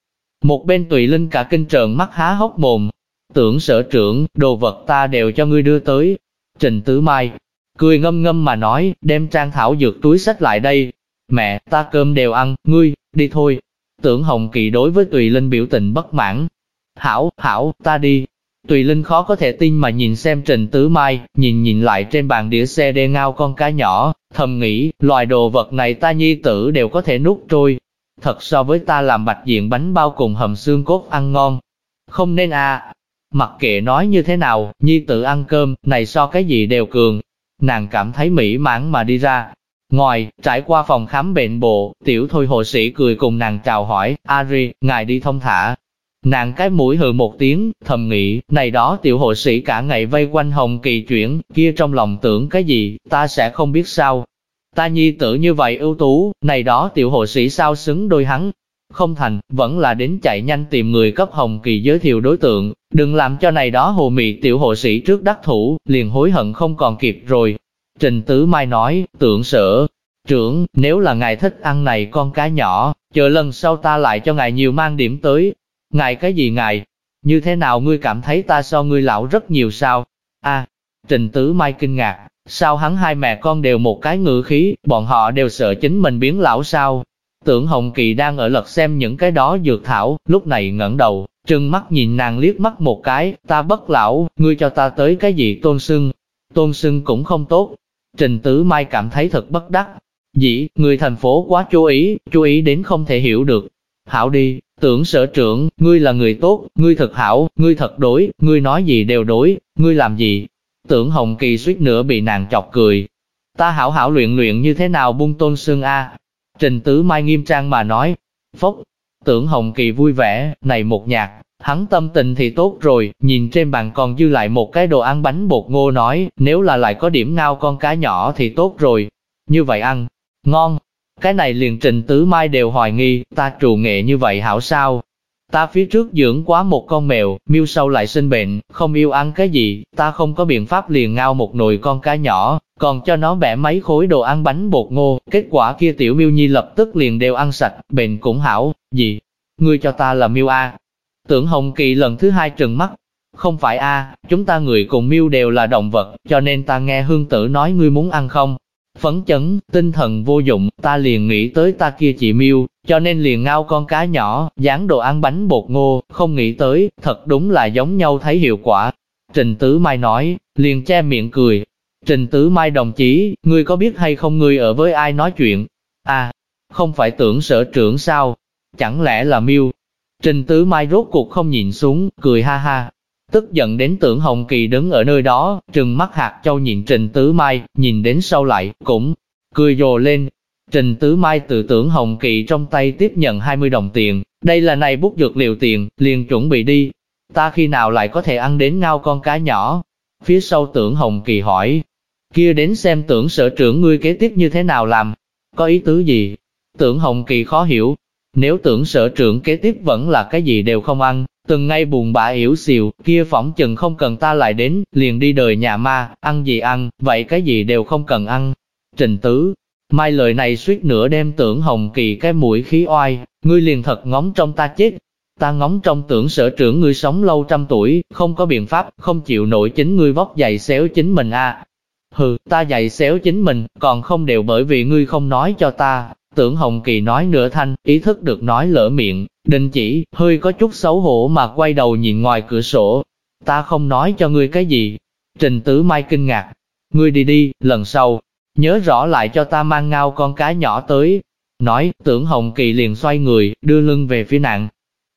Một bên tùy linh cả kinh trợn mắt há hốc mồm, tưởng sở trưởng, đồ vật ta đều cho ngươi đưa tới. Trình Tứ Mai, cười ngâm ngâm mà nói, đem trang thảo dược túi sách lại đây. Mẹ, ta cơm đều ăn, ngươi, đi thôi. Tưởng Hồng Kỳ đối với Tùy Linh biểu tình bất mãn. Hảo, hảo, ta đi. Tùy Linh khó có thể tin mà nhìn xem Trình Tứ Mai, nhìn nhìn lại trên bàn đĩa xe đê ngao con cá nhỏ, thầm nghĩ, loài đồ vật này ta nhi tử đều có thể nuốt trôi. Thật so với ta làm bạch diện bánh bao cùng hầm xương cốt ăn ngon. Không nên à, mặc kệ nói như thế nào, nhi tử ăn cơm, này so cái gì đều cường. Nàng cảm thấy mỹ mãn mà đi ra, Ngoài, trải qua phòng khám bệnh bộ, tiểu thôi hộ sĩ cười cùng nàng chào hỏi, Ari, ngài đi thông thả. Nàng cái mũi hừ một tiếng, thầm nghĩ, này đó tiểu hộ sĩ cả ngày vây quanh hồng kỳ chuyển, kia trong lòng tưởng cái gì, ta sẽ không biết sao. Ta nhi tử như vậy ưu tú, này đó tiểu hộ sĩ sao xứng đôi hắn. Không thành, vẫn là đến chạy nhanh tìm người cấp hồng kỳ giới thiệu đối tượng, đừng làm cho này đó hồ mị tiểu hộ sĩ trước đắc thủ, liền hối hận không còn kịp rồi, Trình Tứ Mai nói, tưởng sở, trưởng, nếu là ngài thích ăn này con cá nhỏ, chờ lần sau ta lại cho ngài nhiều mang điểm tới. Ngài cái gì ngài? Như thế nào ngươi cảm thấy ta so ngươi lão rất nhiều sao? a Trình Tứ Mai kinh ngạc, sao hắn hai mẹ con đều một cái ngữ khí, bọn họ đều sợ chính mình biến lão sao? Tưởng Hồng Kỳ đang ở lật xem những cái đó dược thảo, lúc này ngẩng đầu, trừng mắt nhìn nàng liếc mắt một cái, ta bất lão, ngươi cho ta tới cái gì tôn sưng? Tôn sưng cũng không tốt, Trình Tứ Mai cảm thấy thật bất đắc. Dĩ, người thành phố quá chú ý, chú ý đến không thể hiểu được. Hảo đi, tưởng sở trưởng, ngươi là người tốt, ngươi thật hảo, ngươi thật đối, ngươi nói gì đều đối, ngươi làm gì. Tưởng Hồng Kỳ suýt nữa bị nàng chọc cười. Ta hảo hảo luyện luyện như thế nào bung tôn sương a Trình Tứ Mai nghiêm trang mà nói. Phốc, tưởng Hồng Kỳ vui vẻ, này một nhạc, Hắn tâm tình thì tốt rồi, nhìn trên bàn còn dư lại một cái đồ ăn bánh bột ngô nói, nếu là lại có điểm ngao con cá nhỏ thì tốt rồi. Như vậy ăn, ngon. Cái này liền trình tứ mai đều hoài nghi, ta trù nghệ như vậy hảo sao? Ta phía trước dưỡng quá một con mèo, miêu sâu lại sinh bệnh, không yêu ăn cái gì, ta không có biện pháp liền ngao một nồi con cá nhỏ, còn cho nó bẻ mấy khối đồ ăn bánh bột ngô, kết quả kia tiểu miêu nhi lập tức liền đều ăn sạch, bệnh cũng hảo, gì? Ngươi cho ta là miêu A, Tưởng Hồng Kỳ lần thứ hai trừng mắt. Không phải a, chúng ta người cùng miêu đều là động vật, cho nên ta nghe hương tử nói ngươi muốn ăn không? phấn chấn, tinh thần vô dụng, ta liền nghĩ tới ta kia chị miêu, cho nên liền ngao con cá nhỏ, dán đồ ăn bánh bột ngô, không nghĩ tới, thật đúng là giống nhau thấy hiệu quả. Trình Tứ Mai nói, liền che miệng cười. Trình Tứ Mai đồng chí, ngươi có biết hay không ngươi ở với ai nói chuyện? À, không phải tưởng sở trưởng sao? Chẳng lẽ là miêu? Trình Tứ Mai rốt cuộc không nhìn xuống, cười ha ha, Tức giận đến tưởng Hồng Kỳ đứng ở nơi đó, trừng mắt hạt châu nhìn Trình Tứ Mai, nhìn đến sau lại, cũng cười rồ lên. Trình Tứ Mai tự tưởng Hồng Kỳ trong tay tiếp nhận 20 đồng tiền, đây là này bút dược liệu tiền, liền chuẩn bị đi. Ta khi nào lại có thể ăn đến ngao con cá nhỏ? Phía sau tưởng Hồng Kỳ hỏi, kia đến xem tưởng sở trưởng ngươi kế tiếp như thế nào làm, có ý tứ gì? Tưởng Hồng Kỳ khó hiểu, nếu tưởng sở trưởng kế tiếp vẫn là cái gì đều không ăn, từng ngay buồn bã yếu xìu, kia phỏng chừng không cần ta lại đến, liền đi đời nhà ma, ăn gì ăn, vậy cái gì đều không cần ăn. Trình tứ, mai lời này suýt nữa đem tưởng hồng kỳ cái mũi khí oai, ngươi liền thật ngóng trong ta chết. Ta ngóng trong tưởng sở trưởng ngươi sống lâu trăm tuổi, không có biện pháp, không chịu nổi chính ngươi vóc dày xéo chính mình a. À. Hừ, ta dạy xéo chính mình, còn không đều bởi vì ngươi không nói cho ta, Tưởng Hồng Kỳ nói nửa thanh, ý thức được nói lỡ miệng, đình chỉ, hơi có chút xấu hổ mà quay đầu nhìn ngoài cửa sổ. Ta không nói cho ngươi cái gì. Trình Tứ Mai kinh ngạc. Ngươi đi đi, lần sau, nhớ rõ lại cho ta mang ngao con cá nhỏ tới. Nói, tưởng Hồng Kỳ liền xoay người, đưa lưng về phía nạn.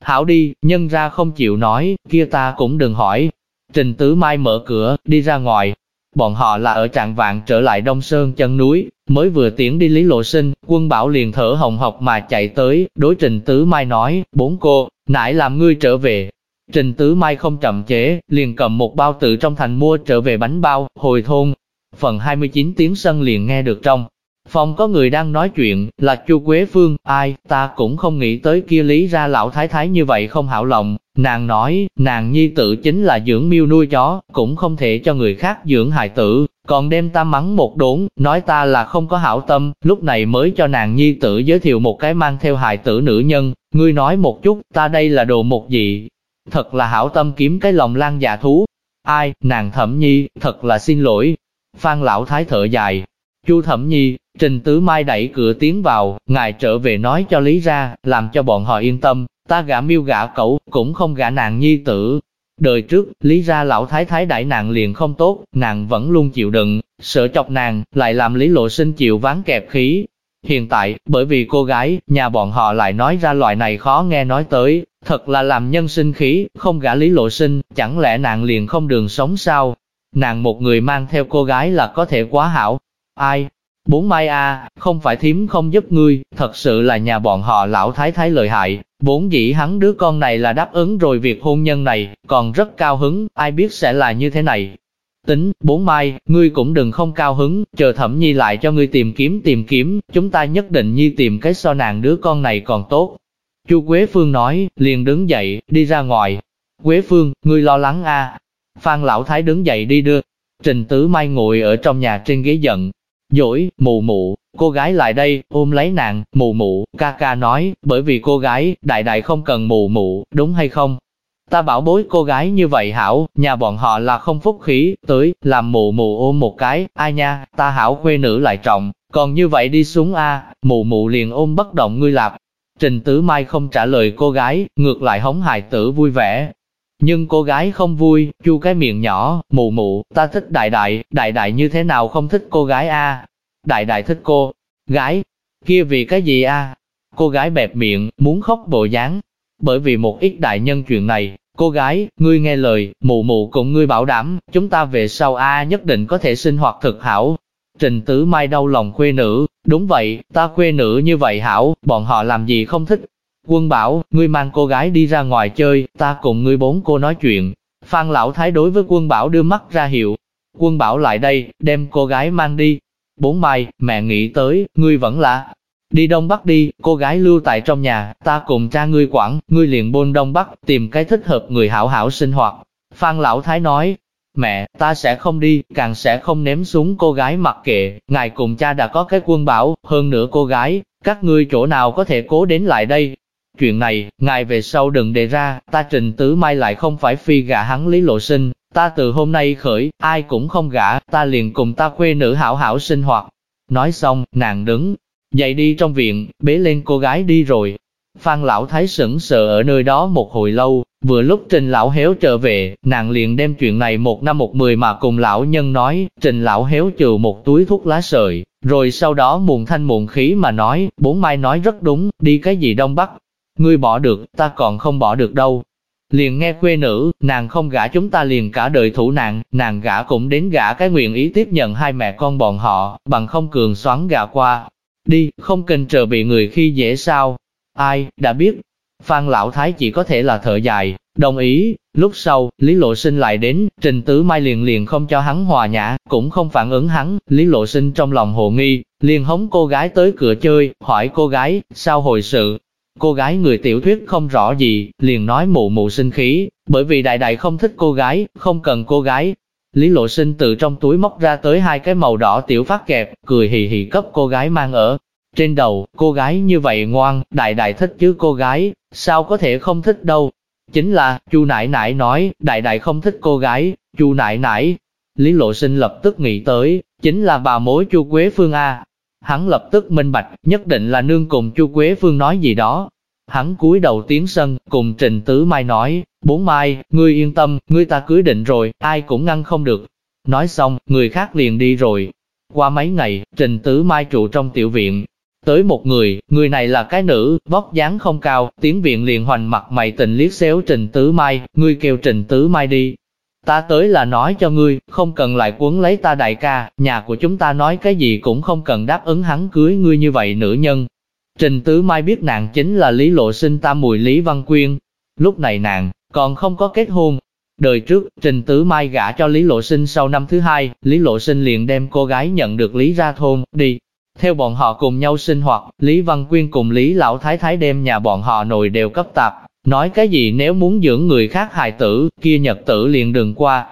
Hảo đi, nhân ra không chịu nói, kia ta cũng đừng hỏi. Trình Tứ Mai mở cửa, đi ra ngoài, Bọn họ là ở trạng vạn trở lại Đông Sơn chân núi, mới vừa tiến đi Lý Lộ Sinh, quân bảo liền thở hồng học mà chạy tới, đối Trình Tứ Mai nói, bốn cô, nãy làm ngươi trở về. Trình Tứ Mai không chậm chế, liền cầm một bao tự trong thành mua trở về bánh bao, hồi thôn. Phần 29 tiếng sân liền nghe được trong. Phòng có người đang nói chuyện, là chu Quế Phương, ai, ta cũng không nghĩ tới kia lý ra lão thái thái như vậy không hảo lòng, Nàng nói, nàng nhi tử chính là dưỡng miêu nuôi chó, cũng không thể cho người khác dưỡng hài tử, còn đem ta mắng một đốn, nói ta là không có hảo tâm, lúc này mới cho nàng nhi tử giới thiệu một cái mang theo hài tử nữ nhân, ngươi nói một chút, ta đây là đồ một gì, thật là hảo tâm kiếm cái lòng lan dạ thú, ai, nàng thẩm nhi, thật là xin lỗi, phan lão thái thở dài, chu thẩm nhi, trình tứ mai đẩy cửa tiến vào, ngài trở về nói cho lý ra, làm cho bọn họ yên tâm, ta gả miêu gả cậu, cũng không gả nàng nhi tử. Đời trước, lý ra lão thái thái đại nàng liền không tốt, nàng vẫn luôn chịu đựng, sợ chọc nàng, lại làm lý lộ sinh chịu ván kẹp khí. Hiện tại, bởi vì cô gái, nhà bọn họ lại nói ra loại này khó nghe nói tới, thật là làm nhân sinh khí, không gả lý lộ sinh, chẳng lẽ nàng liền không đường sống sao? Nàng một người mang theo cô gái là có thể quá hảo. Ai, Bốn mai a, không phải thím không giúp ngươi, thật sự là nhà bọn họ lão thái thái lợi hại, bốn dĩ hắn đứa con này là đáp ứng rồi việc hôn nhân này, còn rất cao hứng, ai biết sẽ là như thế này. Tính, bốn mai, ngươi cũng đừng không cao hứng, chờ thẩm nhi lại cho ngươi tìm kiếm tìm kiếm, chúng ta nhất định nhi tìm cái so nàng đứa con này còn tốt. Chu Quế Phương nói, liền đứng dậy, đi ra ngoài. Quế Phương, ngươi lo lắng a Phan Lão Thái đứng dậy đi đưa. Trình Tứ Mai ngồi ở trong nhà trên ghế giận, Dỗi, mụ mụ, cô gái lại đây, ôm lấy nàng, mụ mụ, ca ca nói, bởi vì cô gái, đại đại không cần mụ mụ, đúng hay không? Ta bảo bối cô gái như vậy hảo, nhà bọn họ là không phúc khí, tới, làm mụ mụ ôm một cái, ai nha, ta hảo khuê nữ lại trọng, còn như vậy đi xuống a, mụ mụ liền ôm bất động ngươi lạp. Trình Tứ Mai không trả lời cô gái, ngược lại hống hài tử vui vẻ, nhưng cô gái không vui, chu cái miệng nhỏ, mụ mụ, ta thích đại đại, đại đại như thế nào không thích cô gái a? Đại đại thích cô, gái, kia vì cái gì a? Cô gái bẹp miệng, muốn khóc bộ dáng. Bởi vì một ít đại nhân chuyện này, cô gái, ngươi nghe lời, mụ mụ cũng ngươi bảo đảm, chúng ta về sau a nhất định có thể sinh hoạt thực hảo. Trình Tứ Mai đau lòng khuê nữ, đúng vậy, ta khuê nữ như vậy hảo, bọn họ làm gì không thích, Quân bảo, ngươi mang cô gái đi ra ngoài chơi, ta cùng ngươi bốn cô nói chuyện. Phan Lão Thái đối với quân bảo đưa mắt ra hiệu. Quân bảo lại đây, đem cô gái mang đi. Bốn mai, mẹ nghĩ tới, ngươi vẫn là đi Đông Bắc đi, cô gái lưu tại trong nhà, ta cùng cha ngươi quản, ngươi liền bôn Đông Bắc, tìm cái thích hợp người hảo hảo sinh hoạt. Phan Lão Thái nói, mẹ, ta sẽ không đi, càng sẽ không ném xuống cô gái mặc kệ, ngài cùng cha đã có cái quân bảo, hơn nữa cô gái, các ngươi chỗ nào có thể cố đến lại đây, Chuyện này, ngài về sau đừng đề ra, ta trình tứ mai lại không phải phi gả hắn lý lộ sinh, ta từ hôm nay khởi, ai cũng không gả, ta liền cùng ta khuê nữ hảo hảo sinh hoạt. Nói xong, nàng đứng, dậy đi trong viện, bế lên cô gái đi rồi. Phan lão thái sững sờ ở nơi đó một hồi lâu, vừa lúc trình lão héo trở về, nàng liền đem chuyện này một năm một mười mà cùng lão nhân nói, trình lão héo trừ một túi thuốc lá sợi, rồi sau đó muộn thanh muộn khí mà nói, bốn mai nói rất đúng, đi cái gì đông bắc, ngươi bỏ được, ta còn không bỏ được đâu. Liền nghe quê nữ, nàng không gả chúng ta liền cả đời thủ nạn, nàng gả cũng đến gả cái nguyện ý tiếp nhận hai mẹ con bọn họ, bằng không cường xoắn gả qua. Đi, không cần chờ bị người khi dễ sao. Ai, đã biết. Phan Lão Thái chỉ có thể là thợ dài, đồng ý. Lúc sau, Lý Lộ Sinh lại đến, Trình Tứ Mai liền liền không cho hắn hòa nhã, cũng không phản ứng hắn. Lý Lộ Sinh trong lòng hồ nghi, liền hống cô gái tới cửa chơi, hỏi cô gái, sao hồi sự, Cô gái người tiểu thuyết không rõ gì, liền nói mụ mụ sinh khí, bởi vì đại đại không thích cô gái, không cần cô gái. Lý lộ sinh từ trong túi móc ra tới hai cái màu đỏ tiểu phát kẹp, cười hì hì cấp cô gái mang ở. Trên đầu, cô gái như vậy ngoan, đại đại thích chứ cô gái, sao có thể không thích đâu. Chính là, chu nải nải nói, đại đại không thích cô gái, chu nải nải. Lý lộ sinh lập tức nghĩ tới, chính là bà mối chu Quế Phương A, Hắn lập tức minh bạch, nhất định là nương cùng Chu Quế Phương nói gì đó. Hắn cúi đầu tiến sân, cùng Trình Tứ Mai nói, bốn mai, ngươi yên tâm, ngươi ta cưới định rồi, ai cũng ngăn không được. Nói xong, người khác liền đi rồi. Qua mấy ngày, Trình Tứ Mai trụ trong tiểu viện. Tới một người, người này là cái nữ, vóc dáng không cao, tiếng viện liền hoành mặt mày tình liếc xéo Trình Tứ Mai, ngươi kêu Trình Tứ Mai đi, Ta tới là nói cho ngươi, không cần lại quấn lấy ta đại ca, nhà của chúng ta nói cái gì cũng không cần đáp ứng hắn cưới ngươi như vậy nữ nhân. Trình Tứ Mai biết nàng chính là Lý Lộ Sinh ta mùi Lý Văn Quyên. Lúc này nàng, còn không có kết hôn. Đời trước, Trình Tứ Mai gả cho Lý Lộ Sinh sau năm thứ hai, Lý Lộ Sinh liền đem cô gái nhận được Lý ra thôn, đi. Theo bọn họ cùng nhau sinh hoạt, Lý Văn Quyên cùng Lý Lão Thái Thái đem nhà bọn họ nồi đều cấp tạp, Nói cái gì nếu muốn dưỡng người khác hài tử, kia nhật tử liền đừng qua.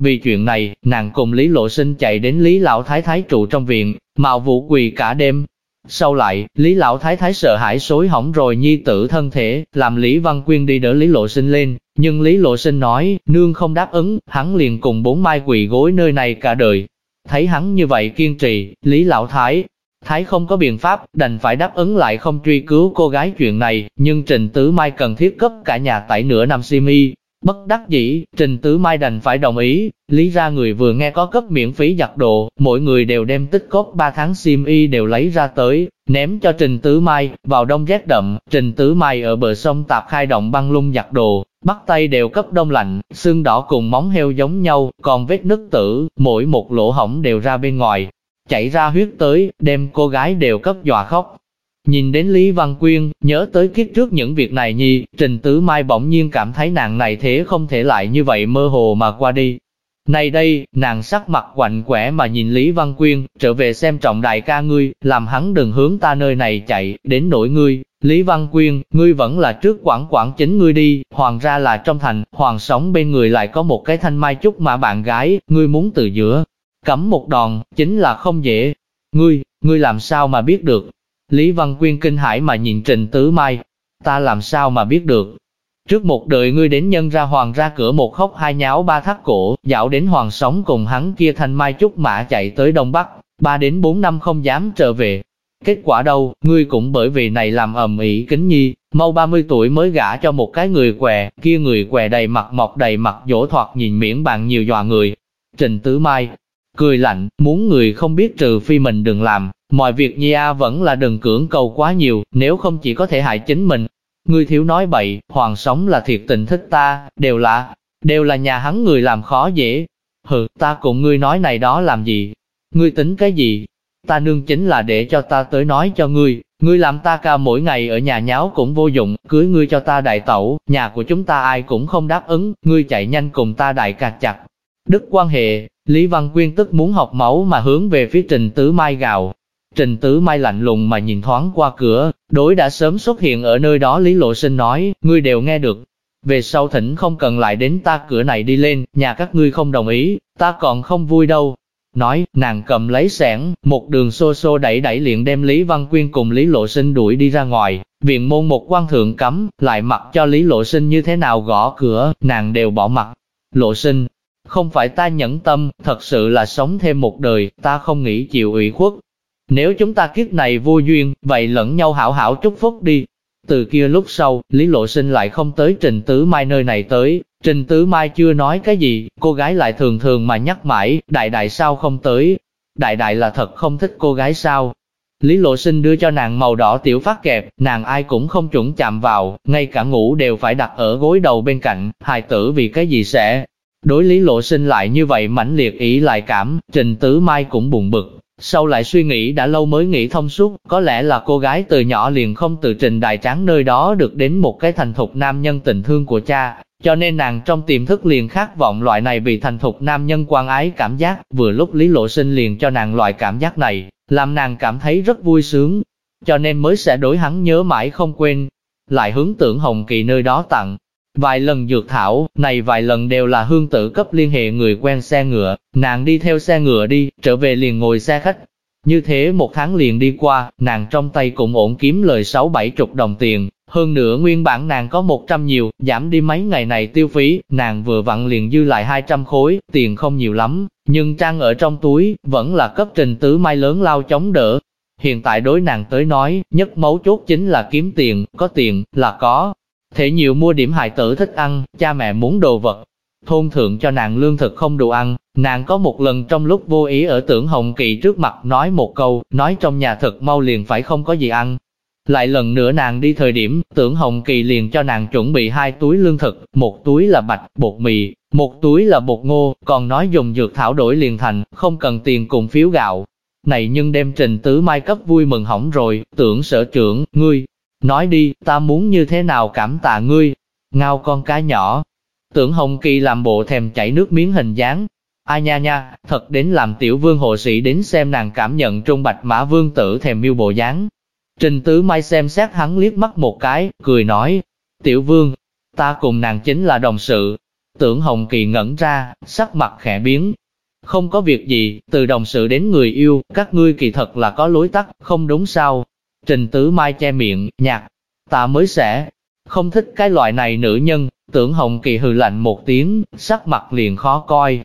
Vì chuyện này, nàng cùng Lý Lộ Sinh chạy đến Lý Lão Thái Thái trụ trong viện, mạo vũ quỳ cả đêm. Sau lại, Lý Lão Thái Thái sợ hãi xối hỏng rồi nhi tử thân thể, làm Lý Văn Quyên đi đỡ Lý Lộ Sinh lên. Nhưng Lý Lộ Sinh nói, nương không đáp ứng, hắn liền cùng bốn mai quỳ gối nơi này cả đời. Thấy hắn như vậy kiên trì, Lý Lão Thái Thái không có biện pháp, đành phải đáp ứng lại không truy cứu cô gái chuyện này, nhưng Trình Tứ Mai cần thiết cấp cả nhà tại nửa năm simi. Bất đắc dĩ, Trình Tứ Mai đành phải đồng ý, lý ra người vừa nghe có cấp miễn phí giặt đồ, mỗi người đều đem tích cốt 3 tháng sim y đều lấy ra tới, ném cho Trình Tứ Mai, vào đông rét đậm, Trình Tứ Mai ở bờ sông tạp khai động băng lung giặt đồ, bắt tay đều cấp đông lạnh, xương đỏ cùng móng heo giống nhau, còn vết nứt tử, mỗi một lỗ hổng đều ra bên ngoài, chảy ra huyết tới, đem cô gái đều cấp dọa khóc. Nhìn đến Lý Văn Quyên, nhớ tới kiếp trước những việc này nhi, Trình Tứ Mai bỗng nhiên cảm thấy nàng này thế không thể lại như vậy mơ hồ mà qua đi. Này đây, nàng sắc mặt quạnh quẻ mà nhìn Lý Văn Quyên, trở về xem trọng đại ca ngươi, làm hắn đừng hướng ta nơi này chạy, đến nỗi ngươi. Lý Văn Quyên, ngươi vẫn là trước quản quản chính ngươi đi, hoàng ra là trong thành, hoàng sống bên người lại có một cái thanh mai trúc mà bạn gái, ngươi muốn từ giữa, Cắm một đòn, chính là không dễ. Ngươi, ngươi làm sao mà biết được? Lý Văn Quyên kinh hãi mà nhìn Trình Tứ Mai. Ta làm sao mà biết được? Trước một đời ngươi đến nhân ra hoàng ra cửa một khóc hai nháo ba thắt cổ, dạo đến hoàng sống cùng hắn kia thanh mai trúc mã chạy tới Đông Bắc, ba đến bốn năm không dám trở về. Kết quả đâu, ngươi cũng bởi vì này làm ầm ĩ kính nhi, mau 30 tuổi mới gả cho một cái người què, kia người què đầy mặt mọc đầy mặt dỗ thoạt nhìn miễn bạn nhiều dọa người. Trình Tứ Mai, cười lạnh, muốn người không biết trừ phi mình đừng làm, mọi việc nhi a vẫn là đừng cưỡng cầu quá nhiều, nếu không chỉ có thể hại chính mình. Ngươi thiếu nói bậy, hoàng sống là thiệt tình thích ta, đều là, đều là nhà hắn người làm khó dễ. Hừ, ta cùng ngươi nói này đó làm gì? Ngươi tính cái gì? Ta nương chính là để cho ta tới nói cho ngươi, ngươi làm ta ca mỗi ngày ở nhà nháo cũng vô dụng, cưới ngươi cho ta đại tẩu, nhà của chúng ta ai cũng không đáp ứng, ngươi chạy nhanh cùng ta đại cạc chặt. Đức quan hệ, Lý Văn Quyên tức muốn học máu mà hướng về phía Trình Tứ Mai gào. Trình Tứ Mai lạnh lùng mà nhìn thoáng qua cửa, đối đã sớm xuất hiện ở nơi đó Lý Lộ Sinh nói, ngươi đều nghe được. Về sau thỉnh không cần lại đến ta cửa này đi lên, nhà các ngươi không đồng ý, ta còn không vui đâu. Nói, nàng cầm lấy sẻn, một đường xô xô đẩy đẩy liền đem Lý Văn Quyên cùng Lý Lộ Sinh đuổi đi ra ngoài, viện môn một quan thượng cấm, lại mặc cho Lý Lộ Sinh như thế nào gõ cửa, nàng đều bỏ mặt. Lộ Sinh, không phải ta nhẫn tâm, thật sự là sống thêm một đời, ta không nghĩ chịu ủy khuất. Nếu chúng ta kiếp này vô duyên, vậy lẫn nhau hảo hảo chúc phúc đi. Từ kia lúc sau, Lý Lộ Sinh lại không tới Trình Tứ Mai nơi này tới. Trình Tứ Mai chưa nói cái gì, cô gái lại thường thường mà nhắc mãi, đại đại sao không tới. Đại đại là thật không thích cô gái sao. Lý Lộ Sinh đưa cho nàng màu đỏ tiểu phát kẹp, nàng ai cũng không chuẩn chạm vào, ngay cả ngủ đều phải đặt ở gối đầu bên cạnh, hài tử vì cái gì sẽ. Đối Lý Lộ Sinh lại như vậy mãnh liệt ý lại cảm, Trình Tứ Mai cũng buồn bực, sau lại suy nghĩ đã lâu mới nghĩ thông suốt, có lẽ là cô gái từ nhỏ liền không từ trình đại tráng nơi đó được đến một cái thành thục nam nhân tình thương của cha, cho nên nàng trong tiềm thức liền khát vọng loại này vì thành thục nam nhân quan ái cảm giác, vừa lúc Lý Lộ Sinh liền cho nàng loại cảm giác này, làm nàng cảm thấy rất vui sướng, cho nên mới sẽ đối hắn nhớ mãi không quên, lại hướng tưởng Hồng Kỳ nơi đó tặng. Vài lần dược thảo, này vài lần đều là hương tử cấp liên hệ người quen xe ngựa, nàng đi theo xe ngựa đi, trở về liền ngồi xe khách. Như thế một tháng liền đi qua, nàng trong tay cũng ổn kiếm lời sáu bảy chục đồng tiền, hơn nữa nguyên bản nàng có một trăm nhiều, giảm đi mấy ngày này tiêu phí, nàng vừa vặn liền dư lại hai trăm khối, tiền không nhiều lắm, nhưng trang ở trong túi, vẫn là cấp trình tứ mai lớn lao chống đỡ. Hiện tại đối nàng tới nói, nhất mấu chốt chính là kiếm tiền, có tiền, là có, Thể nhiều mua điểm hài tử thích ăn, cha mẹ muốn đồ vật. Thôn thượng cho nàng lương thực không đủ ăn, nàng có một lần trong lúc vô ý ở tưởng Hồng Kỳ trước mặt nói một câu, nói trong nhà thật mau liền phải không có gì ăn. Lại lần nữa nàng đi thời điểm, tưởng Hồng Kỳ liền cho nàng chuẩn bị hai túi lương thực, một túi là bạch, bột mì, một túi là bột ngô, còn nói dùng dược thảo đổi liền thành, không cần tiền cùng phiếu gạo. Này nhưng đem trình tứ mai cấp vui mừng hỏng rồi, tưởng sở trưởng, ngươi, Nói đi, ta muốn như thế nào cảm tạ ngươi. Ngao con cá nhỏ. Tưởng Hồng Kỳ làm bộ thèm chảy nước miếng hình dáng. Ai nha nha, thật đến làm tiểu vương hộ sĩ đến xem nàng cảm nhận trung bạch mã vương tử thèm miêu bộ dáng. Trình tứ mai xem xét hắn liếc mắt một cái, cười nói. Tiểu vương, ta cùng nàng chính là đồng sự. Tưởng Hồng Kỳ ngẩn ra, sắc mặt khẽ biến, không có việc gì, từ đồng sự đến người yêu, các ngươi kỳ thật là có lối tắt, không đúng sao? Trình Tứ Mai che miệng, nhạt, ta mới sẽ không thích cái loại này nữ nhân, tưởng Hồng Kỳ hừ lạnh một tiếng, sắc mặt liền khó coi.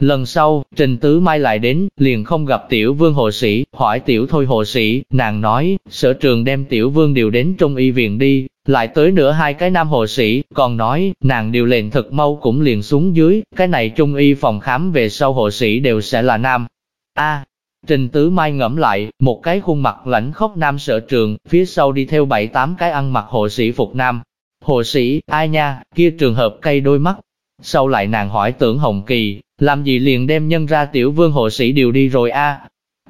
Lần sau, Trình Tứ Mai lại đến, liền không gặp tiểu vương hộ sĩ, hỏi tiểu thôi hộ sĩ, nàng nói, sở trường đem tiểu vương điều đến trung y viện đi, lại tới nữa hai cái nam hộ sĩ, còn nói, nàng điều lệnh thật mau cũng liền xuống dưới, cái này trung y phòng khám về sau hộ sĩ đều sẽ là nam. A, Trình Tứ Mai ngẫm lại, một cái khuôn mặt lãnh khóc nam sở trường, phía sau đi theo bảy tám cái ăn mặc hộ sĩ phục nam. Hộ sĩ, ai nha, kia trường hợp cây đôi mắt. Sau lại nàng hỏi tưởng Hồng Kỳ, làm gì liền đem nhân ra tiểu vương hộ sĩ điều đi rồi a?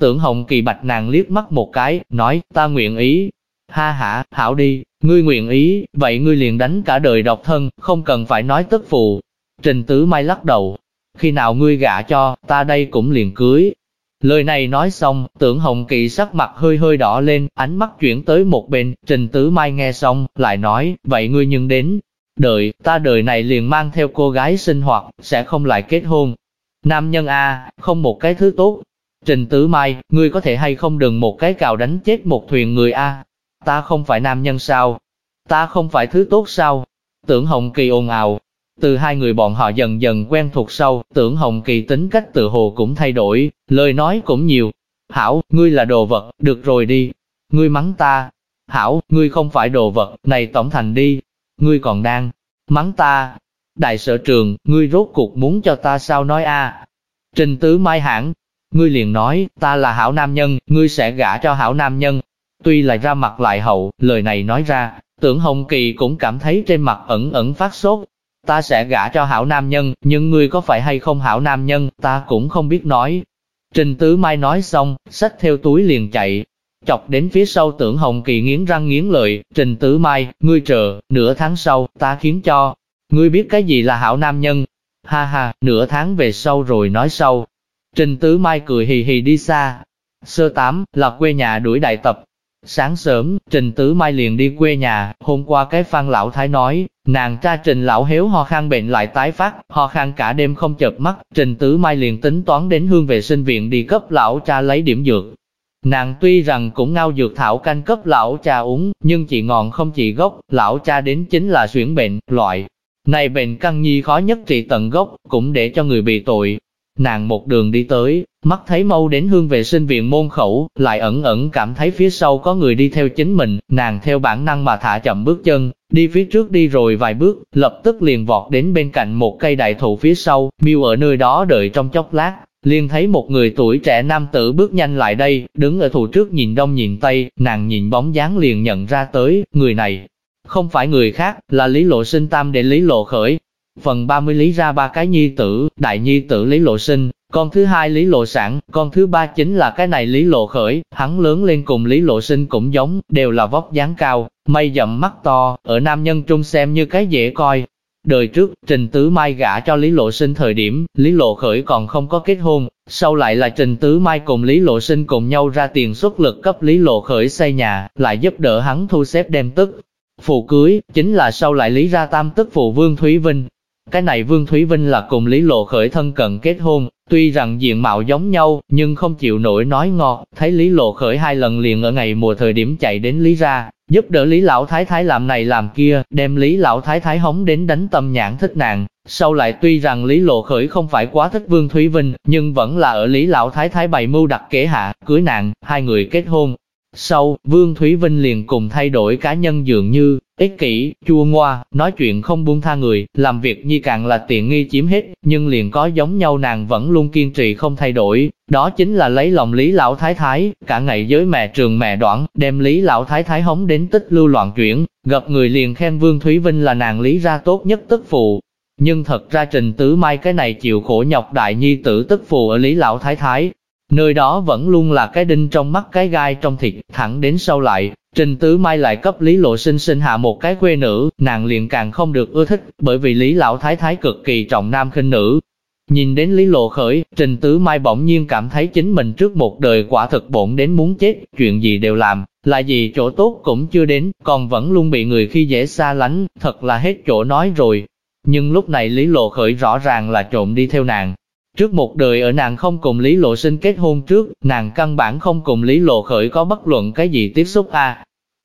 Tưởng Hồng Kỳ bạch nàng liếc mắt một cái, nói, ta nguyện ý. Ha ha, hảo đi, ngươi nguyện ý, vậy ngươi liền đánh cả đời độc thân, không cần phải nói tức phụ. Trình Tứ Mai lắc đầu, khi nào ngươi gả cho, ta đây cũng liền cưới, Lời này nói xong, tưởng Hồng Kỵ sắc mặt hơi hơi đỏ lên, ánh mắt chuyển tới một bên, Trình Tứ Mai nghe xong, lại nói, vậy ngươi nhưng đến, đợi, ta đời này liền mang theo cô gái sinh hoạt, sẽ không lại kết hôn. Nam nhân A, không một cái thứ tốt. Trình Tứ Mai, ngươi có thể hay không đừng một cái cào đánh chết một thuyền người A. Ta không phải nam nhân sao? Ta không phải thứ tốt sao? Tưởng Hồng Kỳ ồn ào, từ hai người bọn họ dần dần quen thuộc sau, tưởng Hồng Kỳ tính cách tự hồ cũng thay đổi, lời nói cũng nhiều. Hảo, ngươi là đồ vật, được rồi đi. Ngươi mắng ta. Hảo, ngươi không phải đồ vật, này tổng thành đi. Ngươi còn đang mắng ta. Đại sở trường, ngươi rốt cuộc muốn cho ta sao nói a? Trình tứ mai hãng, ngươi liền nói, ta là hảo nam nhân, ngươi sẽ gả cho hảo nam nhân. Tuy là ra mặt lại hậu, lời này nói ra, tưởng Hồng Kỳ cũng cảm thấy trên mặt ẩn ẩn phát sốt, ta sẽ gả cho hảo nam nhân, nhưng ngươi có phải hay không hảo nam nhân, ta cũng không biết nói. Trình Tứ Mai nói xong, xách theo túi liền chạy, chọc đến phía sau tưởng Hồng Kỳ nghiến răng nghiến lợi, Trình Tứ Mai, ngươi chờ, nửa tháng sau, ta khiến cho, ngươi biết cái gì là hảo nam nhân. Ha ha, nửa tháng về sau rồi nói sau. Trình Tứ Mai cười hì hì đi xa. Sơ tám, là quê nhà đuổi đại tập, Sáng sớm, Trình Tứ Mai liền đi quê nhà, hôm qua cái Phan Lão Thái nói, nàng cha Trình Lão Hiếu ho khan bệnh lại tái phát, ho khan cả đêm không chợp mắt, Trình Tứ Mai liền tính toán đến hương vệ sinh viện đi cấp lão cha lấy điểm dược. Nàng tuy rằng cũng ngao dược thảo canh cấp lão cha uống, nhưng chỉ ngọn không chỉ gốc, lão cha đến chính là xuyển bệnh, loại. Này bệnh căn nhi khó nhất trị tận gốc, cũng để cho người bị tội. Nàng một đường đi tới, mắt thấy mau đến hương vệ sinh viện môn khẩu, lại ẩn ẩn cảm thấy phía sau có người đi theo chính mình, nàng theo bản năng mà thả chậm bước chân, đi phía trước đi rồi vài bước, lập tức liền vọt đến bên cạnh một cây đại thụ phía sau, miêu ở nơi đó đợi trong chốc lát, liền thấy một người tuổi trẻ nam tử bước nhanh lại đây, đứng ở thụ trước nhìn đông nhìn tây, nàng nhìn bóng dáng liền nhận ra tới, người này, không phải người khác, là Lý Lộ Sinh tam để Lý Lộ Khởi. Phần 30 lý ra ba cái nhi tử, đại nhi tử Lý Lộ Sinh, con thứ hai Lý Lộ Sản, con thứ ba chính là cái này Lý Lộ Khởi, hắn lớn lên cùng Lý Lộ Sinh cũng giống, đều là vóc dáng cao, mây dậm mắt to, ở nam nhân trung xem như cái dễ coi. Đời trước, Trình Tứ Mai gả cho Lý Lộ Sinh thời điểm, Lý Lộ Khởi còn không có kết hôn, sau lại là Trình Tứ Mai cùng Lý Lộ Sinh cùng nhau ra tiền xuất lực cấp Lý Lộ Khởi xây nhà, lại giúp đỡ hắn thu xếp đem tức. Phụ cưới, chính là sau lại Lý ra tam tức phụ Vương Thúy Vinh, cái này Vương Thúy Vinh là cùng Lý Lộ Khởi thân cận kết hôn, tuy rằng diện mạo giống nhau, nhưng không chịu nổi nói ngọt, thấy Lý Lộ Khởi hai lần liền ở ngày mùa thời điểm chạy đến Lý ra, giúp đỡ Lý Lão Thái Thái làm này làm kia, đem Lý Lão Thái Thái hống đến đánh tâm nhãn thích nàng. Sau lại tuy rằng Lý Lộ Khởi không phải quá thích Vương Thúy Vinh, nhưng vẫn là ở Lý Lão Thái Thái bày mưu đặt kế hạ, cưới nàng, hai người kết hôn, sau, Vương Thúy Vinh liền cùng thay đổi cá nhân dường như, ích kỷ, chua ngoa, nói chuyện không buông tha người, làm việc như càng là tiện nghi chiếm hết, nhưng liền có giống nhau nàng vẫn luôn kiên trì không thay đổi, đó chính là lấy lòng Lý Lão Thái Thái, cả ngày với mẹ trường mẹ đoạn, đem Lý Lão Thái Thái hống đến tích lưu loạn chuyển, gặp người liền khen Vương Thúy Vinh là nàng Lý ra tốt nhất tức phụ. Nhưng thật ra Trình Tứ Mai cái này chịu khổ nhọc đại nhi tử tức phụ ở Lý Lão Thái Thái, Nơi đó vẫn luôn là cái đinh trong mắt cái gai trong thịt, thẳng đến sau lại, Trình Tứ Mai lại cấp Lý Lộ Sinh sinh hạ một cái quê nữ, nàng liền càng không được ưa thích, bởi vì Lý Lão Thái Thái cực kỳ trọng nam khinh nữ. Nhìn đến Lý Lộ Khởi, Trình Tứ Mai bỗng nhiên cảm thấy chính mình trước một đời quả thực bổn đến muốn chết, chuyện gì đều làm, là gì chỗ tốt cũng chưa đến, còn vẫn luôn bị người khi dễ xa lánh, thật là hết chỗ nói rồi. Nhưng lúc này Lý Lộ Khởi rõ ràng là trộm đi theo nàng, Trước một đời ở nàng không cùng Lý Lộ Sinh kết hôn trước, nàng căn bản không cùng Lý Lộ Khởi có bất luận cái gì tiếp xúc a.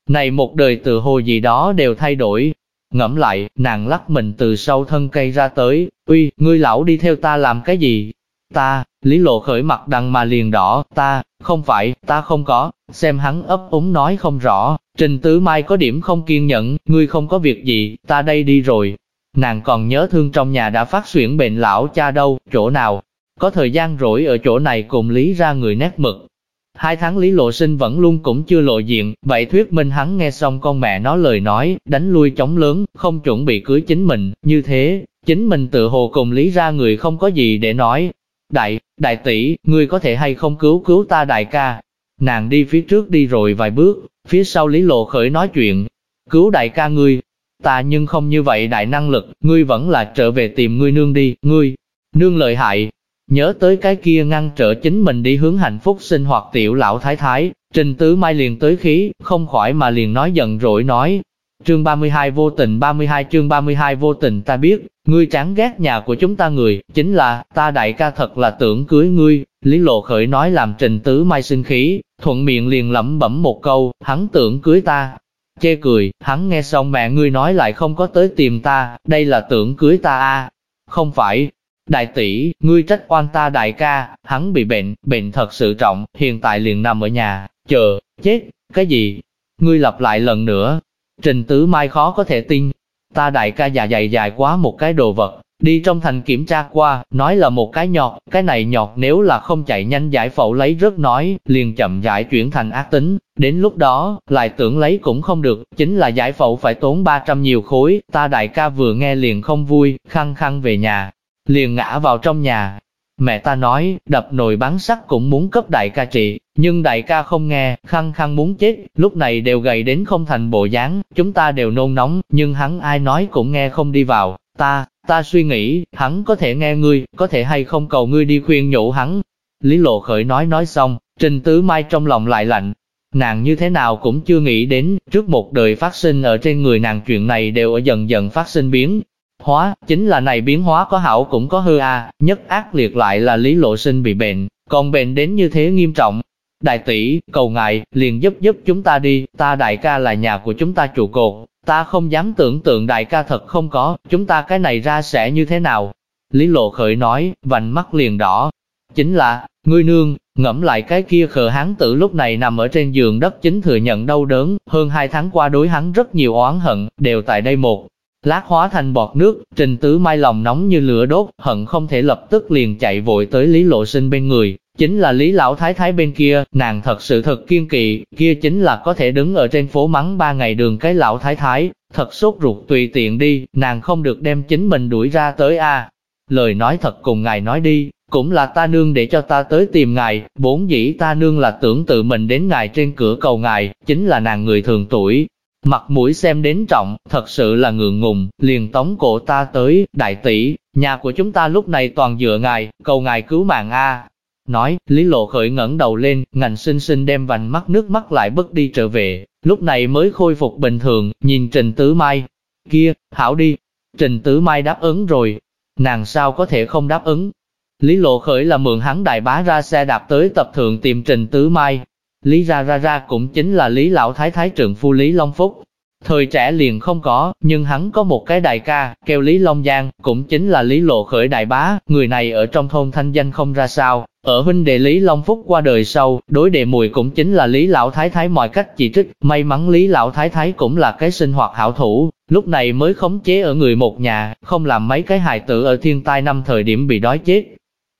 Này một đời từ hồ gì đó đều thay đổi. Ngẫm lại, nàng lắc mình từ sau thân cây ra tới, uy, ngươi lão đi theo ta làm cái gì? Ta, Lý Lộ Khởi mặt đằng mà liền đỏ, ta, không phải, ta không có, xem hắn ấp úng nói không rõ, Trình Tứ Mai có điểm không kiên nhẫn, ngươi không có việc gì, ta đây đi rồi, Nàng còn nhớ thương trong nhà đã phát xuyển bệnh lão cha đâu, chỗ nào, có thời gian rỗi ở chỗ này cùng Lý ra người nét mực. Hai tháng Lý Lộ Sinh vẫn luôn cũng chưa lộ diện, vậy thuyết minh hắn nghe xong con mẹ nó lời nói, đánh lui chống lớn, không chuẩn bị cưới chính mình, như thế, chính mình tự hồ cùng Lý ra người không có gì để nói. Đại, đại tỷ, ngươi có thể hay không cứu cứu ta đại ca? Nàng đi phía trước đi rồi vài bước, phía sau Lý Lộ khởi nói chuyện, cứu đại ca ngươi, Ta nhưng không như vậy đại năng lực, ngươi vẫn là trở về tìm ngươi nương đi, ngươi, nương lợi hại. Nhớ tới cái kia ngăn trở chính mình đi hướng hạnh phúc sinh hoạt tiểu lão thái thái, trình tứ mai liền tới khí, không khỏi mà liền nói giận rỗi nói. Chương 32 vô tình 32 chương 32 vô tình ta biết, ngươi chán ghét nhà của chúng ta người, chính là, ta đại ca thật là tưởng cưới ngươi, Lý Lộ Khởi nói làm trình tứ mai sinh khí, thuận miệng liền lẩm bẩm một câu, hắn tưởng cưới ta, chê cười, hắn nghe xong mẹ ngươi nói lại không có tới tìm ta, đây là tưởng cưới ta à. Không phải, đại tỷ, ngươi trách oan ta đại ca, hắn bị bệnh, bệnh thật sự trọng, hiện tại liền nằm ở nhà, chờ, chết, cái gì? Ngươi lặp lại lần nữa. Trình tứ mai khó có thể tin, ta đại ca già dày dài quá một cái đồ vật, Đi trong thành kiểm tra qua, nói là một cái nhọt, cái này nhọt nếu là không chạy nhanh giải phẫu lấy rất nói, liền chậm giải chuyển thành ác tính, đến lúc đó, lại tưởng lấy cũng không được, chính là giải phẫu phải tốn 300 nhiều khối, ta đại ca vừa nghe liền không vui, khăng khăng về nhà, liền ngã vào trong nhà. Mẹ ta nói, đập nồi bán sắt cũng muốn cấp đại ca trị, nhưng đại ca không nghe, khăng khăng muốn chết, lúc này đều gầy đến không thành bộ dáng, chúng ta đều nôn nóng, nhưng hắn ai nói cũng nghe không đi vào, ta, Ta suy nghĩ, hắn có thể nghe ngươi, có thể hay không cầu ngươi đi khuyên nhủ hắn. Lý Lộ Khởi nói nói xong, Trình Tứ Mai trong lòng lại lạnh. Nàng như thế nào cũng chưa nghĩ đến, trước một đời phát sinh ở trên người nàng chuyện này đều ở dần dần phát sinh biến. Hóa, chính là này biến hóa có hảo cũng có hư a nhất ác liệt lại là Lý Lộ Sinh bị bệnh, còn bệnh đến như thế nghiêm trọng. Đại tỷ, cầu ngài, liền giúp giúp chúng ta đi, ta đại ca là nhà của chúng ta trụ cột, Ta không dám tưởng tượng đại ca thật không có, chúng ta cái này ra sẽ như thế nào? Lý Lộ Khởi nói, vành mắt liền đỏ. chính là, ngươi nương, ngẫm lại cái kia khờ hán tử lúc này nằm ở trên giường đất chính thừa nhận đau đớn, hơn hai tháng qua đối hắn rất nhiều oán hận, đều tại đây một. Lát hóa thành bọt nước, trình tứ mai lòng nóng như lửa đốt, hận không thể lập tức liền chạy vội tới Lý Lộ Sinh bên người, chính là Lý Lão Thái Thái bên kia, nàng thật sự thật kiên kỵ, kia chính là có thể đứng ở trên phố mắng ba ngày đường cái Lão Thái Thái, thật sốt ruột tùy tiện đi, nàng không được đem chính mình đuổi ra tới a. Lời nói thật cùng ngài nói đi, cũng là ta nương để cho ta tới tìm ngài, bốn dĩ ta nương là tưởng tự mình đến ngài trên cửa cầu ngài, chính là nàng người thường tuổi. Mặt mũi xem đến trọng, thật sự là ngượng ngùng, liền tống cổ ta tới, đại tỷ, nhà của chúng ta lúc này toàn dựa ngài, cầu ngài cứu mạng a. Nói, Lý Lộ khởi ngẩng đầu lên, ngành sinh sinh đem vành mắt nước mắt lại bước đi trở về, lúc này mới khôi phục bình thường, nhìn Trình Tứ Mai. Kia, hảo đi. Trình Tứ Mai đáp ứng rồi. Nàng sao có thể không đáp ứng, Lý Lộ Khởi là mượn hắn đại bá ra xe đạp tới tập thượng tìm Trình Tứ Mai. Lý ra ra ra cũng chính là Lý Lão Thái Thái trưởng phu Lý Long Phúc. Thời trẻ liền không có, nhưng hắn có một cái đại ca, kêu Lý Long Giang, cũng chính là Lý Lộ Khởi đại bá, người này ở trong thôn thanh danh không ra sao. Ở huynh đệ Lý Long Phúc qua đời sau, đối đệ mùi cũng chính là Lý Lão Thái Thái mọi cách chỉ trích, may mắn Lý Lão Thái Thái cũng là cái sinh hoạt hảo thủ, lúc này mới khống chế ở người một nhà, không làm mấy cái hài tử ở thiên tai năm thời điểm bị đói chết,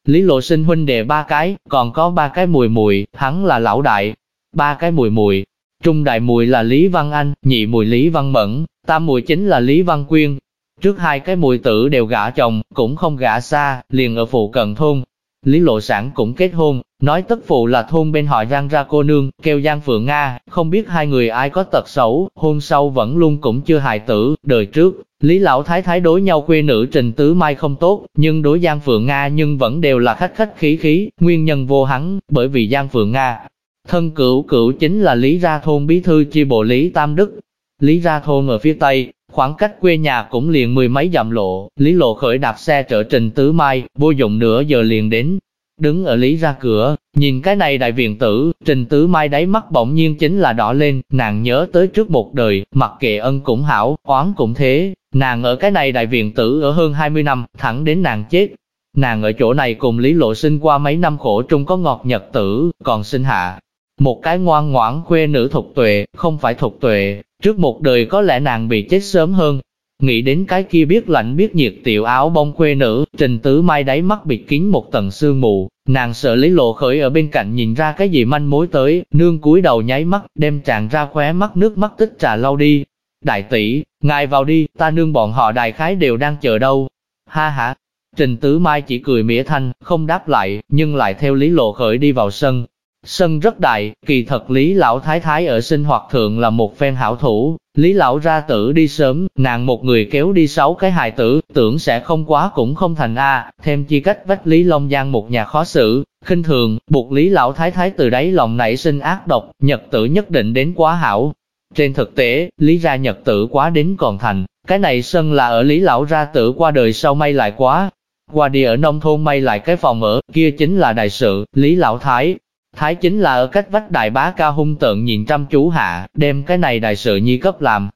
Lý Lộ Sinh huynh đệ ba cái, còn có ba cái mùi mùi, hắn là lão đại. Ba cái mùi mùi, trung đại mùi là Lý Văn Anh, nhị mùi Lý Văn Mẫn, tam mùi chính là Lý Văn Quyên. Trước hai cái mùi tử đều gả chồng, cũng không gả xa, liền ở phụ cận thôn. Lý Lộ Sản cũng kết hôn, nói tất phụ là thôn bên họ Giang ra cô nương, kêu Giang Phượng Nga, không biết hai người ai có tật xấu, hôn sau vẫn luôn cũng chưa hài tử, đời trước, Lý Lão Thái Thái đối nhau quê nữ Trình Tứ Mai không tốt, nhưng đối Giang Phượng Nga nhưng vẫn đều là khách khách khí khí, nguyên nhân vô hắn, bởi vì Giang Phượng Nga. Thân cửu cửu chính là Lý Ra Thôn Bí Thư chi bộ Lý Tam Đức. Lý Ra Thôn ở phía Tây, khoảng cách quê nhà cũng liền mười mấy dặm lộ, Lý Lộ khởi đạp xe trở Trình Tứ Mai, vô dụng nửa giờ liền đến, Đứng ở lý ra cửa, nhìn cái này đại viện tử, trình tứ mai đáy mắt bỗng nhiên chính là đỏ lên, nàng nhớ tới trước một đời, mặc kệ ân cũng hảo, oán cũng thế, nàng ở cái này đại viện tử ở hơn 20 năm, thẳng đến nàng chết. Nàng ở chỗ này cùng Lý Lộ sinh qua mấy năm khổ trung có ngọt nhật tử, còn sinh hạ. Một cái ngoan ngoãn khuê nữ thục tuệ, không phải thục tuệ, trước một đời có lẽ nàng bị chết sớm hơn, Nghĩ đến cái kia biết lạnh biết nhiệt tiểu áo bông khuê nữ, trình tứ mai đáy mắt bịt kín một tầng sương mù, nàng sợ lý lộ khởi ở bên cạnh nhìn ra cái gì manh mối tới, nương cúi đầu nháy mắt, đem tràn ra khóe mắt nước mắt tích trà lau đi. Đại tỷ, ngài vào đi, ta nương bọn họ đại khái đều đang chờ đâu. Ha ha, trình tứ mai chỉ cười mỉa thanh, không đáp lại, nhưng lại theo lý lộ khởi đi vào sân, Sân rất đại, kỳ thật Lý Lão Thái Thái ở sinh hoạt thượng là một phen hảo thủ, Lý Lão ra tử đi sớm, nàng một người kéo đi sáu cái hài tử, tưởng sẽ không quá cũng không thành A, thêm chi cách vách Lý Long Giang một nhà khó xử, khinh thường, buộc Lý Lão Thái Thái từ đáy lòng nảy sinh ác độc, nhật tử nhất định đến quá hảo. Trên thực tế, Lý ra nhật tử quá đến còn thành, cái này sân là ở Lý Lão ra tử qua đời sau may lại quá, qua đi ở nông thôn may lại cái phòng ở, kia chính là đại sự, Lý Lão Thái, Thái chính là ở cách vách đại bá ca hung tượng nhìn chăm chú hạ, đem cái này đại sự nhi cấp làm.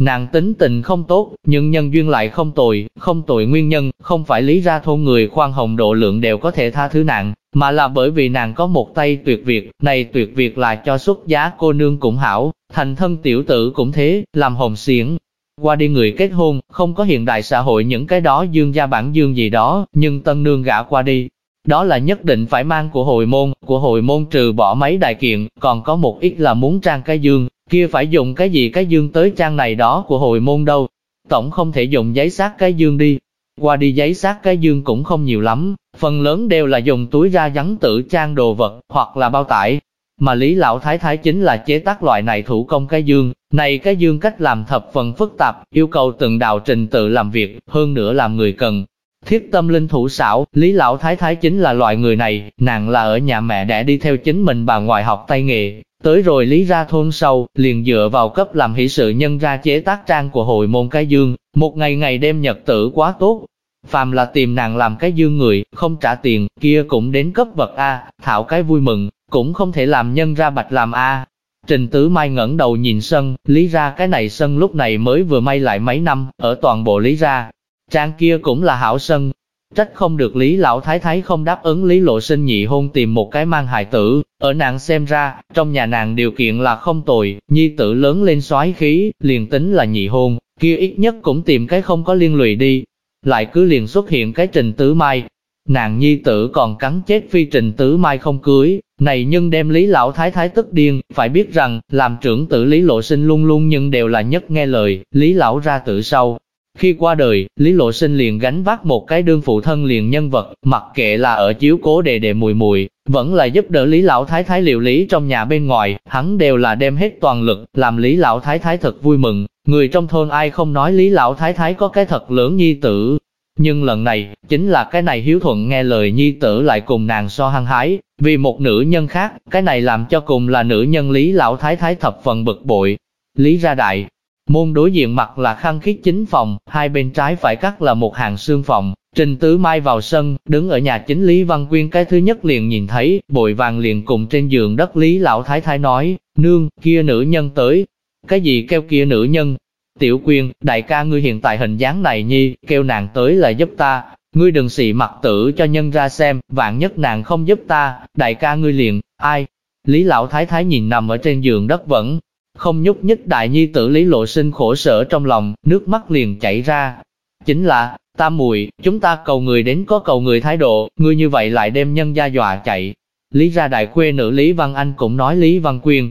Nàng tính tình không tốt, nhưng nhân duyên lại không tồi, không tồi nguyên nhân, không phải lý ra thôn người khoan hồng độ lượng đều có thể tha thứ nàng, mà là bởi vì nàng có một tay tuyệt việc, này tuyệt việc là cho xuất giá cô nương cũng hảo, thành thân tiểu tử cũng thế, làm hồng xiển. Qua đi người kết hôn, không có hiện đại xã hội những cái đó dương gia bản dương gì đó, nhưng tân nương gả qua đi, đó là nhất định phải mang của hồi môn, của hồi môn trừ bỏ mấy đại kiện, còn có một ít là muốn trang cái dương, kia phải dùng cái gì cái dương tới trang này đó của hồi môn đâu. Tổng không thể dùng giấy xác cái dương đi. Qua đi giấy xác cái dương cũng không nhiều lắm, phần lớn đều là dùng túi ra rắn tự trang đồ vật, hoặc là bao tải. Mà Lý Lão Thái Thái chính là chế tác loại này thủ công cái dương, này cái dương cách làm thập phần phức tạp, yêu cầu từng đạo trình tự làm việc, hơn nữa làm người cần, Thiết tâm linh thủ xảo, Lý Lão Thái Thái chính là loại người này, nàng là ở nhà mẹ đẻ đi theo chính mình bà ngoại học tay nghề. Tới rồi Lý ra thôn sâu, liền dựa vào cấp làm hỷ sự nhân ra chế tác trang của hội môn cái dương, một ngày ngày đêm nhật tử quá tốt. Phàm là tìm nàng làm cái dương người, không trả tiền, kia cũng đến cấp vật A, thảo cái vui mừng, cũng không thể làm nhân ra bạch làm A. Trình Tứ Mai ngẩng đầu nhìn sân, lý ra cái này sân lúc này mới vừa may lại mấy năm, ở toàn bộ lý ra, Trang kia cũng là hảo sân. Trách không được Lý Lão Thái Thái không đáp ứng Lý Lộ Sinh nhị hôn tìm một cái mang hài tử, ở nàng xem ra, trong nhà nàng điều kiện là không tồi, nhi tử lớn lên xoái khí, liền tính là nhị hôn, kia ít nhất cũng tìm cái không có liên lụy đi. Lại cứ liền xuất hiện cái trình tứ mai, nàng nhi tử còn cắn chết phi trình tứ mai không cưới, này nhưng đem Lý Lão Thái Thái tức điên, phải biết rằng, làm trưởng tử Lý Lộ Sinh luôn luôn nhưng đều là nhất nghe lời, Lý Lão ra tử sau, khi qua đời, Lý Lộ Sinh liền gánh vác một cái đương phụ thân liền nhân vật, mặc kệ là ở chiếu cố đề đề mùi mùi, vẫn là giúp đỡ Lý Lão Thái Thái liệu lý trong nhà bên ngoài, hắn đều là đem hết toàn lực, làm Lý Lão Thái Thái thật vui mừng. Người trong thôn ai không nói Lý Lão Thái Thái có cái thật lớn nhi tử. Nhưng lần này, chính là cái này hiếu thuận nghe lời nhi tử lại cùng nàng so hăng hái, vì một nữ nhân khác, cái này làm cho cùng là nữ nhân Lý Lão Thái Thái thập phần bực bội. Lý ra đại, Môn đối diện mặt là khăn khít chính phòng, hai bên trái phải cắt là một hàng xương phòng. Trình Tứ Mai vào sân, đứng ở nhà chính Lý Văn Quyên cái thứ nhất liền nhìn thấy, bội vàng liền cùng trên giường đất Lý Lão Thái Thái nói, nương, kia nữ nhân tới. Cái gì kêu kia nữ nhân? Tiểu Quyên, đại ca ngươi hiện tại hình dáng này nhi, kêu nàng tới là giúp ta, ngươi đừng xị mặt tử cho nhân ra xem, vạn nhất nàng không giúp ta, đại ca ngươi liền, ai? Lý Lão Thái Thái nhìn nằm ở trên giường đất vẫn, không nhúc nhích đại nhi tử Lý Lộ Sinh khổ sở trong lòng, nước mắt liền chảy ra. Chính là, tam mùi, chúng ta cầu người đến có cầu người thái độ, ngươi như vậy lại đem nhân gia dọa chạy. Lý ra đại quê nữ Lý Văn Anh cũng nói Lý Văn Quyên.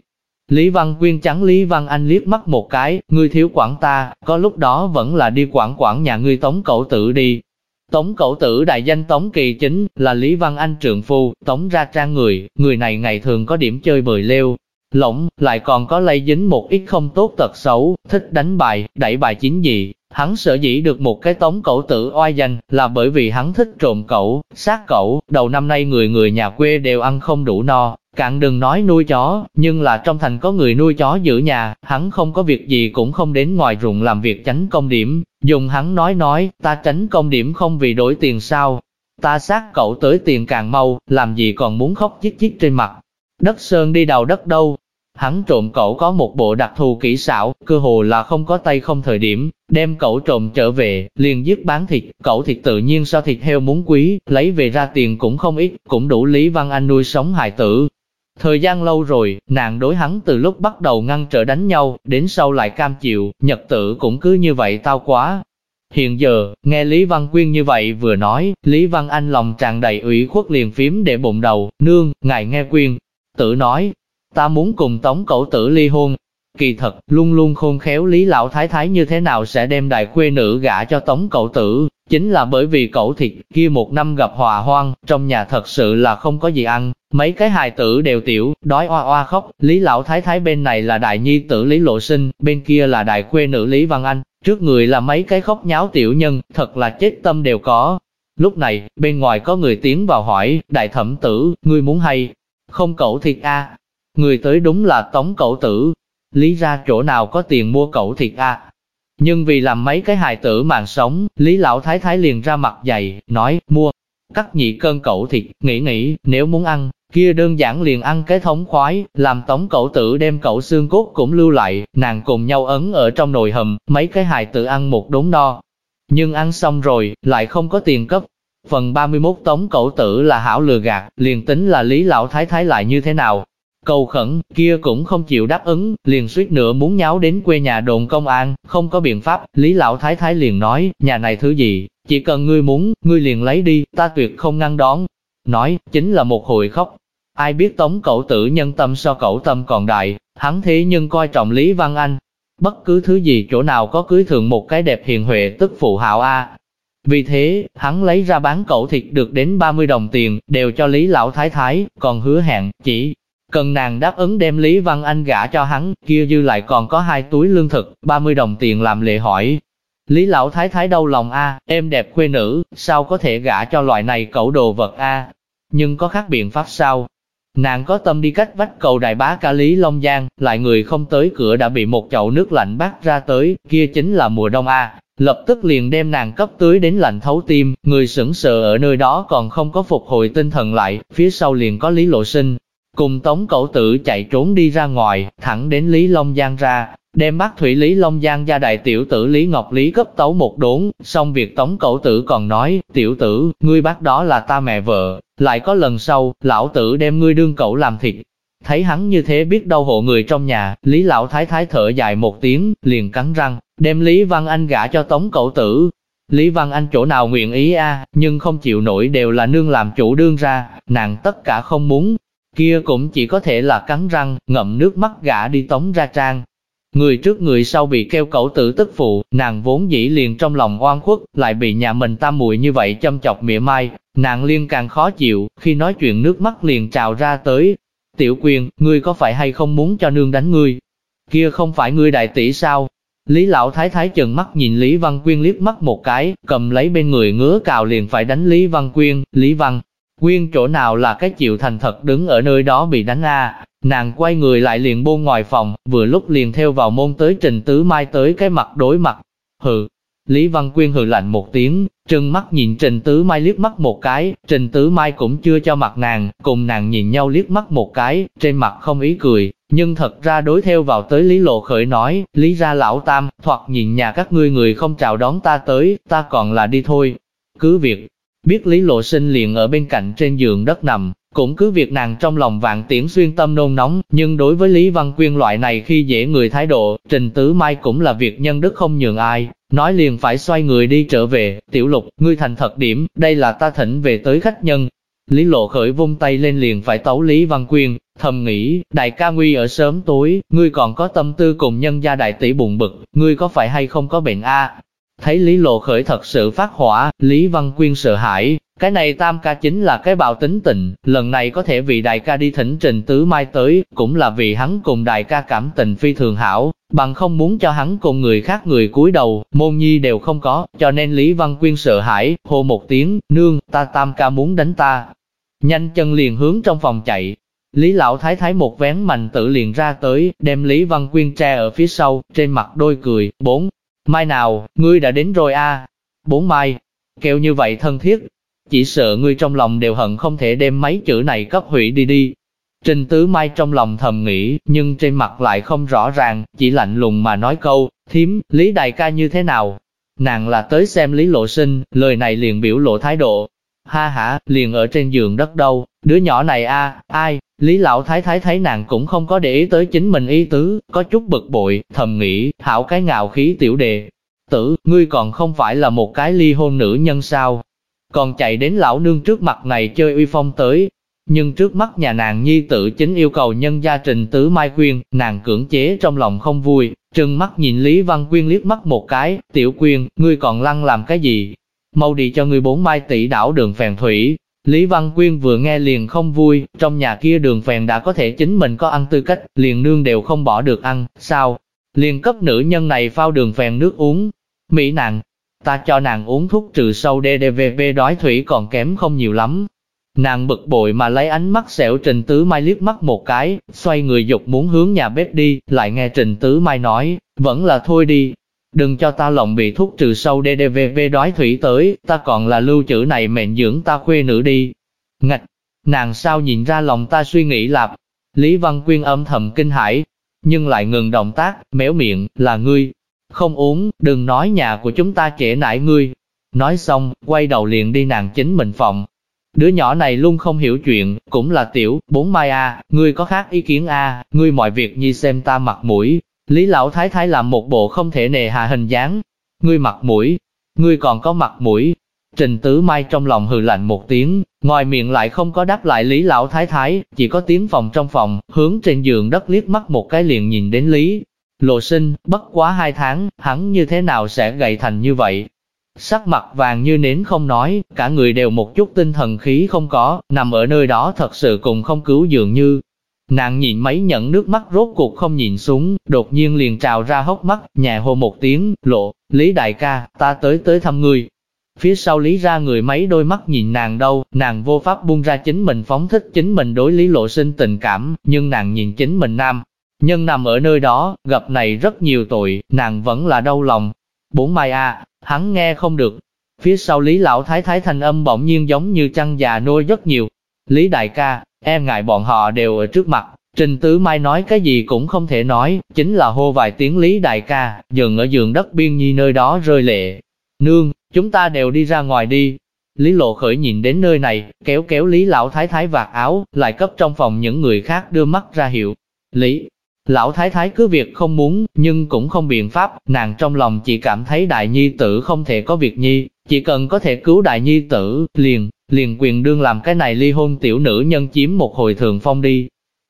Lý Văn Quyên trắng Lý Văn Anh liếc mắt một cái, ngươi thiếu quản ta, có lúc đó vẫn là đi quản quản nhà ngươi tống cậu tử đi. Tống cậu tử đại danh Tống Kỳ Chính, là Lý Văn Anh trượng phu, Tống ra trang người, người này ngày thường có điểm chơi bời lêu, lỏng, lại còn có lây dính một ít không tốt tật xấu, thích đánh bài, đẩy bài chính dị. Hắn sở dĩ được một cái tống cẩu tử oai danh, là bởi vì hắn thích trộm cẩu, sát cẩu, đầu năm nay người người nhà quê đều ăn không đủ no, cạn đừng nói nuôi chó, nhưng là trong thành có người nuôi chó giữ nhà, hắn không có việc gì cũng không đến ngoài ruộng làm việc tránh công điểm, dùng hắn nói nói, ta tránh công điểm không vì đổi tiền sao, ta sát cậu tới tiền càng mau, làm gì còn muốn khóc chít chít trên mặt, Đất sơn đi đào đất đâu? Hắn trộm cậu có một bộ đặc thù kỹ xảo, cơ hồ là không có tay không thời điểm, đem cậu trộm trở về, liền giết bán thịt, cậu thịt tự nhiên so thịt heo muốn quý, lấy về ra tiền cũng không ít, cũng đủ Lý Văn Anh nuôi sống hài tử. Thời gian lâu rồi, nàng đối hắn từ lúc bắt đầu ngăn trở đánh nhau, đến sau lại cam chịu, nhật tử cũng cứ như vậy tao quá. Hiện giờ, nghe Lý Văn Quyên như vậy vừa nói, Lý Văn Anh lòng tràn đầy ủy khuất liền phím để bụng đầu, nương, ngài nghe Quyên, Tử nói, ta muốn cùng tống cậu tử ly hôn. Kỳ thật, luôn luôn khôn khéo lý lão thái thái như thế nào sẽ đem đại quê nữ gả cho tống cậu tử, chính là bởi vì cậu thịt kia một năm gặp hòa hoang, trong nhà thật sự là không có gì ăn, mấy cái hài tử đều tiểu, đói oa oa khóc, lý lão thái thái bên này là đại nhi tử lý lộ sinh, bên kia là đại quê nữ lý văn anh, trước người là mấy cái khóc nháo tiểu nhân, thật là chết tâm đều có. Lúc này, bên ngoài có người tiến vào hỏi, đại thẩm tử, ngươi muốn hay, không cậu thịt a Người tới đúng là tống cậu tử. Lý ra chỗ nào có tiền mua cậu thịt a Nhưng vì làm mấy cái hài tử mạng sống, Lý lão thái thái liền ra mặt dày, nói, mua, cắt nhị cân cậu thịt, nghĩ nghĩ, nếu muốn ăn, kia đơn giản liền ăn cái thống khoái, làm tống cậu tử đem cậu xương cốt cũng lưu lại, nàng cùng nhau ấn ở trong nồi hầm, mấy cái hài tử ăn một đống no. Nhưng ăn xong rồi, lại không có tiền cấp, Phần 31 tống cậu tử là hảo lừa gạt, liền tính là lý lão thái thái lại như thế nào. Cầu khẩn, kia cũng không chịu đáp ứng, liền suýt nữa muốn nháo đến quê nhà đồn công an, không có biện pháp, lý lão thái thái liền nói, nhà này thứ gì, chỉ cần ngươi muốn, ngươi liền lấy đi, ta tuyệt không ngăn đón. Nói, chính là một hồi khóc. Ai biết tống cậu tử nhân tâm so cậu tâm còn đại, hắn thế nhưng coi trọng Lý Văn Anh. Bất cứ thứ gì chỗ nào có cưới thường một cái đẹp hiền huệ tức phụ hạo A, vì thế, hắn lấy ra bán cậu thịt được đến 30 đồng tiền, đều cho Lý Lão Thái Thái, còn hứa hẹn, chỉ cần nàng đáp ứng đem Lý Văn Anh gả cho hắn, kia dư lại còn có hai túi lương thực, 30 đồng tiền làm lệ hỏi. Lý Lão Thái Thái đau lòng a, em đẹp quê nữ, sao có thể gả cho loại này cẩu đồ vật a? Nhưng có khác biện pháp sao? Nàng có tâm đi cách vách cầu đại bá ca Lý Long Giang, lại người không tới cửa đã bị một chậu nước lạnh bắt ra tới, kia chính là mùa đông a lập tức liền đem nàng cấp tưới đến lạnh thấu tim, người sững sờ ở nơi đó còn không có phục hồi tinh thần lại, phía sau liền có Lý Lộ Sinh, cùng Tống Cẩu Tử chạy trốn đi ra ngoài, thẳng đến Lý Long Giang ra, đem bắt thủy Lý Long Giang gia đại tiểu tử Lý Ngọc Lý cấp tấu một đốn, xong việc tống cẩu tử còn nói, tiểu tử, ngươi bác đó là ta mẹ vợ, lại có lần sau, lão tử đem ngươi đương cậu làm thịt. Thấy hắn như thế biết đâu hộ người trong nhà, Lý Lão Thái Thái thở dài một tiếng, liền cắn răng, đem Lý Văn Anh gả cho tống cẩu tử. Lý Văn Anh chỗ nào nguyện ý a, nhưng không chịu nổi đều là nương làm chủ đương ra, nàng tất cả không muốn, kia cũng chỉ có thể là cắn răng, ngậm nước mắt gã đi tống ra trang. Người trước người sau bị kêu cẩu tử tức phụ, nàng vốn dĩ liền trong lòng oan khuất, lại bị nhà mình tam muội như vậy châm chọc mỉa mai, nàng liên càng khó chịu, khi nói chuyện nước mắt liền trào ra tới. Tiểu quyền, ngươi có phải hay không muốn cho nương đánh ngươi? Kia không phải ngươi đại tỷ sao? Lý lão thái thái chừng mắt nhìn Lý Văn Quyên liếc mắt một cái, cầm lấy bên người ngứa cào liền phải đánh Lý Văn Quyên, Lý Văn Quyên chỗ nào là cái chịu thành thật đứng ở nơi đó bị đánh a nàng quay người lại liền buông ngoài phòng, vừa lúc liền theo vào môn tới trình tứ mai tới cái mặt đối mặt. Hừ, Lý Văn Quyên hừ lạnh một tiếng, trừng mắt nhìn Trình Tứ Mai liếc mắt một cái, Trình Tứ Mai cũng chưa cho mặt nàng, cùng nàng nhìn nhau liếc mắt một cái, trên mặt không ý cười, nhưng thật ra đối theo vào tới Lý Lộ Khởi nói, Lý ra lão tam, thoạt nhìn nhà các ngươi người không chào đón ta tới, ta còn là đi thôi. Cứ việc, Biết Lý Lộ Sinh liền ở bên cạnh trên giường đất nằm, cũng cứ việc nàng trong lòng vạn tiễn xuyên tâm nôn nóng, nhưng đối với Lý Văn Quyên loại này khi dễ người thái độ, Trình Tứ Mai cũng là việc nhân đức không nhường ai, nói liền phải xoay người đi trở về, tiểu lục, ngươi thành thật điểm, đây là ta thỉnh về tới khách nhân. Lý Lộ khởi vung tay lên liền phải tấu Lý Văn Quyên, thầm nghĩ, đại ca nguy ở sớm tối, ngươi còn có tâm tư cùng nhân gia đại tỷ bụng bực, ngươi có phải hay không có bệnh a? Thấy Lý Lộ Khởi thật sự phát hỏa, Lý Văn Quyên sợ hãi, cái này tam ca chính là cái bạo tính tình, lần này có thể vì đại ca đi thỉnh trình tứ mai tới, cũng là vì hắn cùng đại ca cảm tình phi thường hảo, bằng không muốn cho hắn cùng người khác người cúi đầu, môn nhi đều không có, cho nên Lý Văn Quyên sợ hãi, hô một tiếng, nương, ta tam ca muốn đánh ta. Nhanh chân liền hướng trong phòng chạy, Lý Lão Thái Thái một vén mạnh tử liền ra tới, đem Lý Văn Quyên tre ở phía sau, trên mặt đôi cười, bốn, Mai nào, ngươi đã đến rồi a Bốn mai, kêu như vậy thân thiết, chỉ sợ ngươi trong lòng đều hận không thể đem mấy chữ này cấp hủy đi đi. Trình Tứ Mai trong lòng thầm nghĩ, nhưng trên mặt lại không rõ ràng, chỉ lạnh lùng mà nói câu, thím, Lý Đại ca như thế nào? Nàng là tới xem Lý Lộ Sinh, lời này liền biểu lộ thái độ. Ha ha, liền ở trên giường đất đâu, đứa nhỏ này a ai, Lý Lão Thái Thái thấy nàng cũng không có để ý tới chính mình ý tứ, có chút bực bội, thầm nghĩ, hảo cái ngạo khí tiểu đề. Tử, ngươi còn không phải là một cái ly hôn nữ nhân sao? Còn chạy đến lão nương trước mặt này chơi uy phong tới. Nhưng trước mắt nhà nàng nhi tự chính yêu cầu nhân gia trình tứ mai quyên, nàng cưỡng chế trong lòng không vui, trừng mắt nhìn Lý Văn Quyên liếc mắt một cái, tiểu quyên, ngươi còn lăng làm cái gì? Mau đi cho ngươi bốn mai tỷ đảo đường phèn thủy, Lý Văn Quyên vừa nghe liền không vui, trong nhà kia đường phèn đã có thể chính mình có ăn tư cách, liền nương đều không bỏ được ăn, sao? Liền cấp nữ nhân này phao đường phèn nước uống. Mỹ nàng, ta cho nàng uống thuốc trừ sâu DDVV đói thủy còn kém không nhiều lắm. Nàng bực bội mà lấy ánh mắt xẻo Trình Tứ Mai liếc mắt một cái, xoay người dục muốn hướng nhà bếp đi, lại nghe Trình Tứ Mai nói, vẫn là thôi đi, Đừng cho ta lòng bị thuốc trừ sâu DDVV đói thủy tới, ta còn là lưu trữ này mệnh dưỡng ta khuê nữ đi. Ngạch, nàng sao nhìn ra lòng ta suy nghĩ lạp. Lý Văn Quyên âm thầm kinh hãi, nhưng lại ngừng động tác, méo miệng, là ngươi. Không uống, đừng nói nhà của chúng ta trễ nải ngươi. Nói xong, quay đầu liền đi nàng chính mình phòng. Đứa nhỏ này luôn không hiểu chuyện, cũng là tiểu, bốn mai a, ngươi có khác ý kiến a, ngươi mọi việc nhi xem ta mặt mũi, Lý Lão Thái Thái làm một bộ không thể nề hà hình dáng. Ngươi mặt mũi, ngươi còn có mặt mũi. Trình Tứ Mai trong lòng hừ lạnh một tiếng, ngoài miệng lại không có đáp lại Lý Lão Thái Thái, chỉ có tiếng phòng trong phòng, hướng trên giường đất liếc mắt một cái liền nhìn đến Lý. Lộ sinh, bất quá hai tháng, hắn như thế nào sẽ gầy thành như vậy? Sắc mặt vàng như nến không nói, cả người đều một chút tinh thần khí không có, nằm ở nơi đó thật sự cùng không cứu dường như, Nàng nhìn mấy nhận nước mắt rốt cuộc không nhìn xuống, đột nhiên liền trào ra hốc mắt, nhẹ hô một tiếng, lộ, Lý đại ca, ta tới tới thăm ngươi. Phía sau Lý ra người mấy đôi mắt nhìn nàng đâu, nàng vô pháp buông ra chính mình phóng thích chính mình đối Lý lộ sinh tình cảm, nhưng nàng nhìn chính mình nam. Nhân nằm ở nơi đó, gặp này rất nhiều tội, nàng vẫn là đau lòng. Bốn mai a hắn nghe không được. Phía sau Lý lão thái thái thanh âm bỗng nhiên giống như chăn già nuôi rất nhiều. Lý đại ca, e ngại bọn họ đều ở trước mặt, Trình Tứ Mai nói cái gì cũng không thể nói, chính là hô vài tiếng Lý Đại ca, dừng ở giường đất biên nhi nơi đó rơi lệ. Nương, chúng ta đều đi ra ngoài đi. Lý Lộ Khởi nhìn đến nơi này, kéo kéo Lý Lão Thái Thái vạt áo, lại cấp trong phòng những người khác đưa mắt ra hiệu. Lý, Lão Thái Thái cứ việc không muốn, nhưng cũng không biện pháp, nàng trong lòng chỉ cảm thấy đại nhi tử không thể có việc nhi, chỉ cần có thể cứu đại nhi tử, liền, liền quyền đương làm cái này ly hôn tiểu nữ nhân chiếm một hồi thường phong đi.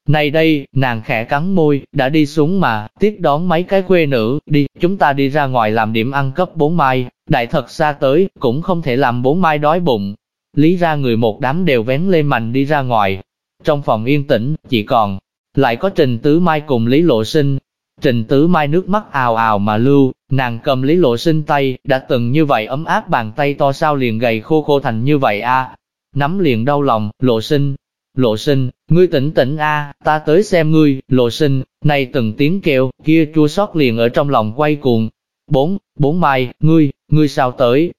Này đây, nàng khẽ cắn môi, đã đi xuống mà, tiếp đón mấy cái quê nữ, đi, chúng ta đi ra ngoài làm điểm ăn cấp bốn mai, đại thật xa tới, cũng không thể làm bốn mai đói bụng. Lý ra người một đám đều vén lên mành đi ra ngoài. Trong phòng yên tĩnh, chỉ còn, lại có Trình Tứ Mai cùng Lý Lộ Sinh. Trình Tứ Mai nước mắt ào ào mà lưu, nàng cầm Lý Lộ Sinh tay, đã từng như vậy ấm áp bàn tay to sao liền gầy khô khô thành như vậy a Nắm liền đau lòng, Lộ Sinh, Lộ Sinh, ngươi tỉnh tỉnh a ta tới xem ngươi, Lộ Sinh, này từng tiếng kêu, kia chua xót liền ở trong lòng quay cuồng. Bốn, bốn mai, ngươi, ngươi sao tới,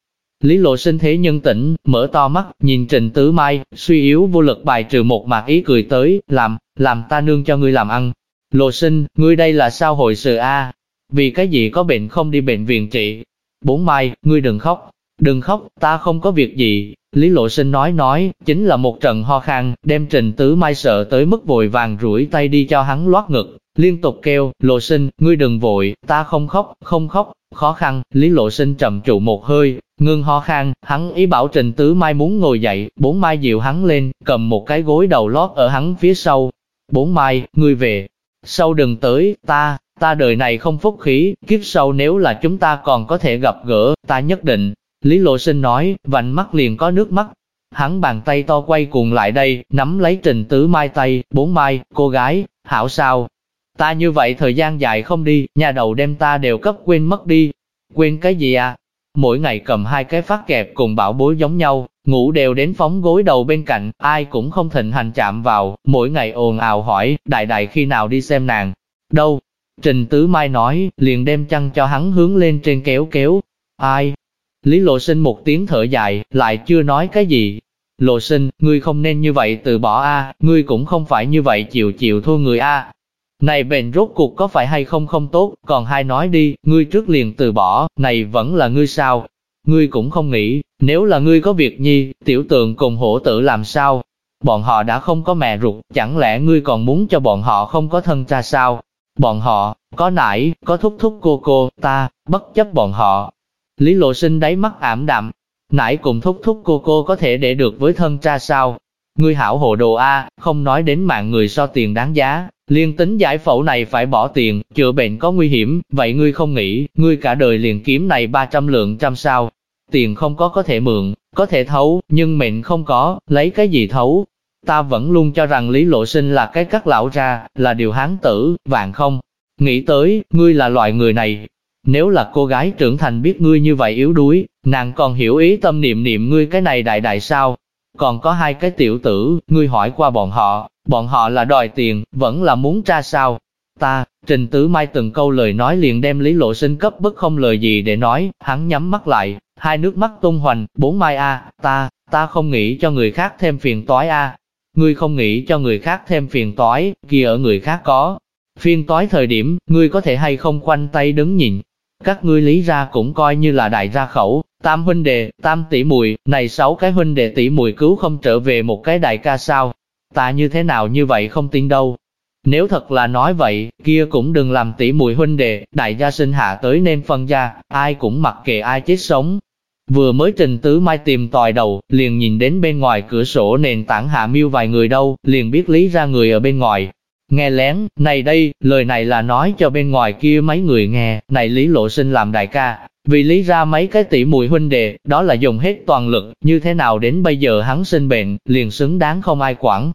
Lý lộ sinh thế nhân tỉnh, mở to mắt, nhìn Trình Tứ Mai, suy yếu vô lực bài trừ một mạc ý cười tới, làm, làm ta nương cho ngươi làm ăn. Lộ sinh, ngươi đây là sao hồi sự a? Vì cái gì có bệnh không đi bệnh viện trị? Bốn Mai, ngươi đừng khóc, đừng khóc, ta không có việc gì. Lý lộ sinh nói nói, chính là một trận ho khan, đem Trình Tứ Mai sợ tới mức vội vàng rủi tay đi cho hắn loát ngực, liên tục kêu, lộ sinh, ngươi đừng vội, ta không khóc, không khóc, khó khăn, Lý lộ sinh trầm trụ một hơi, ngưng ho khan, hắn ý bảo Trình Tứ Mai muốn ngồi dậy, bốn mai dịu hắn lên, cầm một cái gối đầu lót ở hắn phía sau. Bốn mai, ngươi về, sau đừng tới, ta, ta đời này không phúc khí, kiếp sau nếu là chúng ta còn có thể gặp gỡ, ta nhất định. Lý Lộ Sinh nói, vành mắt liền có nước mắt. Hắn bàn tay to quay cuồng lại đây, nắm lấy Trình Tứ Mai tay, bốn mai, cô gái, hảo sao, Ta như vậy thời gian dài không đi, nhà đầu đem ta đều cấp quên mất đi. Quên cái gì à? Mỗi ngày cầm hai cái phát kẹp cùng bảo bối giống nhau, ngủ đều đến phóng gối đầu bên cạnh, ai cũng không thịnh hành chạm vào, mỗi ngày ồn ào hỏi, đại đại khi nào đi xem nàng. Đâu? Trình Tứ Mai nói, liền đem chăn cho hắn hướng lên trên kéo kéo. Ai? Lý Lộ Sinh một tiếng thở dài, lại chưa nói cái gì. Lộ Sinh, ngươi không nên như vậy từ bỏ a, ngươi cũng không phải như vậy chịu chịu thua người a. Này bệnh rốt cuộc có phải hay không không tốt, còn hai nói đi, ngươi trước liền từ bỏ, này vẫn là ngươi sao? Ngươi cũng không nghĩ, nếu là ngươi có việc nhi, tiểu tượng cùng hổ tử làm sao? Bọn họ đã không có mẹ ruột, chẳng lẽ ngươi còn muốn cho bọn họ không có thân cha sao? Bọn họ, có nải, có thúc thúc cô cô, ta, bất chấp bọn họ. Lý lộ sinh đáy mắt ảm đạm, nải cùng thúc thúc cô cô có thể để được với thân cha sao? Ngươi hảo hồ đồ A, không nói đến mạng người so tiền đáng giá, liên tính giải phẫu này phải bỏ tiền, chữa bệnh có nguy hiểm, vậy ngươi không nghĩ, ngươi cả đời liền kiếm này 300 lượng trăm sao. Tiền không có có thể mượn, có thể thấu, nhưng mệnh không có, lấy cái gì thấu. Ta vẫn luôn cho rằng Lý Lộ Sinh là cái cắt lão ra, là điều hán tử, vạn không. Nghĩ tới, ngươi là loại người này. Nếu là cô gái trưởng thành biết ngươi như vậy yếu đuối, nàng còn hiểu ý tâm niệm niệm ngươi cái này đại đại sao, còn có hai cái tiểu tử, ngươi hỏi qua bọn họ, bọn họ là đòi tiền, vẫn là muốn tra sao. Ta, Trình Tứ Mai từng câu lời nói liền đem Lý Lộ Sinh cấp bất không lời gì để nói, hắn nhắm mắt lại, hai nước mắt tung hoành, bốn mai a, ta, ta không nghĩ cho người khác thêm phiền toái a. Ngươi không nghĩ cho người khác thêm phiền toái, kia ở người khác có. Phiền toái thời điểm, ngươi có thể hay không quanh tay đứng nhìn. Các ngươi lý ra cũng coi như là đại ra khẩu, Tam huynh đệ, tam tỷ mùi, này sáu cái huynh đệ tỷ mùi cứu không trở về một cái đại ca sao? Ta như thế nào như vậy không tin đâu. Nếu thật là nói vậy, kia cũng đừng làm tỷ mùi huynh đệ, đại gia sinh hạ tới nên phân gia, ai cũng mặc kệ ai chết sống. Vừa mới trình tứ mai tìm tòi đầu, liền nhìn đến bên ngoài cửa sổ nền tảng hạ miêu vài người đâu, liền biết lý ra người ở bên ngoài. Nghe lén, này đây, lời này là nói cho bên ngoài kia mấy người nghe, này lý lộ sinh làm đại ca, vì lý ra mấy cái tỷ mùi huynh đệ, đó là dùng hết toàn lực, như thế nào đến bây giờ hắn sinh bệnh, liền xứng đáng không ai quản.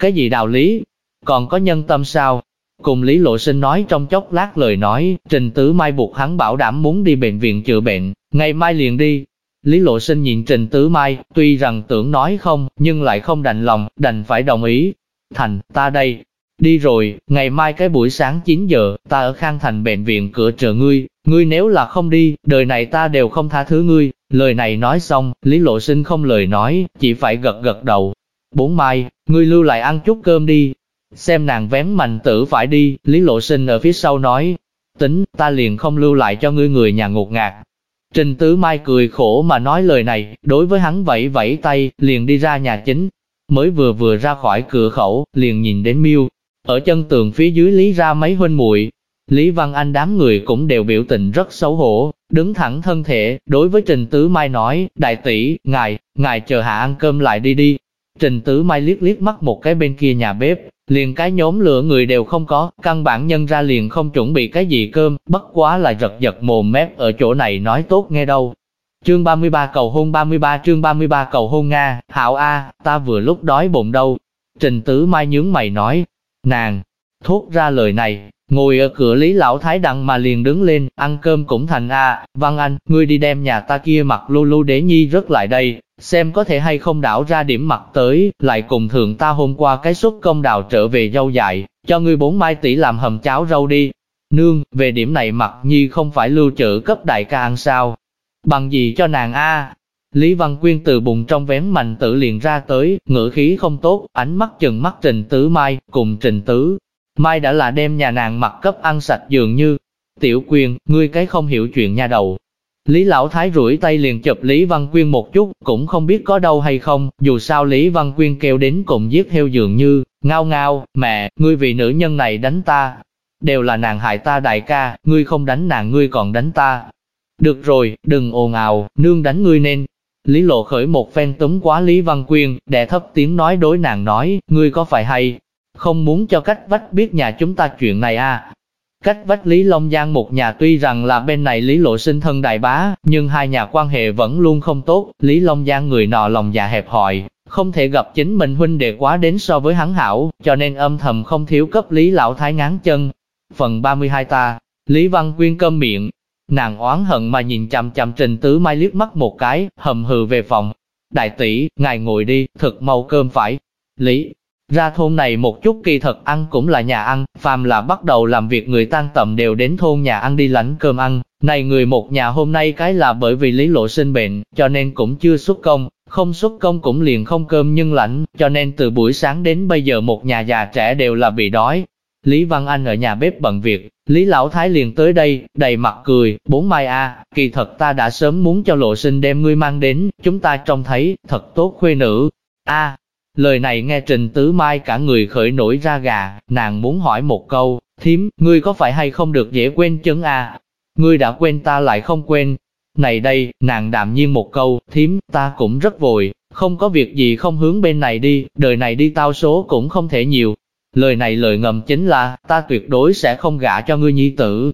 Cái gì đạo lý? Còn có nhân tâm sao? Cùng Lý Lộ Sinh nói trong chốc lát lời nói, Trình Tứ Mai buộc hắn bảo đảm muốn đi bệnh viện chữa bệnh, ngày mai liền đi. Lý Lộ Sinh nhìn Trình Tứ Mai, tuy rằng tưởng nói không, nhưng lại không đành lòng, đành phải đồng ý. Thành, ta đây, Đi rồi, ngày mai cái buổi sáng 9 giờ, ta ở Khang Thành bệnh viện cửa chờ ngươi, ngươi nếu là không đi, đời này ta đều không tha thứ ngươi. Lời này nói xong, Lý Lộ Sinh không lời nói, chỉ phải gật gật đầu. Bốn mai, ngươi lưu lại ăn chút cơm đi. xem nàng vén mạnh tử phải đi, Lý Lộ Sinh ở phía sau nói, tính, ta liền không lưu lại cho ngươi người nhà ngột ngạt. Trình Tứ Mai cười khổ mà nói lời này, đối với hắn vẫy vẫy tay, liền đi ra nhà chính. Mới vừa vừa ra khỏi cửa khẩu, liền nhìn đến Miêu, ở chân tường phía dưới lý ra mấy huynh muội Lý Văn Anh đám người cũng đều biểu tình rất xấu hổ, đứng thẳng thân thể, đối với Trình Tứ Mai nói, đại tỷ, ngài, ngài chờ hạ ăn cơm lại đi đi. Trình Tứ Mai liếc liếc mắt một cái bên kia nhà bếp, liền cái nhóm lửa người đều không có, căn bản nhân ra liền không chuẩn bị cái gì cơm, bất quá là giật giật mồm mép ở chỗ này nói tốt nghe đâu. Chương 33 cầu hôn 33 chương 33 cầu hôn Nga, Hảo A, ta vừa lúc đói bụng đâu. Trình Tứ Mai nhướng mày nói, nàng, thốt ra lời này, ngồi ở cửa Lý Lão Thái đặng mà liền đứng lên, ăn cơm cũng thành A, Văn Anh, ngươi đi đem nhà ta kia mặc lưu lưu đế nhi rất lại đây, xem có thể hay không đảo ra điểm mặt tới, lại cùng thượng ta hôm qua cái suất công đào trở về dâu dại, cho ngươi bốn mai tỷ làm hầm cháo rau đi. Nương, về điểm này mặt nhi không phải lưu trữ cấp đại ca ăn sao? Bằng gì cho nàng A? Lý Văn Quyên từ bụng trong vén mạnh tử liền ra tới, ngữ khí không tốt, ánh mắt chừng mắt Trình Tứ Mai, cùng Trình Tứ. Mai đã là đem nhà nàng mặc cấp ăn sạch dường như. Tiểu Quyên, ngươi cái không hiểu chuyện nha đầu, Lý Lão Thái rủi tay liền chụp Lý Văn Quyên một chút, cũng không biết có đâu hay không, dù sao Lý Văn Quyên kêu đến cùng giết heo dường như, ngao ngao, mẹ, ngươi vì nữ nhân này đánh ta, đều là nàng hại ta đại ca, ngươi không đánh nàng ngươi còn đánh ta. Được rồi, đừng ồn ào, nương đánh ngươi nên. Lý Lộ khởi một phen túm quá Lý Văn Quyên, đè thấp tiếng nói đối nàng nói, ngươi có phải hay, không muốn cho cách vách biết nhà chúng ta chuyện này à, Cách vách Lý Long Giang một nhà tuy rằng là bên này Lý Lộ sinh thân đại bá, nhưng hai nhà quan hệ vẫn luôn không tốt, Lý Long Giang người nọ lòng dạ hẹp hòi, không thể gặp chính mình huynh đệ quá đến so với hắn hảo, cho nên âm thầm không thiếu cấp Lý Lão Thái ngán chân. Phần 32 ta, Lý Văn Quyên cơm miệng, nàng oán hận mà nhìn chằm chằm Trình Tứ Mai liếc mắt một cái, hầm hừ về phòng. Đại tỷ, ngài ngồi đi, thật mau cơm phải. Lý ra thôn này một chút kỳ thật ăn cũng là nhà ăn, phàm là bắt đầu làm việc người tan tầm đều đến thôn nhà ăn đi lãnh cơm ăn. Này người một nhà hôm nay cái là bởi vì lý lộ sinh bệnh, cho nên cũng chưa xuất công, không xuất công cũng liền không cơm nhưng lãnh, cho nên từ buổi sáng đến bây giờ một nhà già trẻ đều là bị đói. Lý Văn Anh ở nhà bếp bận việc, Lý Lão Thái liền tới đây, đầy mặt cười, bốn mai a, kỳ thật ta đã sớm muốn cho lộ sinh đem ngươi mang đến, chúng ta trông thấy, thật tốt khuê nữ. a Lời này nghe Trình Tứ Mai cả người khởi nổi ra gà, nàng muốn hỏi một câu, thím, ngươi có phải hay không được dễ quên chấn à? Ngươi đã quên ta lại không quên. Này đây, nàng đạm nhiên một câu, thím, ta cũng rất vội, không có việc gì không hướng bên này đi, đời này đi tao số cũng không thể nhiều. Lời này lời ngầm chính là, ta tuyệt đối sẽ không gả cho ngươi nhi tử.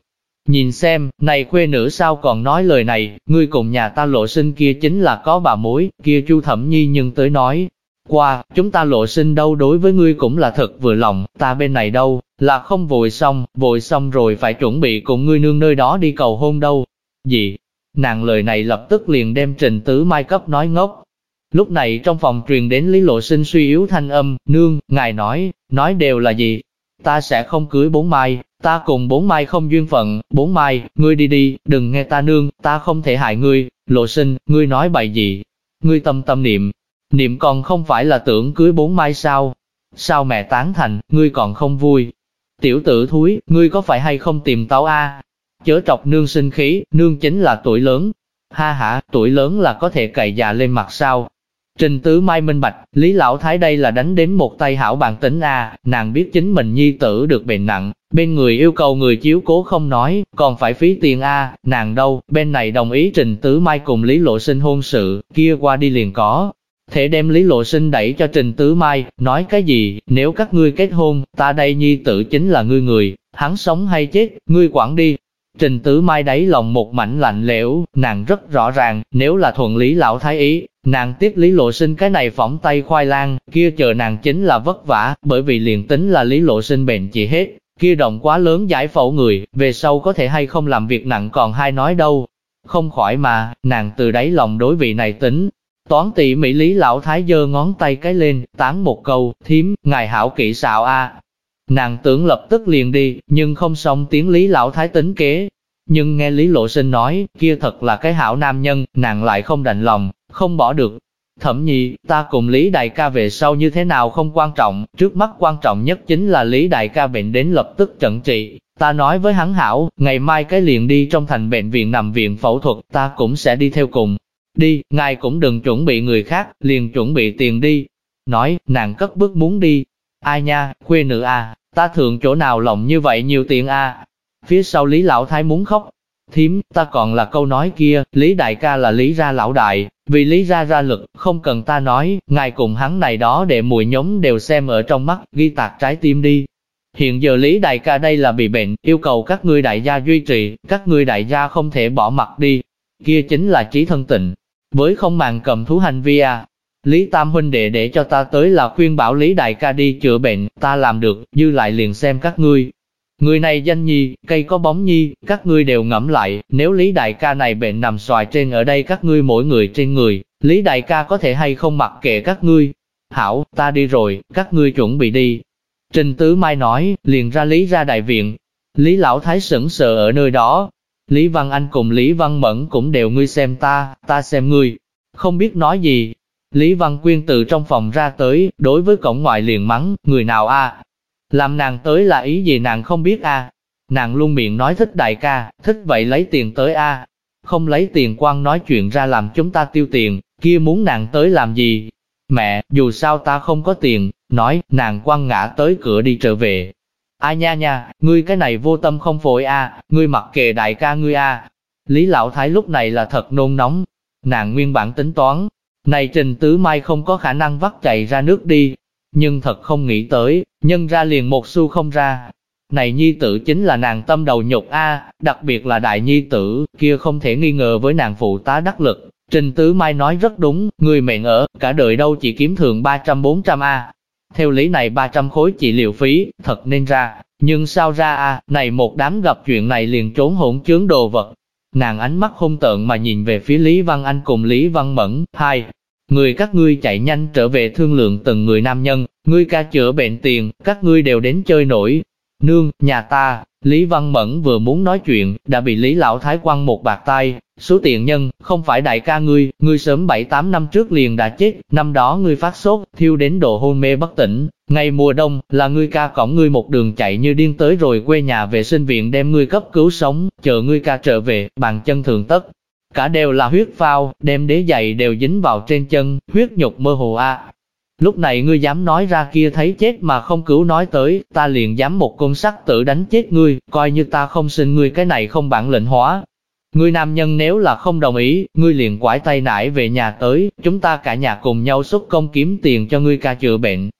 Nhìn xem, này khuê nữ sao còn nói lời này, ngươi cùng nhà ta lộ sinh kia chính là có bà mối, kia chu thẩm nhi nhưng tới nói, qua, chúng ta lộ sinh đâu đối với ngươi cũng là thật vừa lòng, ta bên này đâu, là không vội xong, vội xong rồi phải chuẩn bị cùng ngươi nương nơi đó đi cầu hôn đâu. Gì? Nàng lời này lập tức liền đem trình tứ mai cấp nói ngốc. Lúc này trong phòng truyền đến Lý Lộ Sinh suy yếu thanh âm, nương, ngài nói, nói đều là gì? Ta sẽ không cưới bốn mai, ta cùng bốn mai không duyên phận, bốn mai, ngươi đi đi, đừng nghe ta nương, ta không thể hại ngươi, Lộ Sinh, ngươi nói bậy gì? Ngươi tâm tâm niệm, Niệm còn không phải là tưởng cưới bốn mai sao? Sao mẹ tán thành, ngươi còn không vui? Tiểu tử thúi, ngươi có phải hay không tìm táo a? Chớ trọc nương sinh khí, nương chính là tuổi lớn. Ha ha, tuổi lớn là có thể cày già lên mặt sao? Trình tứ mai minh bạch, Lý Lão Thái đây là đánh đến một tay hảo bàn tính a, nàng biết chính mình nhi tử được bệnh nặng, bên người yêu cầu người chiếu cố không nói, còn phải phí tiền a, nàng đâu, bên này đồng ý trình tứ mai cùng Lý Lộ sinh hôn sự, kia qua đi liền có, thể đem Lý Lộ Sinh đẩy cho Trình Tứ Mai, nói cái gì, nếu các ngươi kết hôn, ta đây nhi tử chính là ngươi người, hắn sống hay chết, ngươi quản đi. Trình Tứ Mai đáy lòng một mảnh lạnh lẽo, nàng rất rõ ràng, nếu là thuận lý lão thái ý, nàng tiếp Lý Lộ Sinh cái này phỏng tay khoai lang, kia chờ nàng chính là vất vả, bởi vì liền tính là Lý Lộ Sinh bệnh chỉ hết, kia động quá lớn giải phẫu người, về sau có thể hay không làm việc nặng còn hai nói đâu. Không khỏi mà, nàng từ đáy lòng đối vị này tính, Toán tỷ mỹ lý lão thái giơ ngón tay cái lên, tán một câu, thím, ngài hảo kỹ xạo a. Nàng tưởng lập tức liền đi, nhưng không xong tiếng lý lão thái tính kế. Nhưng nghe lý lộ sinh nói, kia thật là cái hảo nam nhân, nàng lại không đành lòng, không bỏ được. Thẩm nhi, ta cùng Lý Đại ca về sau như thế nào không quan trọng, trước mắt quan trọng nhất chính là Lý Đại ca bệnh đến lập tức trận trị. Ta nói với hắn hảo, ngày mai cái liền đi trong thành bệnh viện nằm viện phẫu thuật, ta cũng sẽ đi theo cùng. Đi, ngài cũng đừng chuẩn bị người khác, liền chuẩn bị tiền đi. Nói, nàng cất bước muốn đi. Ai nha, khuê nữ à, ta thường chỗ nào lòng như vậy nhiều tiền à. Phía sau Lý Lão Thái muốn khóc, Thím, ta còn là câu nói kia, Lý Đại ca là Lý ra lão đại, vì Lý ra ra lực, không cần ta nói, ngài cùng hắn này đó để mùi nhóm đều xem ở trong mắt, ghi tạc trái tim đi. Hiện giờ Lý Đại ca đây là bị bệnh, yêu cầu các ngươi đại gia duy trì, các ngươi đại gia không thể bỏ mặt đi. Kia chính là trí thân tịnh, với không màng cầm thú hành vi à. Lý Tam huynh đệ để cho ta tới là khuyên bảo Lý Đại ca đi chữa bệnh, ta làm được, dư lại liền xem các ngươi, Người này danh nhi, cây có bóng nhi, các ngươi đều ngẫm lại, nếu Lý Đại ca này bệnh nằm xoài trên ở đây các ngươi mỗi người trên người, Lý Đại ca có thể hay không mặc kệ các ngươi. Hảo, ta đi rồi, các ngươi chuẩn bị đi. Trình Tứ Mai nói, liền ra Lý ra đại viện. Lý Lão Thái sững sờ ở nơi đó. Lý Văn Anh cùng Lý Văn Mẫn cũng đều ngươi xem ta, ta xem ngươi. Không biết nói gì. Lý Văn Quyên từ trong phòng ra tới, đối với cổng ngoại liền mắng, người nào a làm nàng tới là ý gì nàng không biết a Nàng luôn miệng nói thích đại ca, thích vậy lấy tiền tới a Không lấy tiền quan nói chuyện ra làm chúng ta tiêu tiền, kia muốn nàng tới làm gì? Mẹ, dù sao ta không có tiền, nói, nàng quan ngã tới cửa đi trở về. A nha nha, ngươi cái này vô tâm không phổi a, ngươi mặc kệ đại ca ngươi a. Lý Lão Thái lúc này là thật nôn nóng. Nàng nguyên bản tính toán, này Trình Tứ Mai không có khả năng vắt chạy ra nước đi, nhưng thật không nghĩ tới, nhân ra liền một xu không ra. Này nhi tử chính là nàng tâm đầu nhục A, đặc biệt là đại nhi tử, kia không thể nghi ngờ với nàng phụ tá đắc lực. Trình Tứ Mai nói rất đúng, người mẹ ở, cả đời đâu chỉ kiếm thường 300-400 A. Theo lý này 300 khối trị liệu phí, thật nên ra, nhưng sao ra A, này một đám gặp chuyện này liền trốn hỗn chướng đồ vật. Nàng ánh mắt hung tợn mà nhìn về phía Lý Văn Anh cùng Lý Văn Mẫn, hai, Người các ngươi chạy nhanh trở về thương lượng từng người nam nhân, ngươi ca chữa bệnh tiền, các ngươi đều đến chơi nổi. Nương, nhà ta, Lý Văn Mẫn vừa muốn nói chuyện, đã bị Lý Lão Thái quăng một bạc tay, số tiền nhân, không phải đại ca ngươi, ngươi sớm 7-8 năm trước liền đã chết, năm đó ngươi phát sốt, thiêu đến độ hôn mê bất tỉnh, ngày mùa đông, là ngươi ca cõng ngươi một đường chạy như điên tới rồi quê nhà về sinh viện đem ngươi cấp cứu sống, chờ ngươi ca trở về, bàn chân thường tất, Cả đều là huyết phao, đem đế giày đều dính vào trên chân, huyết nhục mơ hồ a. Lúc này ngươi dám nói ra kia thấy chết mà không cứu nói tới, ta liền dám một côn sắt tự đánh chết ngươi, coi như ta không xin ngươi cái này không bản lệnh hóa. Ngươi nam nhân nếu là không đồng ý, ngươi liền quải tay nải về nhà tới, chúng ta cả nhà cùng nhau xuất công kiếm tiền cho ngươi ca chữa bệnh.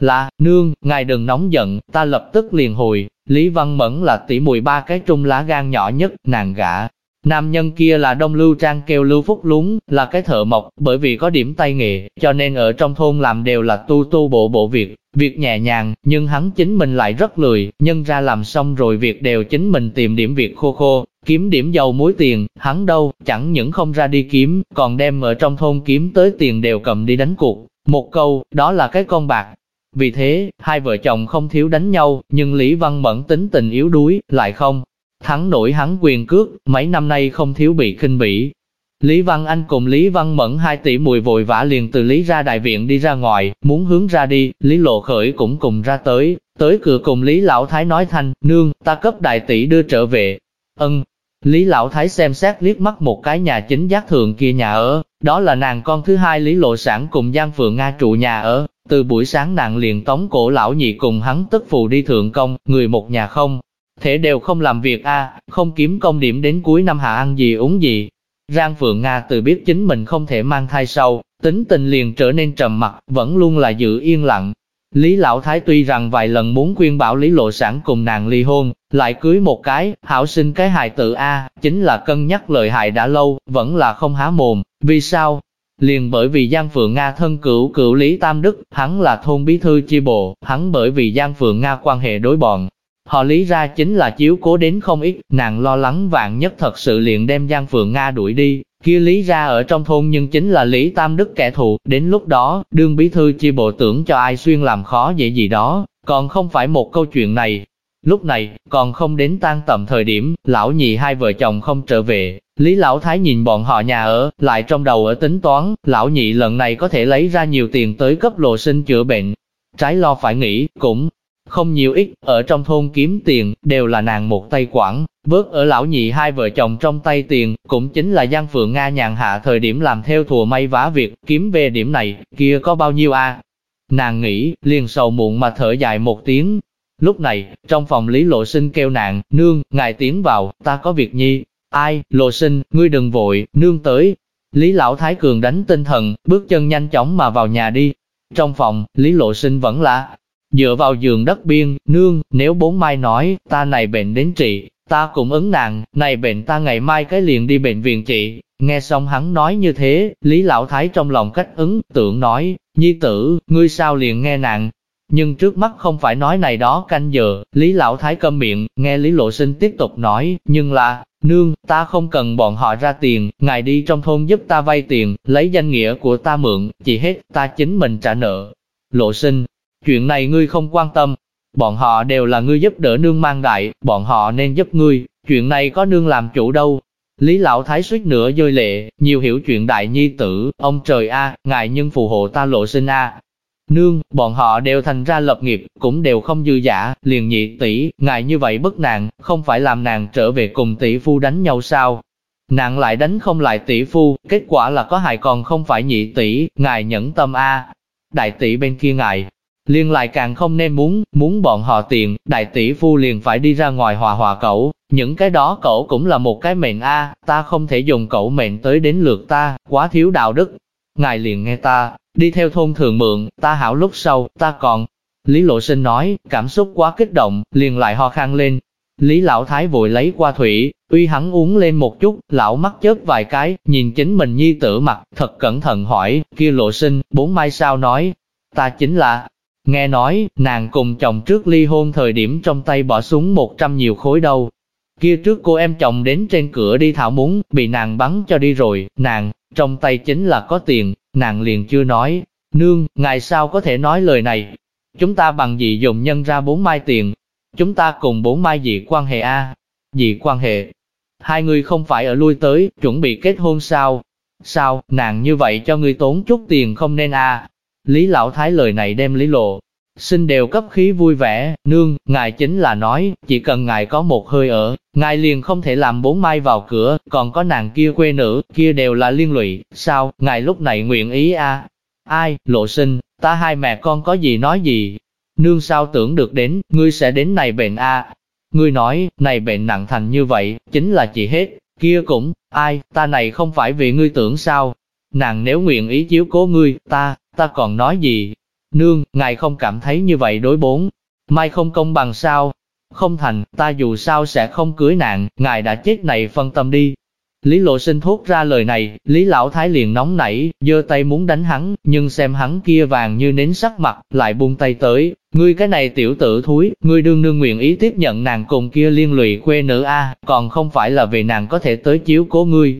Là, nương, ngài đừng nóng giận, ta lập tức liền hồi, Lý Văn Mẫn là tỷ mùi ba cái trung lá gan nhỏ nhất, nàng gã, Nam nhân kia là Đông Lưu Trang kêu Lưu Phúc Lúng, là cái thợ mộc, bởi vì có điểm tay nghề, cho nên ở trong thôn làm đều là tu tu bộ bộ việc, việc nhẹ nhàng, nhưng hắn chính mình lại rất lười, nhân ra làm xong rồi việc đều chính mình tìm điểm việc khô khô, kiếm điểm dầu muối tiền, hắn đâu, chẳng những không ra đi kiếm, còn đem ở trong thôn kiếm tới tiền đều cầm đi đánh cuộc. Một câu, đó là cái con bạc. Vì thế, hai vợ chồng không thiếu đánh nhau, nhưng Lý Văn Mẫn tính tình yếu đuối, lại không Thắng nổi hắn quyền cước, mấy năm nay không thiếu bị khinh bỉ. Lý Văn Anh cùng Lý Văn Mẫn hai tỷ mùi vội vã liền từ Lý ra đại viện đi ra ngoài, muốn hướng ra đi, Lý Lộ Khởi cũng cùng ra tới, tới cửa cùng Lý Lão Thái nói thanh, nương, ta cấp đại tỷ đưa trở về. Ân, Lý Lão Thái xem xét liếc mắt một cái nhà chính giác thượng kia nhà ở, đó là nàng con thứ hai Lý Lộ Sản cùng Giang Phượng Nga trụ nhà ở, từ buổi sáng nàng liền tống cổ lão nhị cùng hắn tức phù đi thượng công, người một nhà không, thể đều không làm việc a, không kiếm công điểm đến cuối năm hạ ăn gì uống gì. Giang Phượng Nga từ biết chính mình không thể mang thai sâu, tính tình liền trở nên trầm mặc, vẫn luôn là giữ yên lặng. Lý Lão Thái tuy rằng vài lần muốn khuyên bảo Lý Lộ Sản cùng nàng ly hôn, lại cưới một cái, hảo sinh cái hài tự A, chính là cân nhắc lợi hại đã lâu, vẫn là không há mồm. Vì sao? Liền bởi vì Giang Phượng Nga thân cửu cửu Lý Tam Đức, hắn là thôn bí thư chi bộ, hắn bởi vì Giang Phượng Nga quan hệ đối bọn, Họ lý ra chính là chiếu cố đến không ít, nàng lo lắng vạn nhất thật sự liền đem Giang Phượng Nga đuổi đi, kia lý ra ở trong thôn nhưng chính là Lý Tam Đức kẻ thù, đến lúc đó, đương bí thư chi bộ tưởng cho ai xuyên làm khó dễ gì đó, còn không phải một câu chuyện này. Lúc này, còn không đến tan tầm thời điểm, lão nhị hai vợ chồng không trở về, Lý Lão Thái nhìn bọn họ nhà ở, lại trong đầu ở tính toán, Lão Nhị lần này có thể lấy ra nhiều tiền tới cấp lộ sinh chữa bệnh. Trái lo phải nghĩ, cũng không nhiều ít, ở trong thôn kiếm tiền, đều là nàng một tay quản, vớt ở lão nhị hai vợ chồng trong tay tiền, cũng chính là Giang Phượng Nga nhàn hạ thời điểm làm theo thùa may vá việc, kiếm về điểm này, kia có bao nhiêu a? Nàng nghĩ, liền sầu muộn mà thở dài một tiếng. Lúc này, trong phòng Lý Lộ Sinh kêu nàng, nương, ngài tiến vào, ta có việc nhi. Ai, Lộ Sinh, ngươi đừng vội, nương tới. Lý Lão Thái Cường đánh tinh thần, bước chân nhanh chóng mà vào nhà đi. Trong phòng, Lý Lộ Sinh vẫn là dựa vào giường đất biên, nương, nếu bốn mai nói, ta này bệnh đến trị, ta cũng ứng nàng, này bệnh ta ngày mai cái liền đi bệnh viện trị. Nghe xong hắn nói như thế, Lý Lão Thái trong lòng cách ứng, tưởng nói, nhi tử, ngươi sao liền nghe nàng. Nhưng trước mắt không phải nói này đó canh giờ, Lý Lão Thái câm miệng, nghe Lý Lộ Sinh tiếp tục nói, nhưng là, nương, ta không cần bọn họ ra tiền, ngài đi trong thôn giúp ta vay tiền, lấy danh nghĩa của ta mượn, chỉ hết, ta chính mình trả nợ. Lộ Sinh, chuyện này ngươi không quan tâm, bọn họ đều là ngươi giúp đỡ nương mang đại, bọn họ nên giúp ngươi, chuyện này có nương làm chủ đâu. Lý Lão Thái suýt nữa rơi lệ, nhiều hiểu chuyện đại nhi tử, ông trời a, ngài nhân phù hộ ta lộ sinh a. Nương, bọn họ đều thành ra lập nghiệp, cũng đều không dư giả, liền nhị tỷ, ngài như vậy bất nạn, không phải làm nàng trở về cùng tỷ phu đánh nhau sao? Nàng lại đánh không lại tỷ phu, kết quả là có hại còn không phải nhị tỷ, ngài nhẫn tâm a. Đại tỷ bên kia ngài, liên lại càng không nên muốn, muốn bọn họ tiền, đại tỷ phu liền phải đi ra ngoài hòa hòa cậu, những cái đó cậu cũng là một cái mệnh a, ta không thể dùng cậu mệnh tới đến lượt ta, quá thiếu đạo đức. Ngài liền nghe ta, đi theo thôn thường mượn, ta hảo lúc sau, ta còn. Lý Lộ Sinh nói, cảm xúc quá kích động, liền lại ho khan lên. Lý Lão Thái vội lấy qua thủy, uy hắn uống lên một chút, lão mắt chớp vài cái, nhìn chính mình nhi tử mặt, thật cẩn thận hỏi, kia Lộ Sinh, bốn mai sao nói, ta chính là, Nghe nói, nàng cùng chồng trước ly hôn thời điểm trong tay bỏ súng một trăm nhiều khối đâu. Kia trước cô em chồng đến trên cửa đi thảo muốn, bị nàng bắn cho đi rồi, nàng, trong tay chính là có tiền, nàng liền chưa nói. Nương, ngài sao có thể nói lời này? Chúng ta bằng gì dùng nhân ra bốn mai tiền? Chúng ta cùng bốn mai gì quan hệ a? À? Gì quan hệ? Hai người không phải ở lui tới, chuẩn bị kết hôn sao? Sao, nàng như vậy cho ngươi tốn chút tiền không nên a? Lý Lão Thái lời này đem Lý Lộ, xin đều cấp khí vui vẻ, nương, ngài chính là nói, chỉ cần ngài có một hơi ở, ngài liền không thể làm bốn mai vào cửa, còn có nàng kia quê nữ, kia đều là liên lụy, sao, ngài lúc này nguyện ý a à? Ai, lộ sinh, ta hai mẹ con có gì nói gì? Nương sao tưởng được đến, ngươi sẽ đến này bệnh a à? Ngươi nói, này bệnh nặng thành như vậy, chính là chị hết, kia cũng, ai, ta này không phải vì ngươi tưởng sao? Nàng nếu nguyện ý chiếu cố ngươi, ta, ta còn nói gì? Nương, ngài không cảm thấy như vậy đối bốn. Mai không công bằng sao? Không thành, ta dù sao sẽ không cưới nạn, ngài đã chết này phân tâm đi. Lý lộ sinh thốt ra lời này, Lý lão thái liền nóng nảy, giơ tay muốn đánh hắn, nhưng xem hắn kia vàng như nến sắc mặt, lại buông tay tới. Ngươi cái này tiểu tử thúi, ngươi đương nương nguyện ý tiếp nhận nàng cùng kia liên lụy quê nữ a, còn không phải là vì nàng có thể tới chiếu cố ngươi,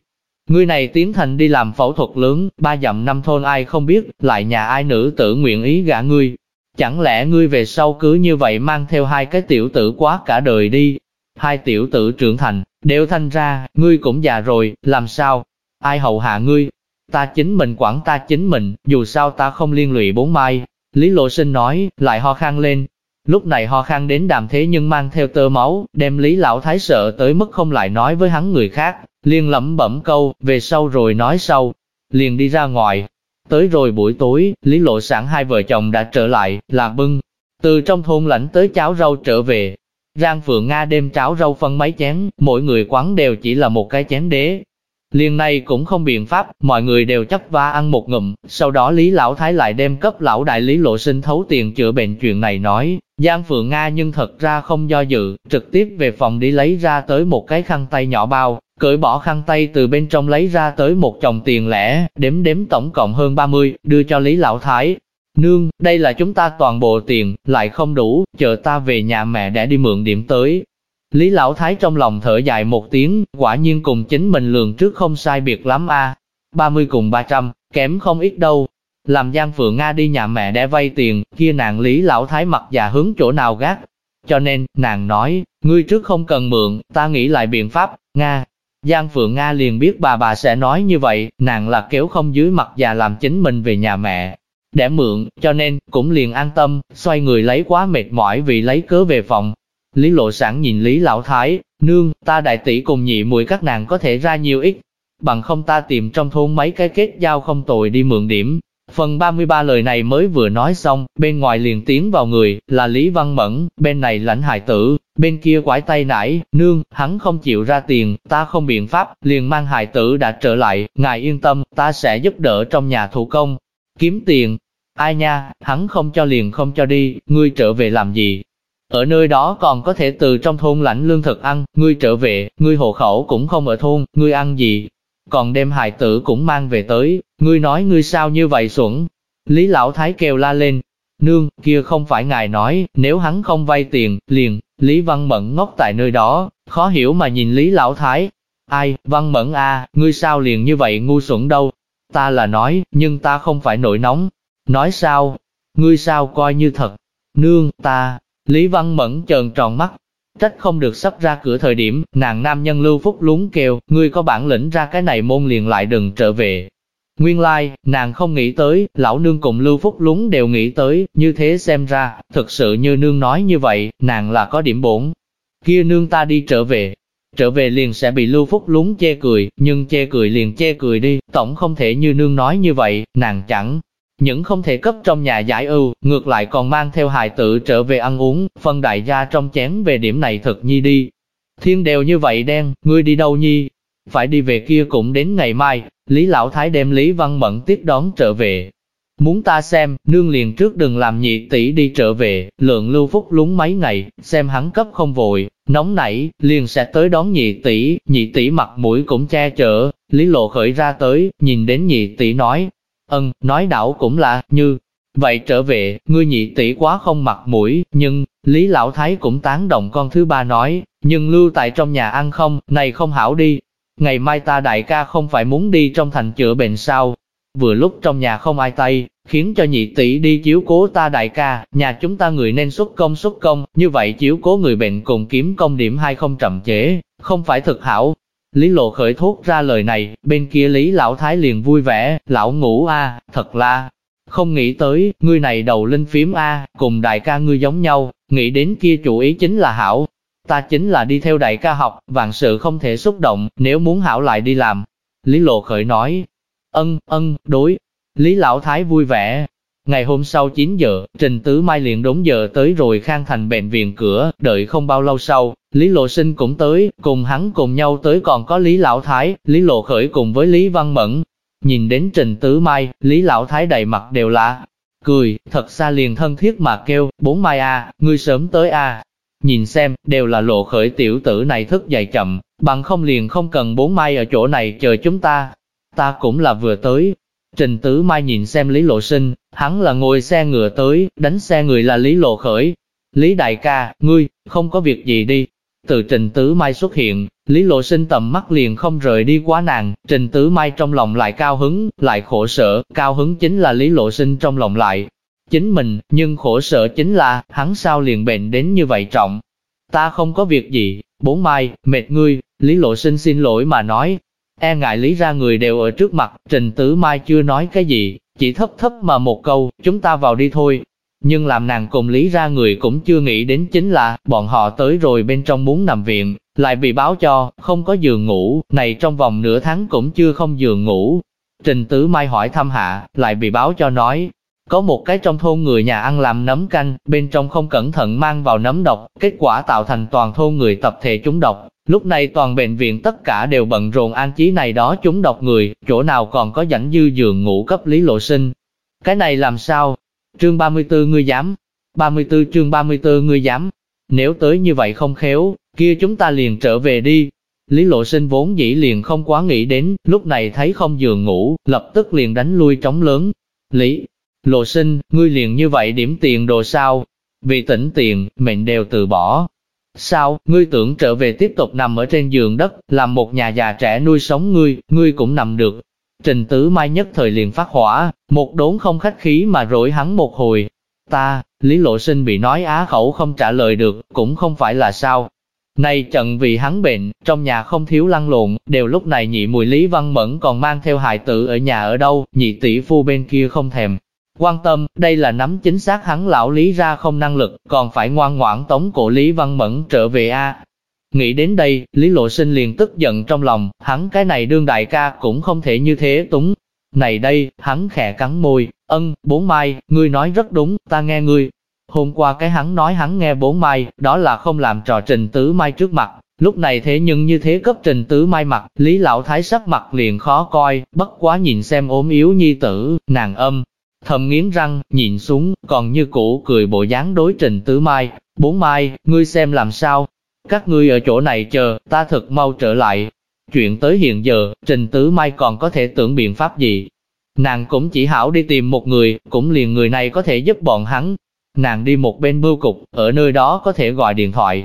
Ngươi này tiến thành đi làm phẫu thuật lớn, ba dặm năm thôn ai không biết, lại nhà ai nữ tử nguyện ý gả ngươi. Chẳng lẽ ngươi về sau cứ như vậy mang theo hai cái tiểu tử quá cả đời đi? Hai tiểu tử trưởng thành, đều thành ra, ngươi cũng già rồi, làm sao? Ai hậu hạ ngươi? Ta chính mình quản ta chính mình, dù sao ta không liên lụy bốn mai. Lý Lộ Sinh nói, lại ho khan lên. Lúc này ho khan đến đàm thế nhưng mang theo tơ máu, đem Lý Lão Thái sợ tới mức không lại nói với hắn người khác, liền lẩm bẩm câu, về sau rồi nói sau, liền đi ra ngoài. Tới rồi buổi tối, Lý Lộ Sản hai vợ chồng đã trở lại, là bưng. Từ trong thôn lãnh tới cháo rau trở về. Giang Phượng Nga đem cháo rau phân mấy chén, mỗi người quán đều chỉ là một cái chén đế. Liền này cũng không biện pháp, mọi người đều chấp va ăn một ngụm, sau đó Lý Lão Thái lại đem cấp lão đại Lý Lộ Sinh thấu tiền chữa bệnh chuyện này nói, Giang Phượng Nga nhưng thật ra không do dự, trực tiếp về phòng đi lấy ra tới một cái khăn tay nhỏ bao, cởi bỏ khăn tay từ bên trong lấy ra tới một chồng tiền lẻ, đếm đếm tổng cộng hơn 30, đưa cho Lý Lão Thái. Nương, đây là chúng ta toàn bộ tiền, lại không đủ, chờ ta về nhà mẹ để đi mượn điểm tới. Lý Lão Thái trong lòng thở dài một tiếng, quả nhiên cùng chính mình lường trước không sai biệt lắm a. À. 30 cùng 300, kém không ít đâu. Làm Giang Phượng Nga đi nhà mẹ để vay tiền, kia nàng Lý Lão Thái mặt già hướng chỗ nào gác. Cho nên, nàng nói, ngươi trước không cần mượn, ta nghĩ lại biện pháp, Nga, Giang Phượng Nga liền biết bà bà sẽ nói như vậy, nàng là kéo không dưới mặt già làm chính mình về nhà mẹ. Để mượn, cho nên, cũng liền an tâm, xoay người lấy quá mệt mỏi vì lấy cớ về phòng. Lý lộ sản nhìn Lý Lão Thái, nương, ta đại tỷ cùng nhị muội các nàng có thể ra nhiều ít. Bằng không ta tìm trong thôn mấy cái kết giao không tồi đi mượn điểm, Phần 33 lời này mới vừa nói xong, bên ngoài liền tiến vào người, là Lý Văn Mẫn, bên này lãnh hài tử, bên kia quải tay nải, nương, hắn không chịu ra tiền, ta không biện pháp, liền mang hài tử đã trở lại, ngài yên tâm, ta sẽ giúp đỡ trong nhà thủ công, kiếm tiền. Ai nha, hắn không cho liền không cho đi, ngươi trở về làm gì? Ở nơi đó còn có thể từ trong thôn lãnh lương thực ăn, ngươi trở về, ngươi hộ khẩu cũng không ở thôn, ngươi ăn gì? Còn đem hài tử cũng mang về tới, Ngươi nói ngươi sao như vậy xuẩn? Lý Lão Thái kêu la lên. Nương, kia không phải ngài nói, nếu hắn không vay tiền, liền, Lý Văn Mẫn ngốc tại nơi đó, khó hiểu mà nhìn Lý Lão Thái. Ai, Văn Mẫn a, ngươi sao liền như vậy ngu xuẩn đâu? Ta là nói, nhưng ta không phải nổi nóng. Nói sao? Ngươi sao coi như thật? Nương, ta, Lý Văn Mẫn trợn tròn mắt, trách không được sắp ra cửa thời điểm, nàng nam nhân lưu phúc lúng kêu, ngươi có bản lĩnh ra cái này môn liền lại đừng trở về, Nguyên lai, like, nàng không nghĩ tới, lão nương cùng Lưu Phúc lúng đều nghĩ tới, như thế xem ra, thực sự như nương nói như vậy, nàng là có điểm bổn. Kia nương ta đi trở về, trở về liền sẽ bị Lưu Phúc lúng chê cười, nhưng chê cười liền chê cười đi, tổng không thể như nương nói như vậy, nàng chẳng. Những không thể cấp trong nhà giải ưu, ngược lại còn mang theo hài tử trở về ăn uống, phân đại gia trong chén về điểm này thật nhi đi. Thiên đều như vậy đen, ngươi đi đâu nhi? Phải đi về kia cũng đến ngày mai, Lý Lão Thái đem Lý Văn Mẫn tiếp đón trở về. Muốn ta xem, nương liền trước đừng làm nhị tỷ đi trở về, lượng lưu phúc lúng mấy ngày, xem hắn cấp không vội, nóng nảy, liền sẽ tới đón nhị tỷ, nhị tỷ mặt mũi cũng che chở, Lý Lộ khởi ra tới, nhìn đến nhị tỷ nói, ân, nói đảo cũng là, như, vậy trở về, ngươi nhị tỷ quá không mặt mũi, nhưng, Lý Lão Thái cũng tán động con thứ ba nói, nhưng lưu tại trong nhà ăn không, này không hảo đi, ngày mai ta đại ca không phải muốn đi trong thành chữa bệnh sao? Vừa lúc trong nhà không ai tay, khiến cho nhị tỷ đi chiếu cố ta đại ca, nhà chúng ta người nên xuất công xuất công, như vậy chiếu cố người bệnh cùng kiếm công điểm hay không chậm chế, không phải thực hảo. Lý lộ khởi thốt ra lời này, bên kia Lý lão thái liền vui vẻ, lão ngủ a, thật là, không nghĩ tới, ngươi này đầu linh phím a, cùng đại ca ngươi giống nhau, nghĩ đến kia chủ ý chính là hảo, ta chính là đi theo đại ca học, vạn sự không thể xúc động, nếu muốn hảo lại đi làm. Lý Lộ Khởi nói, ân, ân, đối. Lý Lão Thái vui vẻ. Ngày hôm sau 9 giờ, Trình Tứ Mai liền đúng giờ tới rồi khang thành bệnh viện cửa, đợi không bao lâu sau, Lý Lộ Sinh cũng tới, cùng hắn cùng nhau tới còn có Lý Lão Thái, Lý Lộ Khởi cùng với Lý Văn Mẫn. Nhìn đến Trình Tứ Mai, Lý Lão Thái đầy mặt đều là cười, thật xa liền thân thiết mà kêu, bốn mai a, à, ngươi sớm tới a, à. Nhìn xem, đều là lộ khởi tiểu tử này thức dậy chậm, bằng không liền không cần bốn mai ở chỗ này chờ chúng ta. Ta cũng là vừa tới. Trình Tứ Mai nhìn xem Lý Lộ Sinh, hắn là ngồi xe ngựa tới, đánh xe người là Lý Lộ Khởi. Lý Đại ca, ngươi, không có việc gì đi. Từ Trình Tứ Mai xuất hiện, Lý Lộ Sinh tầm mắt liền không rời đi quá nàng, Trình Tứ Mai trong lòng lại cao hứng, lại khổ sở, cao hứng chính là Lý Lộ Sinh trong lòng lại chính mình, nhưng khổ sở chính là, hắn sao liền bệnh đến như vậy trọng. Ta không có việc gì, bốn mai, mệt ngươi, Lý Lộ Sinh xin lỗi mà nói. E ngại lý ra người đều ở trước mặt, Trình Tứ Mai chưa nói cái gì, chỉ thấp thấp mà một câu, chúng ta vào đi thôi. Nhưng làm nàng cùng lý ra người cũng chưa nghĩ đến chính là, bọn họ tới rồi bên trong muốn nằm viện, lại bị báo cho, không có giường ngủ, này trong vòng nửa tháng cũng chưa không giường ngủ. Trình Tứ Mai hỏi thăm hạ, lại bị báo cho nói, có một cái trong thôn người nhà ăn làm nấm canh, bên trong không cẩn thận mang vào nấm độc, kết quả tạo thành toàn thôn người tập thể chúng độc. Lúc này toàn bệnh viện tất cả đều bận rộn an trí này đó chúng độc người, chỗ nào còn có rảnh dư giường ngủ cấp lý lộ sinh. Cái này làm sao? Chương 34 ngươi dám. 34 chương 34 ngươi dám. Nếu tới như vậy không khéo, kia chúng ta liền trở về đi. Lý lộ sinh vốn dĩ liền không quá nghĩ đến, lúc này thấy không giường ngủ, lập tức liền đánh lui trống lớn. Lý, Lộ sinh, ngươi liền như vậy điểm tiền đồ sao? Vì tỉnh tiền, mệnh đều từ bỏ. Sao, ngươi tưởng trở về tiếp tục nằm ở trên giường đất, làm một nhà già trẻ nuôi sống ngươi, ngươi cũng nằm được. Trình tứ mai nhất thời liền phát hỏa, một đốn không khách khí mà rỗi hắn một hồi. Ta, Lý Lộ Sinh bị nói á khẩu không trả lời được, cũng không phải là sao. Này trận vì hắn bệnh, trong nhà không thiếu lăn lộn, đều lúc này nhị mùi Lý Văn Mẫn còn mang theo hài tử ở nhà ở đâu, nhị tỷ phu bên kia không thèm. Quan tâm, đây là nắm chính xác hắn lão Lý ra không năng lực, còn phải ngoan ngoãn tống cổ Lý Văn Mẫn trở về a Nghĩ đến đây, Lý Lộ Sinh liền tức giận trong lòng, hắn cái này đương đại ca cũng không thể như thế túng. Này đây, hắn khẽ cắn môi, ân, bốn mai, ngươi nói rất đúng, ta nghe ngươi. Hôm qua cái hắn nói hắn nghe bốn mai, đó là không làm trò trình tứ mai trước mặt. Lúc này thế nhưng như thế cấp trình tứ mai mặt, Lý Lão Thái sắc mặt liền khó coi, bất quá nhìn xem ốm yếu nhi tử, nàng âm. Thầm nghiến răng, nhìn xuống, còn như cũ cười bộ dáng đối trình tứ mai. Bốn mai, ngươi xem làm sao, các ngươi ở chỗ này chờ, ta thật mau trở lại. Chuyện tới hiện giờ, Trình Tứ Mai còn có thể tưởng biện pháp gì? Nàng cũng chỉ hảo đi tìm một người, cũng liền người này có thể giúp bọn hắn. Nàng đi một bên bưu cục, ở nơi đó có thể gọi điện thoại.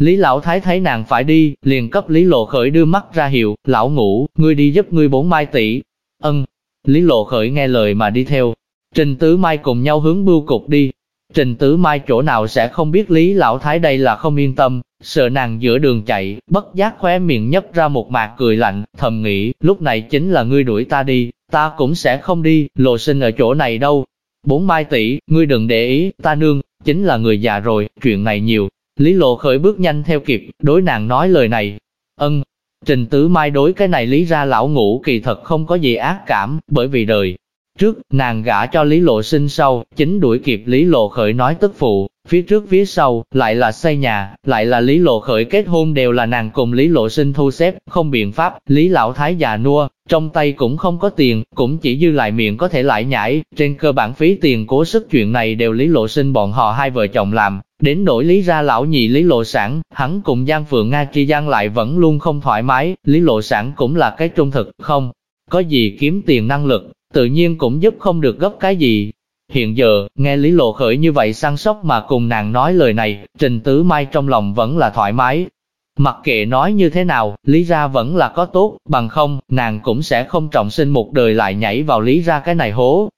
Lý Lão Thái thấy nàng phải đi, liền cấp Lý Lộ Khởi đưa mắt ra hiệu, lão ngủ, ngươi đi giúp ngươi bốn mai tỷ. Ân, Lý Lộ Khởi nghe lời mà đi theo. Trình Tứ Mai cùng nhau hướng bưu cục đi, Trình Tứ Mai chỗ nào sẽ không biết Lý Lão Thái đây là không yên tâm, sợ nàng giữa đường chạy, bất giác khóe miệng nhấp ra một mạc cười lạnh, thầm nghĩ, lúc này chính là ngươi đuổi ta đi, ta cũng sẽ không đi, lộ sinh ở chỗ này đâu. Bốn Mai tỷ, ngươi đừng để ý, ta nương, chính là người già rồi, chuyện này nhiều. Lý Lộ khởi bước nhanh theo kịp, đối nàng nói lời này. Ân, Trình Tứ Mai đối cái này lý ra lão ngủ kỳ thật không có gì ác cảm, bởi vì đời Trước, nàng gả cho Lý Lộ sinh sau, chính đuổi kịp Lý Lộ Khởi nói tức phụ, phía trước phía sau, lại là xây nhà, lại là Lý Lộ Khởi kết hôn đều là nàng cùng Lý Lộ sinh thu xếp, không biện pháp, Lý Lão Thái già nua, trong tay cũng không có tiền, cũng chỉ dư lại miệng có thể lại nhảy, trên cơ bản phí tiền cố sức chuyện này đều Lý Lộ sinh bọn họ hai vợ chồng làm, đến nỗi Lý ra lão nhị Lý Lộ Sản, hắn cùng Giang Phượng Nga chi Giang lại vẫn luôn không thoải mái, Lý Lộ Sản cũng là cái trung thực, không có gì kiếm tiền năng lực, tự nhiên cũng giúp không được gấp cái gì. Hiện giờ, nghe Lý Lộ Khởi như vậy săn sóc mà cùng nàng nói lời này, Trình Tứ Mai trong lòng vẫn là thoải mái. Mặc kệ nói như thế nào, Lý ra vẫn là có tốt, bằng không, nàng cũng sẽ không trọng sinh một đời lại nhảy vào Lý ra cái này hố.